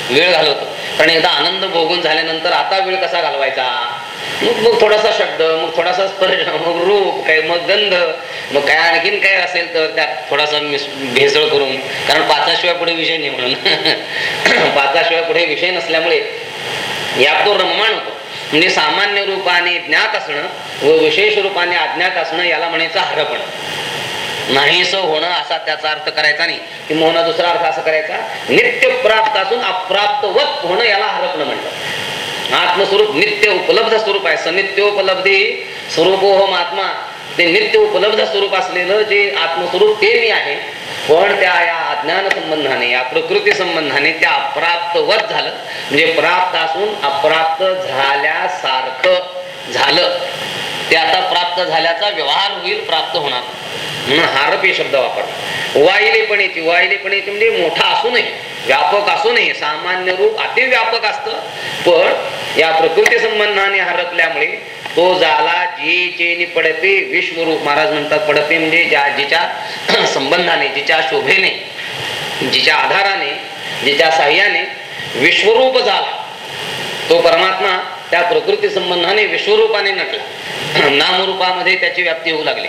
वेळ घालवतो. कारण एकदा आनंद भोगून झाल्यानंतर आता वेळ कसा घालवायचा? मग मग थोडासा शब्द मग थोडासा स्पर्श मग रूप काय मग गंध मग काय आणखीन काय असेल तर त्यात थोडासा मिस भेसळ करून. कारण पाचाशिवाय पुढे विषय नाही म्हणून. पाचाशिवाय पुढे विषय नसल्यामुळे यात तो रममाण होतो. म्हणजे सामान्य रूपाने ज्ञात असणं व विशेष रूपाने अज्ञात असणं याला म्हणायचं हरपण. नाहीस होणं असा त्याचा अर्थ करायचा नाही. किंवा दुसरा अर्थ असा करायचा नित्य प्राप्त असून अप्राप्तवत होणं याला हरपणं म्हणलं आत्मस्वरूप नित्य उपलब्ध स्वरूप आहे. सनित्योपलब्धी स्वरूपो हो महात्मा ते नित्य उपलब्ध स्वरूप असलेलं जे आत्मस्वरूप ते मी आहे. पण त्या या अज्ञान संबंधाने या प्रकृती संबंधाने त्या अप्राप्तवत झालं. म्हणजे प्राप्त असून अप्राप्त झाल्यासारखं झालं. ते आता प्राप्त झाल्याचा व्यवहार होईल प्राप्त होणार. म्हणून हारप हे शब्द वापर वाहिलेपणेची वाहिलेपणेची म्हणजे मोठा असू नये व्यापक असू नये सामान्य रूप अति व्यापक असतं. पण या प्रकृती संबंधाने हरपल्यामुळे तो झाला जी चेनी पडते विश्वरूप महाराज म्हणतात पडते म्हणजे ज्या जिच्या संबंधाने जिच्या शोभेने जिच्या आधाराने जिच्या साह्याने विश्वरूप झाला तो परमात्मा त्या प्रकृती संबंधाने विश्वरूपाने नटला नामरूपामध्ये त्याची व्याप्ती होऊ लागली.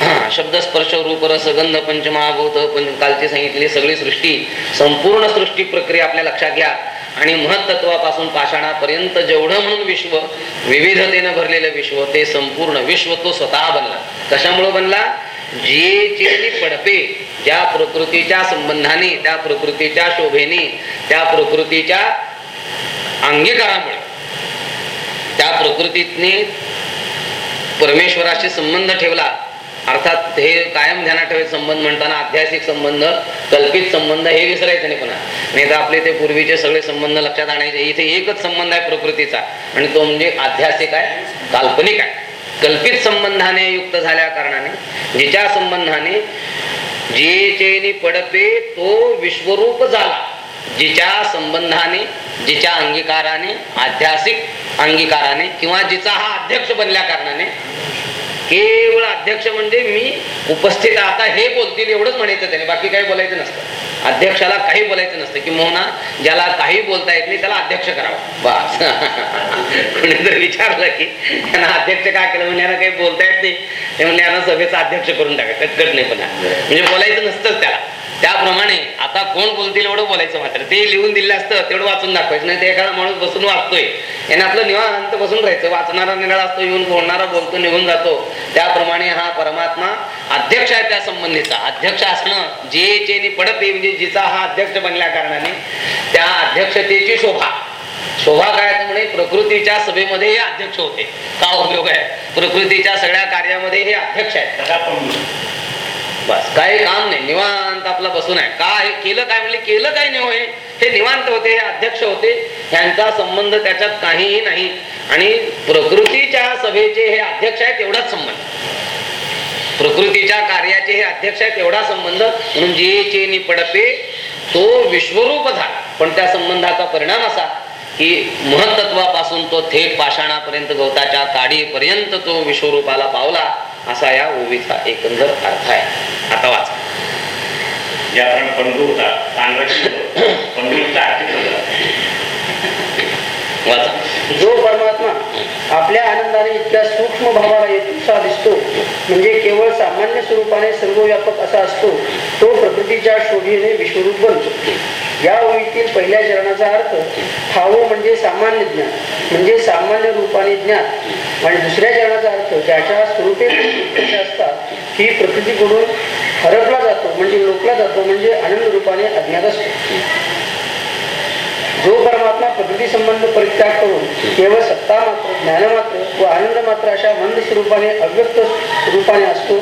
शब्द स्पर्श रूप रस गंध पंचमहाभूत पंच कालची सांगितली सगळी सृष्टी संपूर्ण सृष्टी प्रक्रिया आपल्या लक्षात घ्या आणि महत्त्वापासून पाषाणापर्यंत जेवढं म्हणून विश्व विविधतेनं भरलेलं विश्व ते संपूर्ण विश्व तो स्वतः बनला. कशामुळे बनला? जे चेनी पडपे ज्या प्रकृतीच्या संबंधाने त्या प्रकृतीच्या शोभेने त्या प्रकृतीच्या अंगीकारामुळे. त्या प्रकृतीतने परमेश्वराशी संबंध ठेवला. अर्थात हे कायम ध्यानात ठेवायचे संबंध म्हणताना आध्यासिक संबंध कल्पित संबंध हे विसरायचे नाही पुन्हा. नाही तर आपले ते पूर्वीचे सगळे संबंध लक्षात आणायचे. इथे एकच संबंध आहे प्रकृतीचा. आणि तो म्हणजे आध्यासिक आहे काल्पनिक आहे. कल्पित संबंधाने युक्त झाल्या कारणाने जिच्या संबंधाने जे चेनी पडपे तो विश्वरूप झाला. जिच्या संबंधाने जिच्या अंगीकाराने आध्यासिक अंगीकाराने किंवा जिचा हा अध्यक्ष बनल्या कारणाने केवळ अध्यक्ष म्हणजे मी उपस्थित आता हे बोलतील एवढंच म्हणायचं त्याने बाकी काही बोलायचं नसतं. अध्यक्षाला काही बोलायचं नसतं की मोहना ज्याला काही बोलता येत नाही त्याला अध्यक्ष करावं. बस. कोणी जर विचारलं की त्यांना अध्यक्ष का केलं? म्हणजे काही बोलता येत नाही. ते म्हणजे यांना सभेचा अध्यक्ष करून टाका. कटकट नाही पण म्हणजे बोलायचं नसतंच त्याला. त्याप्रमाणे आता कोण बोलतील एवढं बोलायचं मात्र. ते लिहून दिलं असतं तेवढं वाचून दाखवायचं नाही ते एखादा माणूस बसून वाचतोय. याने आपलं निवांत बसून राहायचं. वाचणारा निराळा असतो येऊन बोलणारा बोलतो निघून जातो. त्याप्रमाणे हा परमात्मा अध्यक्ष आहे त्या संबंधीचा. अध्यक्ष असणं जे चेनी पडते म्हणजे जिचा हा अध्यक्ष बनल्या कारणाने त्या अध्यक्षतेची शोभा. शोभा काय म्हणे प्रकृतीच्या सभेमध्ये हे अध्यक्ष होते. का उपयोग आहे? प्रकृतीच्या सगळ्या कार्यामध्ये हे अध्यक्ष आहेत. बस. काही काम नाही. निवांत आपला बसून आहे. काय केलं काय म्हणजे केलं काय नाही होय हे? निवांत होते हे अध्यक्ष होते. ह्यांचा संबंध त्याच्यात काहीही नाही. आणि प्रकृतीच्या सभेचे हे अध्यक्ष आहेत एवढाच संबंध. प्रकृतीच्या कार्याचे हे अध्यक्ष आहेत एवढा संबंध. म्हणून जे चेनी पडपे तो विश्वरूप झाला. पण त्या संबंधाचा परिणाम असा की महत्त्वापासून तो थेट पाषाणापर्यंत गवताच्या काडीपर्यंत तो विश्वरूपाला पावला. असा या ओवीचा एकंदर अर्थ आहे. आता वाचा. ज्याप्रमाणे जो परमात्मा आपल्या आनंदाने इतक्या सूक्ष्म भावाला येतुसा दिसतो म्हणजे केवळ सामान्य स्वरूपाने सर्वव्यापक असा असतो तो प्रकृतीच्या शोभेने विश्वरूप बनतो. या ओळीतील पहिल्या चरणाचा अर्थ ठाऊ म्हणजे सामान्य ज्ञान म्हणजे सामान्य रूपाने ज्ञान. आणि दुसऱ्या चरणाचा अर्थ ज्याच्या स्वरूपे असतात ही प्रकृतीकडून हरपला जातो म्हणजे लोकला जातो म्हणजे आनंद रूपाने अज्ञात असतो. जो परमात्मा प्रकृती संबंध परित्याग करून केवळ सत्ता मात्र ज्ञान मात्र व आनंद मात्र अशा मंद स्वरूपाने अव्यक्त रूपाने असतो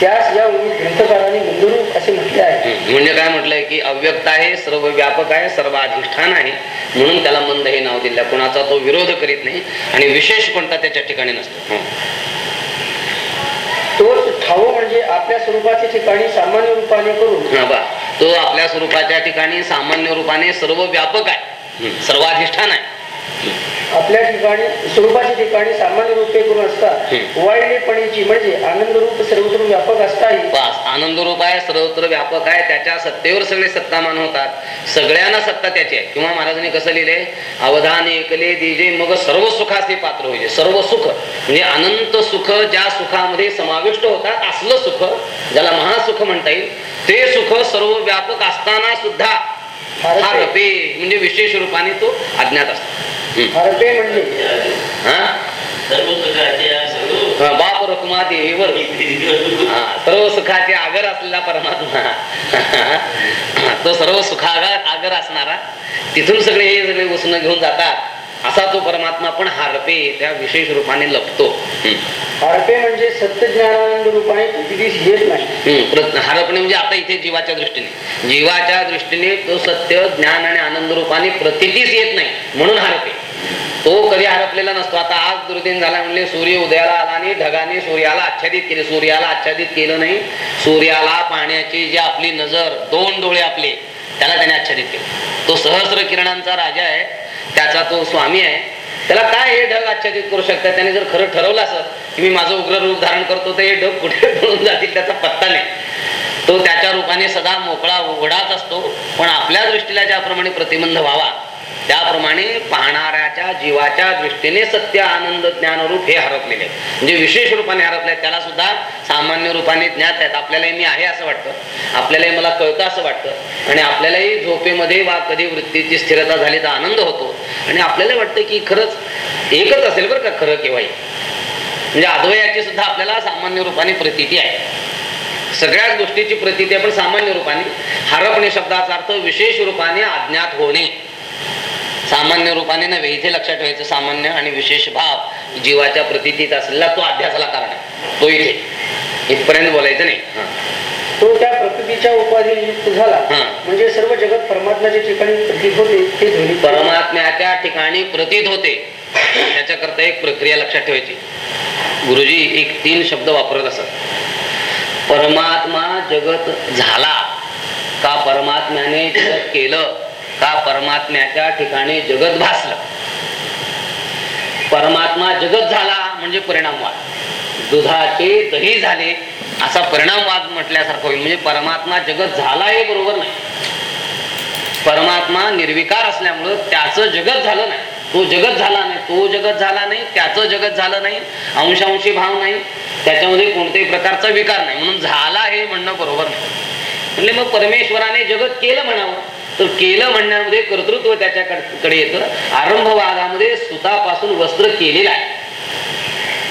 त्यास या ग्रंथकारांनी मंदरूप असे म्हटले आहे म्हणजे काय म्हटलंय की अव्यक्त आहे सर्व व्यापक आहे सर्व अधिष्ठान आहे म्हणून त्याला मंद हे नाव दिलं कोणाचा तो विरोध करीत नाही आणि विशेष कोणता त्याच्या ठिकाणी नसतो. तोच ठाव म्हणजे आपल्या स्वरूपाचे ठिकाणी सामान्य रूपाने करून बा तो आपल्या स्वरूपाच्या ठिकाणी सामान्य रूपाने सर्व व्यापक आहे. सर्वाधिष्ठान आहे. आपल्या ठिकाणी स्वरूपाच्या ठिकाणी सामान्य रूपे करून असतात. वाईलेपणीची म्हणजे आनंद रूप सर्वत्र व्यापक असताही. बस आनंद रूप आहे सर्वत्र व्यापक आहे त्याच्या सत्तेवर सगळे सत्तामान होतात. सगळ्यांना सत्ता त्याची आहे. किंवा महाराजांनी कसं लिहिले? अवधान एकले दिजे मग सर्व सुखाचे पात्र होईल सर्व सुख म्हणजे अनंत सुख ज्या सुखामध्ये समाविष्ट होतात असलं सुख ज्याला महासुख म्हणता येईल ते सुख सर्व व्यापक असताना सुद्धा हा रपे म्हणजे विशेष रूपाने तो अज्ञात असतो. हरपे म्हणजे. बाप रकुमा देवीवर हा, सर्व सुखाचे आगर असलेला परमात्मा. तो सर्व सुखागर आगर असणारा. तिथून सगळे हे सगळे उसणं घेऊन जातात. असा तो परमात्मा पण हारपे त्या विशेष रूपाने लपतो. हम्म. हरपे म्हणजे सत्य ज्ञानानंद रूपाने येत नाही. हरपणे म्हणजे आता इथे जीवाच्या दृष्टीने. जीवाच्या दृष्टीने तो सत्य ज्ञान आणि आनंद रूपाने प्रतितीच येत नाही म्हणून हरपे. तो कधी हरपलेला नसतो. आता आज दुर्दिन झाला म्हणले सूर्य उदयाला आला आणि ढगाने सूर्याला आच्छादित केले. सूर्याला आच्छादित केलं नाही. सूर्याला पाण्याची जी आपली नजर दोन डोळे आपले त्याला त्याने आच्छादित केलं. तो सहस्र किरणांचा राजा आहे त्याचा तो स्वामी आहे. त्याला काय हे ढग आच्छादित करू शकतात? त्याने जर खरं ठरवलं असं की मी माझं उग्र रूप धारण करतो तर हे ढग कुठे पळून जातील त्याचा पत्ता नाही. तो त्याच्या रूपाने सदा मोकळा उघडाच असतो. पण आपल्या दृष्टीला ज्याप्रमाणे प्रतिबंध व्हावा त्याप्रमाणे पाहणाऱ्याच्या जीवाच्या दृष्टीने सत्य आनंद ज्ञानरूप हे हरपलेले म्हणजे विशेष रूपाने हरपले त्याला सुद्धा सामान्य रूपाने ज्ञात आहेत. आपल्यालाही मी आहे असं वाटतं. आपल्यालाही मला कळतं असं वाटतं. आणि आपल्यालाही झोपेमध्ये वा कधी वृत्तीची स्थिरता झाली तर आनंद होतो. आणि आपल्याला वाटतं की खरंच एकच असेल बरं का खरं केव्हाही. म्हणजे अद्वयाची सुद्धा आपल्याला सामान्य रूपाने प्रतीती आहे. सगळ्याच गोष्टीची प्रतीती आहे पण सामान्य रूपाने. हरपणे शब्दाचा अर्थ विशेष रूपाने अज्ञात होणे. सामान्य रूपाने नव्हे. इथे लक्षात ठेवायचं सामान्य आणि विशेष भाव जीवाच्या प्रतीतीत असलेला तो अध्यासाला कारण आहे. तो इथे. इथपर्यंत बोलायचं नाही. हा. तो त्या प्रकृतीच्या उपाधीने युक्त झाला. म्हणजे सर्व जगत परमात्म्याच्या ठिकाणी प्रतीत होते ते परमात्म्याच्या ठिकाणी प्रतीत होते. त्याच्याकरता एक प्रक्रिया लक्षात ठेवायची. गुरुजी एक तीन शब्द वापरत असत. परमात्मा जगत झाला का परमात्म्याने जगत केलं? का परमात्म्याच्या ठिकाणी जगत भासलं? परमात्मा जगत झाला म्हणजे परिणामवाद दुधाचे दही झाले असा परिणामवाद म्हटल्यासारखं होईल. म्हणजे परमात्मा जगत झाला हे बरोबर नाही. परमात्मा निर्विकार असल्यामुळं त्याचं जगत झालं नाही. तो जगत झाला नाही तो जगत झाला नाही त्याचं जगत झालं नाही अंशांशी भाव नाही त्याच्यामध्ये कोणत्याही प्रकारचा विकार नाही. म्हणून झाला हे म्हणणं बरोबर नाही. म्हणजे मग परमेश्वराने जगत केलं म्हणावं? तर केलं म्हणण्यामध्ये कर्तृत्व त्याच्याकडे येतं. आरंभवादामध्ये सुतापासून वस्त्र केलेलं आहे.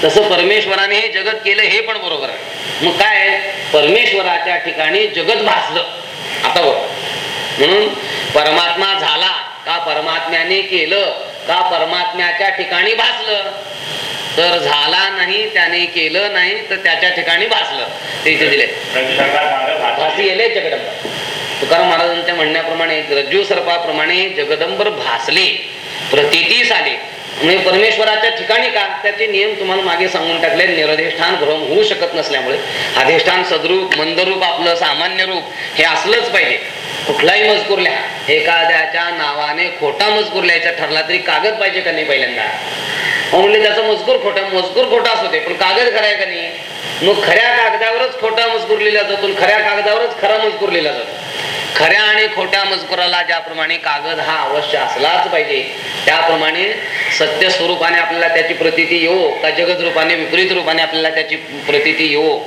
तसं परमेश्वराने हे जगत केलं हे पण बरोबर आहे. मग काय? परमेश्वराच्या ठिकाणी जगत भासलं. आता बरोबर म्हणून परमात्मा झाला का परमात्म्याने केलं का परमात्म्याच्या ठिकाणी भासलं? तर झाला नाही त्याने केलं नाही तर त्याच्या ठिकाणी भासलं. ते इथे दिले रविशंकर तुकाराम महाराजांच्या म्हणण्याप्रमाणे रज्जू सर्पाप्रमाणे जगदंबर भासले प्रतीतीस आले म्हणजे परमेश्वराच्या ठिकाणी का? त्याचे नियम तुम्हाला मागे सांगून टाकले निरधिष्ठान भ्रम होऊ शकत नसल्यामुळे. अधिष्ठान सदरूप मंदरूप आपलं सामान्य रूप हे असलंच पाहिजे. कुठलाही मजकूर लिहा. एखाद्याच्या नावाने खोटा मजकूर लिहायचा ठरला तरी कागद पाहिजे का नाही पहिल्यांदा? मग म्हणले त्याचा मजकूर खोटा मजकूर खोटा असू दे पण कागद खरा का नाही? मग खऱ्या कागदावरच खोटा मजकूर लिहिला जातो खऱ्या कागदावरच खरा मजकूर लिहिला जातो. खऱ्या आणि खोट्या मजकुराला ज्याप्रमाणे कागद हा अवश्य असलाच पाहिजे त्याप्रमाणे सत्य स्वरूपाने आपल्याला त्याची प्रतिती येवो का जगत रूपाने विपरीत रूपाने आपल्याला त्याची प्रतिती येवो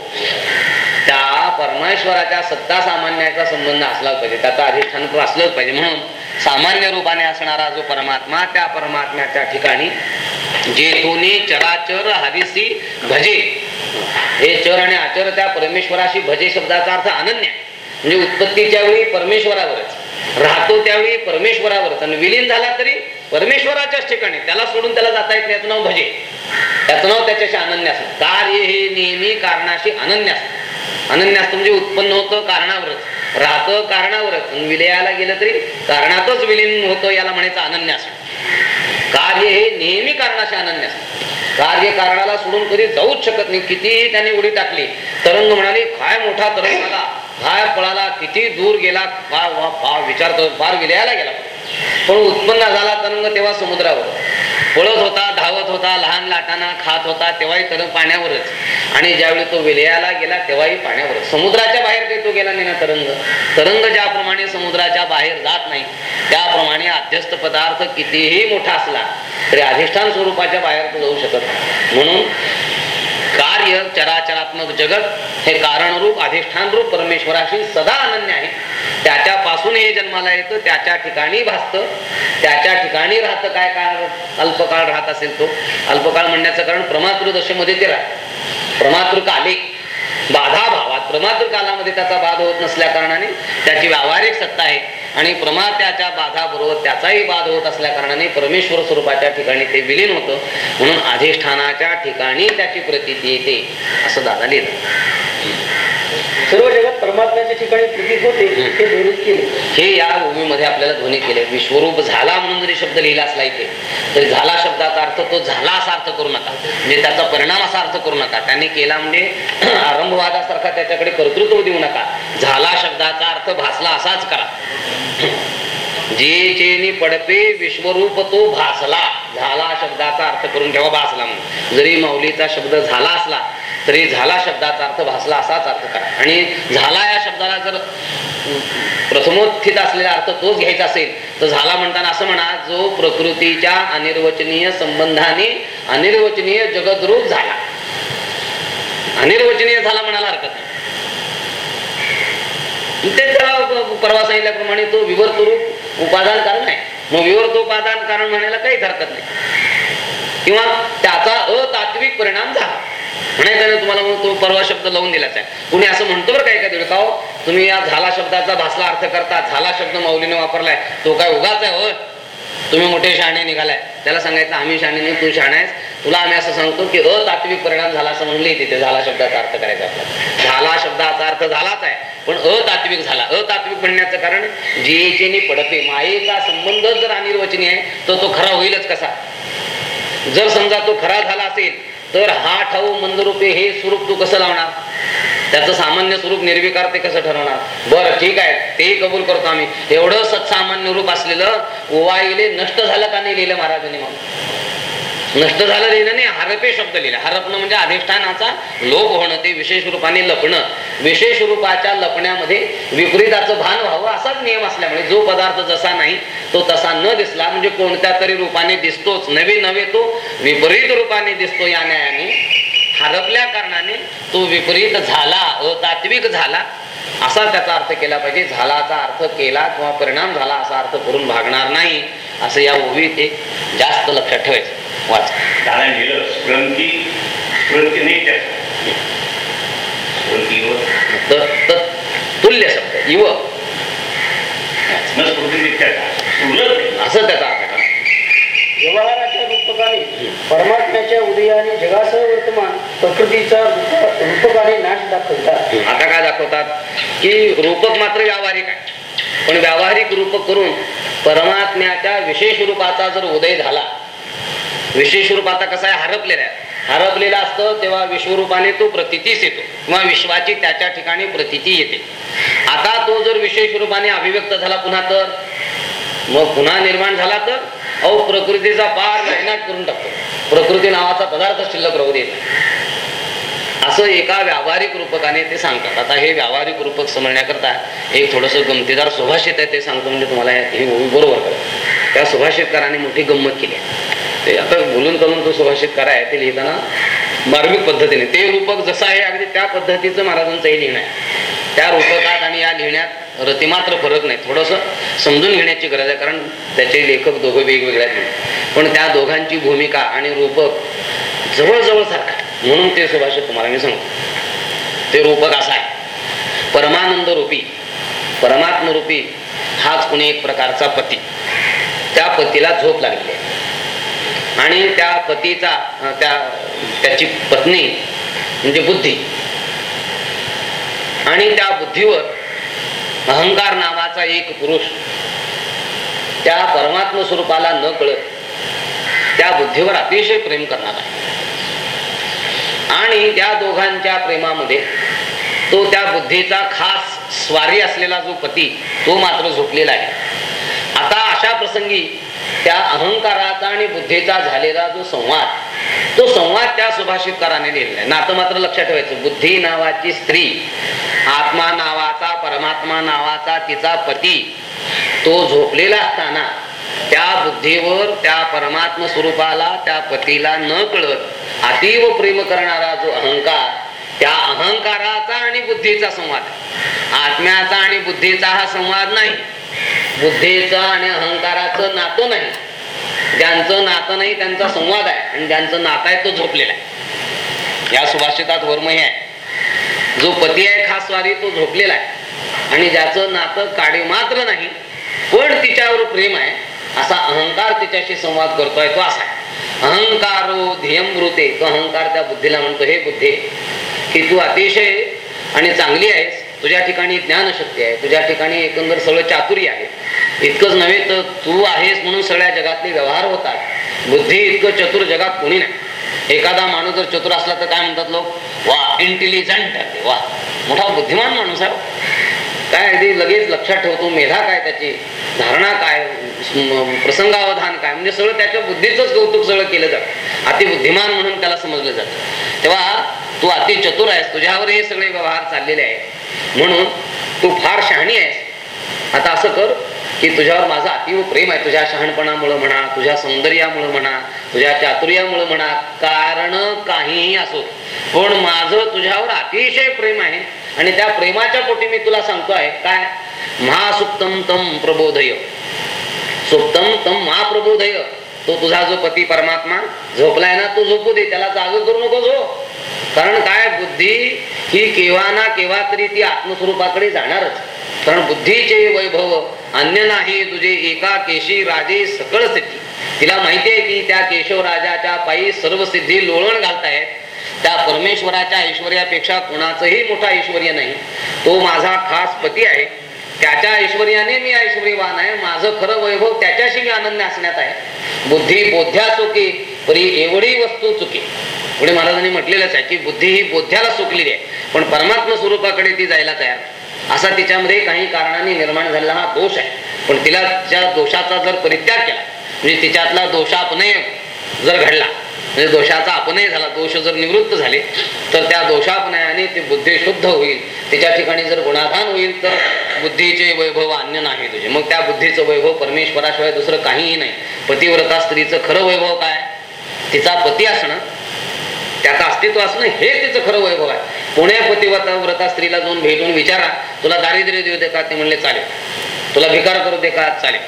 त्या परमेश्वराच्या सत्ता सामान्याचा संबंध असलाच पाहिजे त्याचा अधिष्ठान असलंच पाहिजे. म्हणून सामान्य रूपाने असणारा जो परमात्मा त्या परमात्म्याच्या ठिकाणी जेथून चराचर हरिसी भजे. हे चर आणि आचर त्या परमेश्वराशी भजे शब्दाचा अर्थ अनन्य. आहे. म्हणजे उत्पत्तीच्या वेळी परमेश्वरावरच राहतो त्यावेळी परमेश्वरावरच. आणि विलीन झाला तरी परमेश्वराच्याच ठिकाणी त्याला सोडून त्याला जाता येत नाही. याचं नाव भजे. त्याचं नाव त्याच्याशी अनन्य असत. कार्य हे नेहमी कारणाशी अनन्य असत. अनन्यास म्हणजे उत्पन्न होतं कारणावरच. राहतं कारणावरच. विलयाला गेलं तरी कारणातच विलीन होतं याला म्हणायचं अनन्यास. कार्य हे नेहमी कारणाशी अनन्यास. कार्य कारणाला सोडून कधी जाऊच शकत नाही. कितीही त्याने उडी टाकली. तरंग म्हणाले काय मोठा तरंग आला. काय पळाला किती दूर गेला. फार वा- फार विचार फार विलयाला गेला. पण उत्पन्न झाला तरंग तेव्हा समुद्रावर. पळत होता धावत होता लहान लाटाना खात होता तेव्हाही तरंग पाण्यावरच. आणि ज्यावेळी तो विलयाला गेला तेव्हाही पाण्यावरच. समुद्राच्या बाहेर काही तो गेला नाही ना तरंग. तरंग ज्याप्रमाणे समुद्राच्या बाहेर जात नाही त्याप्रमाणे अध्यस्त पदार्थ कितीही मोठा असला तरी अधिष्ठान स्वरूपाच्या बाहेर तो जाऊ शकत म्हणून कार्य चराचरात्मक जगत हे कारणरूप अधिष्ठान रूप परमेश्वराशी सदा अनन्य आहे. त्याच्यापासून हे जन्माला येतं त्याच्या ठिकाणी भासतं. त्याच्या ठिकाणी राहतं काय काळ? अल्पकाळ राहत असेल तो. अल्पकाळ म्हणण्याचं कारण प्रमातृ दशेमध्ये ते राहत. प्रमातृ काले. बाधा भावात. प्रमातृ कालामध्ये त्याचा बाध होत नसल्या कारणाने त्याची व्यावहारिक सत्ता आहे. आणि प्रमात्याच्या बाधा बरोबर त्याचाही बाध होत असल्या कारणाने परमेश्वर स्वरूपाच्या ठिकाणी ते विलीन होतं. म्हणून अधिष्ठानाच्या ठिकाणी त्याची प्रतीती येते. असं दादा लिहिलं. सर्व जगात परमात्म्याच्या ठिकाणी होते हे ध्वनित केले. हे या भूमीमध्ये आपल्याला ध्वनी केले. विश्वरूप झाला म्हणून जरी शब्द लिहिला असला इथे तरी झाला शब्दाचा अर्थ तो झाला असा अर्थ करू नका. म्हणजे त्याचा परिणाम असा अर्थ करू नका. त्यांनी केला म्हणजे आरंभवादासारखा त्याच्याकडे कर्तृत्व देऊ नका. झाला शब्दाचा अर्थ भासला असाच करा. जे चेनी पडपे विश्वरूप तो भासला. झाला शब्दाचा अर्थ करून ठेवा भासला म्हणून. जरी माऊलीचा शब्द झाला असला तरी झाला शब्दाचा अर्थ भासला असाच अर्थ करा. आणि झाला या शब्दाला जर प्रथमोत्थित असलेला अर्थ तोच घ्यायचा असेल तर झाला म्हणताना असं म्हणा जो प्रकृतीच्या अनिर्वचनीय संबंधाने अनिर्वचनीय जगद्रूप झाला. अनिर्वचनीय झाला म्हणाला हरकत नाही. ते त्याला परवा सांगितल्याप्रमाणे तो विवर्तरूप उपादान कारण आहे मग विवर्त उपादान कारण म्हणायला काहीच हरकत नाही. किंवा त्याचा अतात्विक परिणाम झाला. म्हणायचं नाही तुम्हाला म्हणून तो परवा शब्द लावून दिलाच आहे. कुणी असं म्हणतो बरं काय एखाद्या का हो तुम्ही या झाला शब्दाचा भासला अर्थ करता झाला शब्द माऊलीने वापरलाय. तो काय उगाच आहे हो तुम्ही मोठे शहाणे निघालाय. त्याला सांगायचं आम्ही शहाणे नाही तू शहाणा आहेस. तुला आम्ही असं सांगतो की अतात्विक परिणाम झाला असं म्हणले तिथे झाला शब्दाचा अर्थ करायचा आपला झाला शब्दाचा अर्थ झालाच आहे पण अतात्विक झाला. अतात्विक म्हणण्याचं कारण जेचेनी पडते मायेचा संबंध जर अनिर्वचनीय आहे तर तो खरा होईलच कसा? जर समजा तो खरा झाला असेल तर हा ठाऊ मंदरूपे हे स्वरूप तू कसं लावणार? त्याचं सामान्य स्वरूप निर्विकार ते कसं ठरवणार? बरं ठीक आहे. तेही कबूल करतो आम्ही. एवढं सत्सामान्य रूप असलेलं ओवाईले नष्ट झालं का नाही लिहिलं महाराजांनी मग? नष्ट झालं लिहिलं नाही हरपे शब्द लिहिला. हरपणं म्हणजे अधिष्ठानाचा लोप होणं ते विशेष रूपाने लपणं. विशेष रूपाच्या लपण्यामध्ये विपरीताचं भान व्हावं असाच नियम असल्यामुळे जो पदार्थ जसा नाही तो तसा न दिसला म्हणजे कोणत्या तरी रूपाने दिसतोच. नवे नवे तो विपरीत रूपाने दिसतो या न्यायाने. हरपल्या कारणाने तो विपरीत झाला अतात्विक झाला. असा त्याचा अर्थ केला पाहिजे. झालाचा अर्थ केला किंवा परिणाम झाला असा अर्थ करून भागणार नाही असं या ओवीत एक जास्त लक्षात ठेवायचं. वाच. तुल्य शब्द नाही. असं त्याचा अर्थ व्यवहाराच्या रूपकाने परमात्म्याच्या उदयाने जगासह वर्तमान प्रकृतीचा रूपकाने नाश दाखवतात. आता काय दाखवतात? की रूपक मात्र व्यावहारिक आहे. पण व्यावहारिक रूप करून परमात्म्याच्या विशेष रूपाचा जर उदय झाला विशेष रूप आता कसा आहे? हरपलेला आहे. हरपलेला असतं तेव्हा विश्वरूपाने तो प्रतितीच येतो. किंवा विश्वाची त्याच्या ठिकाणी प्रतिती येते. आता तो जर विशेष रूपाने अभिव्यक्त झाला पुन्हा तर? मग पुन्हा निर्माण झाला तर अहो प्रकृतीचा पार नायनाट करून टाकतो. प्रकृती नावाचा पदार्थ शिल्लक राहू देत असं एका व्यावहारिक रूपकाने ते सांगतात. आता हे व्यावहारिक रूपक समजण्याकरता एक थोडस गमतीदार सुभाषित आहे ते सांगतो म्हणजे तुम्हाला हे बरोबर कळत त्या सुभाषितकाराने मोठी गंमत केली आहे. ते आता बोलून करून तो सुभाषितकार आहे ते लिहिताना मार्मिक पद्धतीने. ते रूपक जसं आहे अगदी त्या पद्धतीचं महाराजांचं हे लिहिणं आहे. त्या रूपकात आणि या लिहिण्यात रतिमात्र फरक नाही. थोडस समजून घेण्याची गरज आहे कारण त्याचे लेखक दोघं वेगवेगळे आहेत. पण त्या दोघांची भूमिका आणि रूपक जवळजवळ सारखा आहे. म्हणून ते सुभाष तुम्हाला मी सांगतो. ते रूपक असा आहे. परमानंद रूपी परमात्म रूपी हाच कुणी एक प्रकारचा पती. त्या पतीला झोप लागली आहे. आणि त्या पतीचा त्या त्याची पत्नी म्हणजे बुद्धी. आणि त्या बुद्धीवर अहंकार नावाचा एक पुरुष त्या परमात्म स्वरूपाला न कळत त्या बुद्धीवर अतिशय प्रेम करणार आहे. आणि त्या दोघांच्या प्रेमामध्ये तो त्या बुद्धीचा खास स्वारी असलेला जो पती तो मात्र झोपलेला आहे. आता अशा प्रसंगी त्या अहंकाराचा आणि बुद्धीचा झालेला जो संवाद तो संवाद त्या सुभाषितकाराने लिहिलेला आहे. नातं मात्र लक्षात ठेवायचं बुद्धी नावाची स्त्री आत्मा नावाचा परमात्मा नावाचा तिचा पती तो झोपलेला असताना त्या बुद्धीवर त्या परमात्म स्वरूपाला त्या पतीला न कळत अतीव प्रेम करणारा जो अहंकार त्या अहंकाराचा आणि बुद्धीचा संवाद आत्म्याचा आणि बुद्धीचा हा संवाद नाही. बुद्धीचं आणि अहंकाराचं नातं नाही. ज्यांचं नातं नाही त्यांचा संवाद आहे. आणि ज्यांचं नातं आहे तो झोपलेला आहे. या सुभाषितात वर्म हे आहे. जो पती आहे खास वारी तो झोपलेला आहे. आणि ज्याचं नातं काडे मात्र नाही पण तिच्यावर प्रेम आहे असा अहंकार तिच्याशी संवाद करतोय तो असा आहे. अहंकारो ध्येयमृते तो अहंकार त्या बुद्धीला म्हणतो हे बुद्धी की तू अतिशय आणि चांगली आहेस. तुझ्या ठिकाणी ज्ञानशक्ती आहे तुझ्या ठिकाणी एकंदर सगळं चातुर्य आहे. इतकंच नव्हे तर तू आहेस म्हणून सगळ्या जगातले व्यवहार होतात. बुद्धी इतकं चतुर जगात कोणी नाही. एखादा माणूस जर चतुर असला तर काय म्हणतात लोक? वा इंटेलिजंट वा मोठा बुद्धिमान माणूस आहे हो. काय अगदी लगेच लक्षात ठेवतो मेधा काय त्याची? धारणा काय? प्रसंगावधान काय? म्हणजे सगळं त्याच्या बुद्धीच कौतुक सगळं केलं जातं. अति बुद्धिमान म्हणून त्याला समजलं जातं. तेव्हा तू अति चतुर आहेस तुझ्यावर हे सगळे व्यवहार चाललेले आहेत. म्हणून तू फार शहाणी आहेस. आता असं कर की तुझ्यावर माझं अतिव प्रेम आहे. तुझ्या शहाणपणामुळं म्हणा तुझ्या सौंदर्यामुळं म्हणा तुझ्या चातुर्यामुळं म्हणा कारण काहीही असो. पण माझं तुझ्यावर अतिशय प्रेम आहे. आणि त्या प्रेमाच्या पोटी मी तुला सांगतो आहे काय? महासुप्तम तम प्रबोधय. सुप्तम तम महाप्रबोधय तो तुझा जो पती परमात्मा झोपलाय ना तो झोपू दे. त्याला जाग करू नको झो कारण काय बुद्धी ही केव्हा ना केव्हा तरी ती आत्मस्वरूपाकडे जाणारच. कारण बुद्धीचे वैभव अन्य नाही तुझे एका केशी राजे सकळ स्थिती तिला माहिती आहे की त्या केशव राजाच्या पायी सर्व सिद्धी लोळण घालतायत. त्या परमेश्वराच्या ऐश्वर्यापेक्षा कुणाचंही मोठा ऐश्वर्य नाही. तो माझा खास पती आहे. त्याच्या ऐश्वर्याने मी ऐश्वर्यवान आहे. माझं खरं वैभव त्याच्याशी मी आनंद असण्यात आहे. बुद्धी बोध्या चुकी परी एवढी वस्तू चुकी. पुढे महाराजांनी म्हटलेलंच आहे की बुद्धी ही बोध्याला चुकलेली आहे. पण परमात्म स्वरूपाकडे ती जायला तयार असा तिच्यामध्ये काही कारणाने निर्माण झालेला हा दोष आहे. पण तिला त्या दोषाचा जर परित्याग केला म्हणजे तिच्यातला दोषापनय जर घडला म्हणजे दोषाचा अपनय झाला दोष जर निवृत्त झाले तर त्या दोषापनयाने ती बुद्धी शुद्ध होईल. तिच्या ठिकाणी जर गुणाधान होईल तर बुद्धीचे वैभव अन्य नाही तुझे. मग त्या बुद्धीचं वैभव परमेश्वराशिवाय दुसरं काहीही नाही. पतिव्रता स्त्रीचं खरं वैभव काय? तिचा पती असणं त्याचं अस्तित्व असणं हे तिचं खरं वैभव आहे. पुण्या पतिव्रता व्रता स्त्रीला जाऊन भेटून विचारा तुला दारिद्र्य देऊ दे का ते म्हणले चालेल. तुला भिकार करू दे का चालेल.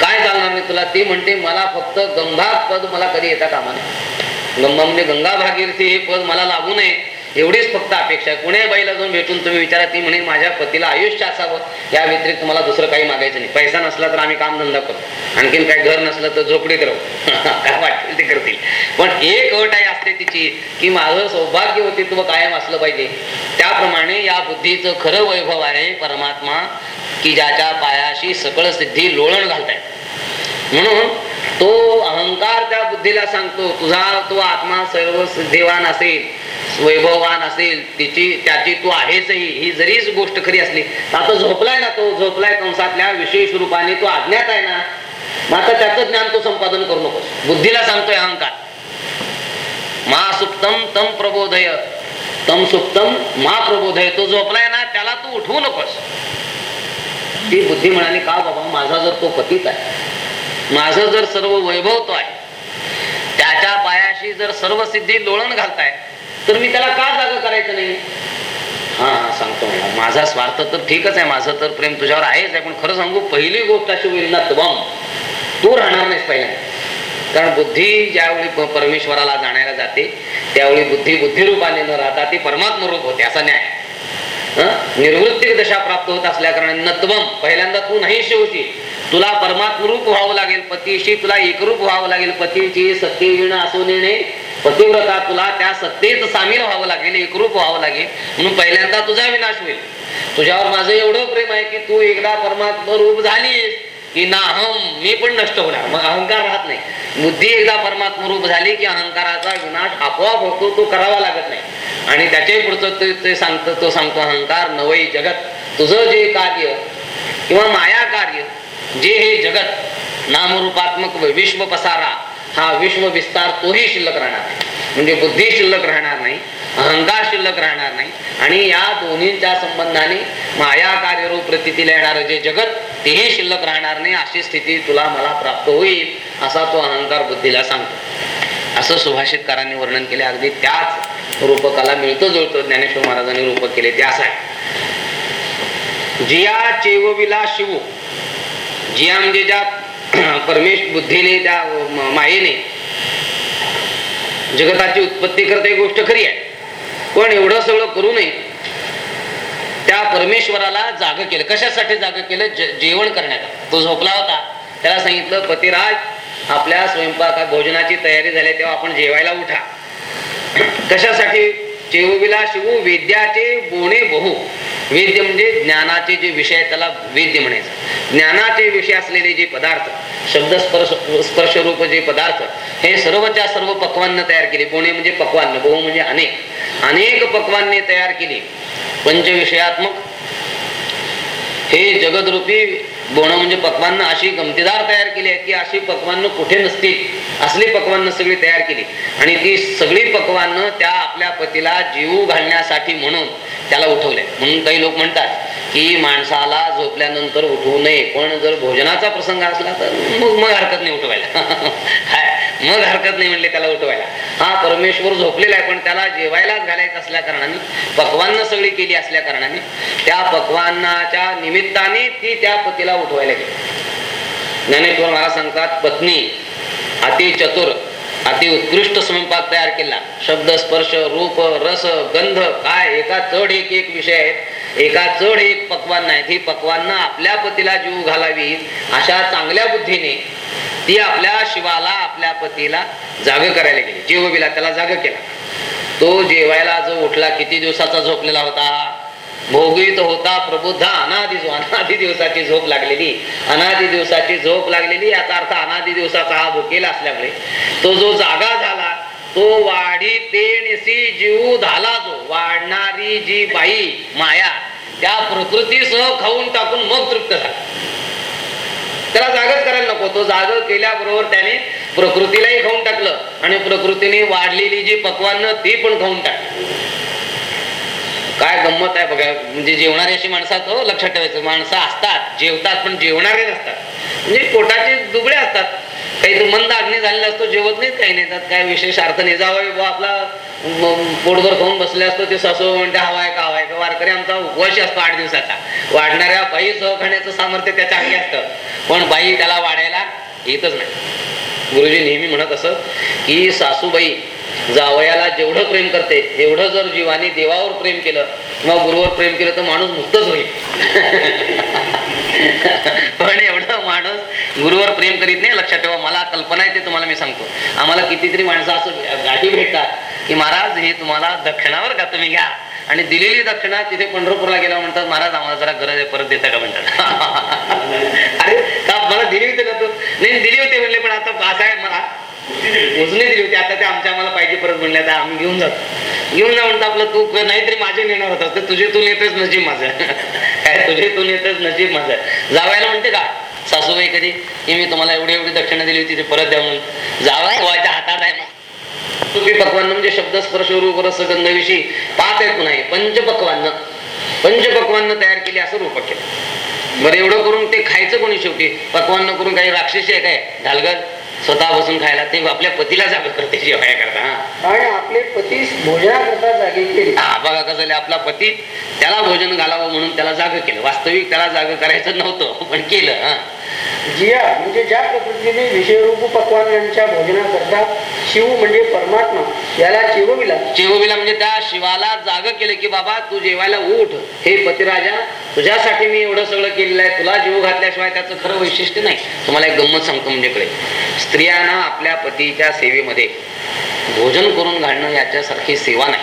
काय चालणार नाही तुला? ती म्हणते मला फक्त गंगा पद मला कधी येता कामा नाही गंगा म्हणजे गंगा भागीरथी हे पद मला लागू नये एवढीच फक्त अपेक्षा आहे. कुण्या बाईला जाऊन भेटून तुम्ही विचारा ती म्हणे माझ्या पतीला आयुष्य असावं. या व्यतिरिक्त मला दुसरं काही मागायचं नाही. पैसा नसला तर आम्ही कामधंदा करतो आणखीन काय घर नसलं तर झोपडीत राहू. काय वाटेल ते करतील. पण एक अट आहे असते तिची की माझं तुला कायम असलं पाहिजे. त्याप्रमाणे या बुद्धीचं खरं वैभव आहे परमात्मा की ज्याच्या पायाशी सकळ सिद्धी लोळण घालताय म्हणून तो अहंकार त्या बुद्धीला सांगतो तुझा तो आत्मा सर्व सिद्धिवान असेल वैभववान असेल तिची त्याची तू आहेसही ही जरीच गोष्ट खरी असली आता झोपलाय ना तो झोपलाय कंसातल्या विशेष रूपाने तो अज्ञात आहे ना मग आता त्याचं ज्ञान तो संपादन करू नकोस. बुद्धीला सांगतोय अहंकार. मा सुप्तम तम प्रबोधय तम सुप्तम मा प्रबोधय तो झोपलाय ना त्याला तू उठवू नकोस. ती बुद्धी म्हणाली का बाबा माझा जर तो पतीत आहे माझं जर सर्व वैभव तो आहे त्याच्या पायाशी जर सर्व सिद्धी लोळण घालताय तर मी त्याला का जाग करायचं नाही? हा हा सांगतो मला माझा स्वार्थ तर ठीकच आहे माझं तर प्रेम तुझ्यावर आहेच आहे पण खरं सांगू पहिली गोष्ट अशी होईल ना तबम. तू राहणार नाहीस पहिल्या. कारण बुद्धी ज्यावेळी परमेश्वराला जाणायला जाते त्यावेळी बुद्धी बुद्धिरूपाने न राहता ती परमात्मरूप होते असा न्याय. हं? निर्वृत्तिक दशा प्राप्त होत असल्या कारणाने नत्वम पहिल्यांदा तू नाही शिवची तुला परमात्मरूप व्हावं लागेल पतीशी तुला एकरूप व्हावं लागेल पतीची सत्य असो असू पतिव्रता तुला त्या सत्तेत सामील व्हावं लागेल एकरूप व्हावं लागेल. म्हणून पहिल्यांदा तुझा विनाश होईल. तुझ्यावर माझं एवढं प्रेम आहे की तू एकदा परमात्म रूप झालीस. की नाहम मी पण नष्ट होणार. मग अहंकार राहत नाही. बुद्धी एकदा परमात्म रूप झाली की अहंकाराचा विनाश आपोआप होतो तो करावा लागत नाही. आणि त्याच्याही पुढचं ते- ते सांगतो तो सांगतो अहंकार नवई जगत. तुझं जे कार्य किंवा माया कार्य जे हे जगत नामरूपात्मक विश्व पसारा हा विश्व विस्तार तोही शिल्लक राहणार नाही. म्हणजे बुद्धी शिल्लक राहणार नाही अहंकार शिल्लक राहणार नाही. आणि या दोन्हींच्या संबंधाने माया कार्यरूप प्रतीला येणारं जे जगत तेही शिल्लक राहणार नाही अशी स्थिती तुला मला प्राप्त होईल असा तो अहंकार बुद्धीला सांगतो. असं सुभाषितकारांनी वर्णन केले. अगदी त्याच रूपकाला मिळतं जुळतं ज्ञानेश्वर महाराजांनी रूपक केले. ते असं आहे जिया चेवविला शिव. जिया म्हणजे ज्या परमेश बुद्धीने त्या मायेने जगताची उत्पत्ती करते ही गोष्ट खरी आहे. पण एवढं सगळं करू नये. त्या परमेश्वराला जाग केलं. कशासाठी जाग केलं? जेवण करण्यात तो झोपला होता. त्याला सांगितलं पतिराज आपल्या स्वयंपाक भोजनाची तयारी झाली तेव्हा आपण जेवायला उठा. कशासाठी? चेवविला शिवू वेद्याचे बोणे बहु. वेद्य म्हणजे ज्ञानाचे जे विषय त्याला वेद्य म्हणायचं. ज्ञानाचे विषय असलेले जे पदार्थ शब्द स्पर्श स्पर्श रूप जे पदार्थ हे सर्वच्या सर्व पक्वान्न तयार केले. बोणे म्हणजे पक्वान्न बहु म्हणजे अनेक. अनेक पक्वान्ने तयार केली. पंचविषयात्मक. हे जगदरूपी बोण म्हणजे पक्वान्न अशी गमतीदार तयार केली आहे की अशी पकवान कुठे नसतील असली पक्वान्न सगळी तयार केली. आणि ती सगळी पकवान त्या आपल्या पतीला जीव घालण्यासाठी म्हणून त्याला उठवले म्हणून काही लोक म्हणतात की माणसाला झोपल्यानंतर उठवू नये. पण जर भोजनाचा प्रसंग असला तर मग मग हरकत नाही उठवायला. हाय, मग हरकत नाही म्हणले त्याला उठवायला. हा परमेश्वर झोपलेला आहे पण त्याला जेवायलाच घालायचं असल्या कारणाने पक्वान्न सगळी केली असल्या कारणाने त्या पक्वान्नाच्या निमित्ताने ती त्या पतीला उठवायला गेले ज्ञानेश्वर महाराज सांगतात पत्नी अति चतुर अति उत्कृष्ट स्वयंपाक तयार केला. शब्द स्पर्श रूप रस गंध काय एका चढ एक एक विषय आहेत. एका चढ एक पक्वान आहेत ही पक्वांना आपल्या पतीला जीव घालावी अशा चांगल्या बुद्धीने ती आपल्या शिवाला आपल्या पतीला जाग करायला गेली. जीवविला त्याला जाग केला. तो जेवायला जो उठला किती दिवसाचा झोपलेला होता? भोगीत होता प्रबुद्ध अनादि जो अनादि दिवसाची झोप लागलेली. अनादि दिवसाची झोप लागलेली. याचा अर्थ अनादि दिवसाचा हा भुकेला असल्यामुळे. तो जो जागा झाला तो वाढी तेणसी जीव झाला जो. वाढणारी जी बाई माया त्या प्रकृतीसह खाऊन टाकून मग तृप्त झाला. त्याला जागच करायला नको. तो जाग केल्याबरोबर त्याने प्रकृतीलाही खाऊन टाकलं. आणि प्रकृतीने वाढलेली जी पक्वान्न ती पण खाऊन टाकली. काय गंमत आहे बघा. म्हणजे जेवणारी अशी माणसात हो लक्षात ठेवायचं. माणसं असतात जेवतात पण जेवणारे नसतात. म्हणजे पोटाचे दुबळे असतात. काही तो मंद अग्नी झालेला असतो जेवत नाहीत काही नाही त्यात काय विशेष अर्थ नाही. जावं बुवा आपला पोटभर खाऊन बसले असतो ते सासू म्हणते हवाय का हवाय का वारकरी आमचा उपवास असतो आठ दिवसाचा. वाढणाऱ्या बाई सह खाण्याचं सामर्थ्य त्याच्या अंगी असतं. पण बाई त्याला वाढायला येतच नाही. गुरुजी नेहमी म्हणत असत की सासूबाई जावयाला जेवढं प्रेम करते एवढं जर जीवाने देवावर प्रेम केलं किंवा गुरुवर प्रेम केलं तर माणूस मुक्तच होईल. पण एवढं माणूस गुरुवर प्रेम करीत नाही लक्षात ठेवा मला कल्पना आहे ते तुम्हाला मी सांगतो. आम्हाला कितीतरी माणसं असं गाठी भेटतात की महाराज हे तुम्हाला दक्षिणावर का तुम्ही घ्या? आणि दिलेली दक्षिणा तिथे पंढरपूरला गेला म्हणतात महाराज आम्हाला जरा गरज आहे परत देता का? म्हणतात. अरे का मला दिली होती ना तू? नाही दिली होती म्हणले पण आता असं आहे मला मोजणी दिली होती. आता ते आमच्या आम्हाला पाहिजे परत म्हणले आता आम्ही घेऊन जातो. घेऊन जा म्हणतो आपलं तू नाहीतरी माझे नेणार होता तर तुझे तू नेतेच नशीब माझं. काय तुझे तू नेतेच नशीब माझं. जावायला म्हणते का सासूबाई कधी की मी तुम्हाला एवढी एवढी दक्षिणा दिली होती ते परत द्या म्हणून. जावाय व्हायच्या हातात आहे मग. तुम्ही पक्वान्न म्हणजे शब्द स्पर्श रूप रस गंधविषयी पाच आहेत पुन्हा हे. पंचपक्वान्न. पंचपक्वान्न तयार केली असं रूपक केलं. बरं एवढं करून ते खायचं कोणी शेवटी? पक्वान्न करून काही राक्षसी आहे काय? ढालगत स्वतः बसून खायला ते आपल्या पतीला जाग करते जेवाया करता हा. आणि आपले पतीस भोजनाकरता जागे केले. हा, बघा कसं झालं आपला पती त्याला भोजन घालावं म्हणून त्याला जाग केलं. वास्तविक त्याला जाग करायचं नव्हतं पण केलं हा. जिया म्हणजे ज्या प्रकृतीने विषयरूप पक्वानांच्या भोजनाकरता शिव म्हणजे परमात्मा. याला चिवविला चिवविला म्हणजे त्या शिवाला जाग केलं की बाबा तू जेवायला उठ. हे पतिराजा तुझ्यासाठी मी एवढं सगळं केलेलं आहे. तुला जीव घातल्याशिवाय त्याचं खरं वैशिष्ट्य नाही. तुम्हाला एक गंमत सांगतो म्हणजे कडे स्त्रियांना आपल्या पतीच्या सेवेमध्ये भोजन करून घालणं याच्यासारखी सेवा नाही.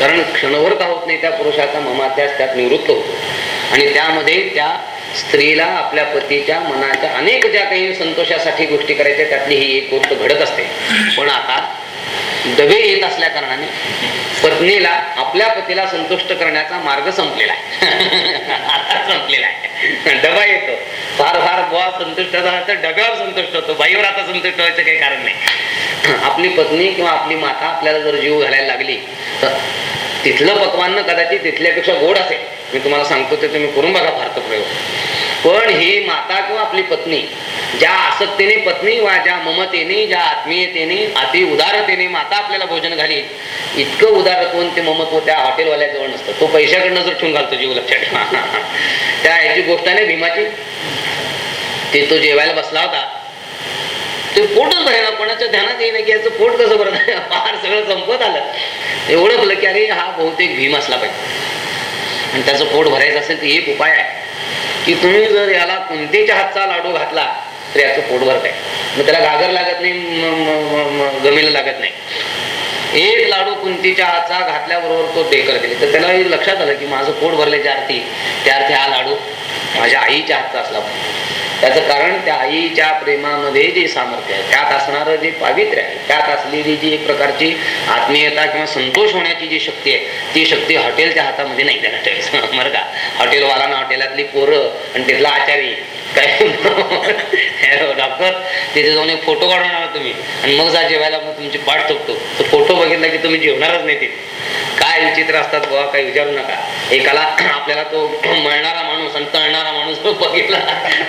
कारण क्षणभर का होत नाही त्या पुरुषाचा ममात्यास त्यात निवृत्त होतो. आणि त्यामध्ये त्या स्त्रीला आपल्या पतीच्या मनाच्या अनेक ज्या काही संतोषासाठी गोष्टी करायच्या त्यातली ही एक गोष्ट घडत असते. पण आता डबे येत असल्या कारणाने पत्नीला आपल्या पतीला संतुष्ट करण्याचा मार्ग संपलेला आहे. आता संपलेला आहे. डबा येतो. फार फार बुवा संतुष्ट झाला तर डब्यावर संतुष्ट होतो. बाईवर आता संतुष्ट व्हायचं काही कारण नाही. आपली पत्नी किंवा आपली माता आपल्याला जर जीव घालायला लागली तर तिथलं पकवान कदाचित तिथल्यापेक्षा गोड असेल. मी तुम्हाला सांगतो ते तुम्ही करून बघा फारतो प्रयोग. पण ही माता किंवा आपली पत्नी ज्या आसक्तीने पत्नी वा ज्या ममतेने ज्या आत्मीयतेने अति उदारतेने माता आपल्याला भोजन घाली इतकं उदार कोण ते ममत्व त्या हॉटेलवाल्याजवळ नसतं. तो पैशाकडनं जर ठेवून घालतो जीव लक्षात ठेवा. त्या ह्याची गोष्ट आहे भीमाची. ते तो जेवायला बसला होता. ते पोटच भरायला कोणाच्या ध्यानात येईना की याचं पोट कसं भरत पार फार सगळं संपत आलं. ओळखलं की अरे हा बहुतेक भीम असला पाहिजे. आणि त्याचं पोट भरायचं असेल तर एक उपाय आहे. की तुम्ही जर याला कोणतेच्या हातचा लाडू घातला तर याचं पोट भरत आहे मग त्याला घागर लागत नाही गमीला लागत नाही. एक लाडू कुंतीच्या हातचा घातल्याबरोबर तो टेकर दिले तर त्याला लक्षात आलं की माझं पोट भरल्याच्या अर्थी त्या अर्थी हा लाडू माझ्या आईच्या हातचा असला पाहिजे. त्याचं कारण त्या आईच्या प्रेमामध्ये जे सामर्थ्य आहे त्यात असणारं जे पावित्र्य आहे त्यात असलेली जी एक प्रकारची आत्मीयता किंवा संतोष होण्याची जी शक्ती आहे ती शक्ती हॉटेलच्या हातामध्ये नाही त्याला ठेवायचं बरं का? हॉटेलवाला ना हॉटेलातली पोरं आणि तिथला आचारी काय? डॉक्टर तिथे जाऊन एक फोटो काढणार तुम्ही. आणि मग जा जेवायला मग तुमची पाठ थोपतो तो फोटो बघितला की तुम्ही जेवणारच नाही तिथे. काय विचित्र असतात बुवा काही विचारू नका. एकाला आपल्याला तो मळणारा माणूस आणि तळणारा माणूस तो बघितला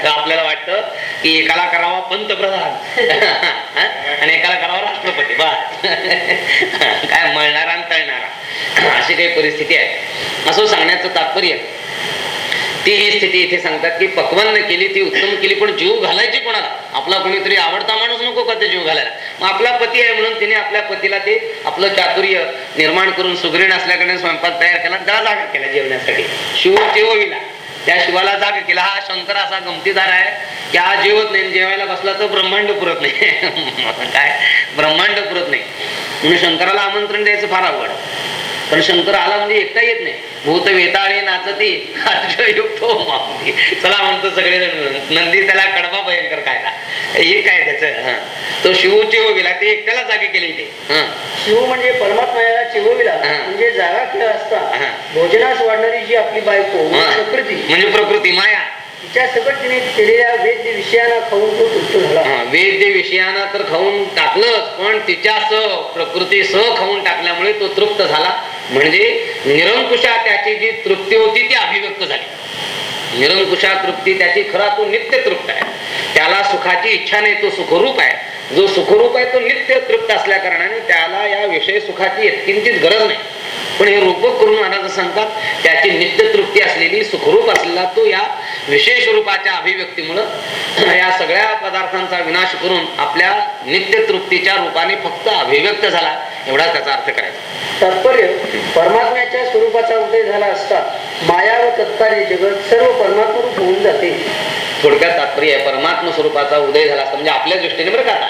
तर आपल्याला वाटतं की एकाला करावा पंतप्रधान. आणि एकाला करावा राष्ट्रपती. बा. काय मळणारा आणि तळणारा. अशी काही परिस्थिती आहे. असं सांगण्याचं तात्पर्य ती ही स्थिती इथे सांगतात की पक्वान्न केली ती उत्तम केली पण जीव घालायची कोणाला? आपला कोणीतरी आवडता माणूस नको का ते जीव घालायला? मग आपला पती आहे म्हणून तिने आपल्या पतीला ते आपलं चातुर्य निर्माण करून सुगरीण असल्याकडे स्वयंपाक तयार केला त्याला जागा केला जेवण्यासाठी. शिव जेवविला. त्या शिवाला जाग केला. हा शंकर असा गमतीदार आहे की हा जेवत नाही जेवायला बसला तर ब्रह्मांड पुरत नाही. काय? ब्रह्मांड पुरत नाही. म्हणून शंकराला आमंत्रण द्यायचं फार आवड पण शंकर आला म्हणजे एकटा येत नाही. भूत वेताळे नाचती युक्तो माहुती चला म्हणतो सगळे नंदी त्याला कडबा भयंकर खायला. हे काय त्याच? तो शिवचे गेला ते एकट्याला जागे केले ते हं. शिव म्हणजे परमात्मा याला चिवविला हा. म्हणजे जागा केला असता. हा. भोजनास वाढणारी जी आपली बायको हं. प्रकृती. म्हणजे प्रकृती माया. तिच्या तिने केलेल्या वेद्य खाऊन तो तृप्त झाला. हा, वेद्य विषयानं तर खाऊन टाकलंच पण तिच्या सह प्रकृती सह खाऊन टाकल्यामुळे तो तृप्त झाला. म्हणजे निरंकुशा त्याची जी तृप्ती होती ती अभिव्यक्त झाली. निरंकुशा तृप्ती त्याची खरा तो नित्य तृप्त आहे. त्याला सुखाची इच्छा नाही तो सुखरूप आहे. जो सुखरूप आहे तो नित्य तृप्त असल्या कारणाने त्याला या विषय सुखाची किंचित गरज नाही. पण हे रूपक करून महाराज सांगतात त्याची नित्य तृप्ती असलेली सुखरूप असलेला तो या विशेष रूपाच्या अभिव्यक्तीमुळं या सगळ्या पदार्थांचा विनाश करून आपल्या नित्य तृप्तीच्या रूपाने फक्त अभिव्यक्त झाला एवढा त्याचा अर्थ करायचा. तात्पर्य परमात्म्याच्या स्वरूपाचा उदय झाला असता माया व तत्कार्य जगत सर्व परमात्मरूप होऊन जाते. थोडक्यात तात्पर्य परमात्म स्वरूपाचा उदय झाला असता म्हणजे आपल्या दृष्टीने बरं का आता?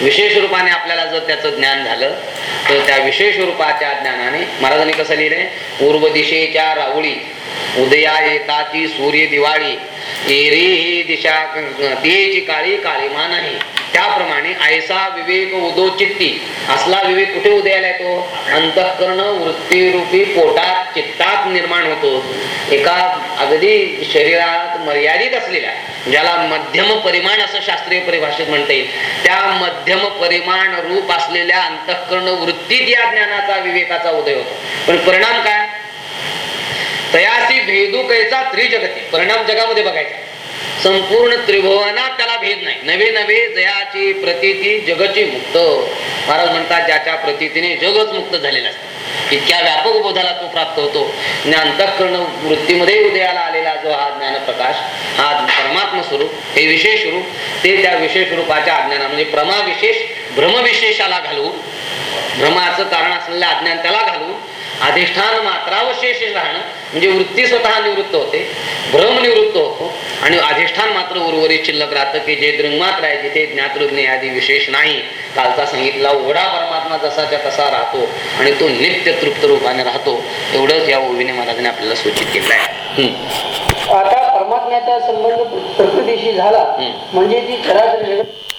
विशेष रूपाने आपल्याला जर त्याचं ज्ञान झालं तर त्या विशेष रूपाच्या ज्ञानाने महाराजांनी कसं लिहिलंय पूर्व दिशेच्या राऊळी उदया येताची सूर्य दिवाळी एरी ही दिशा तेची काळी काळीमा नाही. त्याप्रमाणे आयसा विवेक उदो चित्ती. असला विवेक कुठे उदयाला येतो? अंतःकरण वृत्तीरूपी पोटात चित्तात निर्माण होतो. एका अगदी शरीरात मर्यादित असलेल्या ज्याला मध्यम परिमाण असं शास्त्रीय परिभाषेत म्हणता येईल त्या मध्यम परिमाण रूप असलेल्या अंतःकरण वृत्तीत या ज्ञानाचा विवेकाचा उदय होतो. पण परिणाम काय? तयासी भेदू कैचा त्रिजगती. परिणाम जगामध्ये बघायचा. संपूर्ण त्रिभुवनात त्याला भेद नाही. नवे नवे जयाची प्रतिती जगची मुक्त. महाराज म्हणतात ज्याच्या प्रतितीने जगच मुक्त झालेलं असतं. इतक्या व्यापक बोधाला तो प्राप्त होतो. आणि वृत्तीमध्ये उदयाला आलेला जो हा ज्ञान प्रकाश हा परमात्म स्वरूप हे विशेष रूप ते त्या विशेष रूपाच्या अज्ञाना म्हणजे प्रमाविशेष भ्रमविशेषाला घालून भ्रमाचं कारण असलेलं अज्ञान त्याला घालून अधिष्ठान मात्रावशेष राहणं म्हणजे वृत्ती स्वतः निवृत्त होते भ्रम निवृत्त होतो आणि अधिष्ठान मात्र उर्वरित शिल्लक राहतं की जे दृंगमात्र आहे जिथे ज्ञातृज्ञ आदी विशेष नाही कालचा सांगितला उघडा परमात्मा जसाच्या तसा राहतो आणि तो नित्य तृप्त रूपाने राहतो एवढंच या ओवीने महाराजांनी आपल्याला सूचित केलं आहे. आता परमात्म्याचा संबंध प्रकृतीशी झाला. म्हणजे ती जगत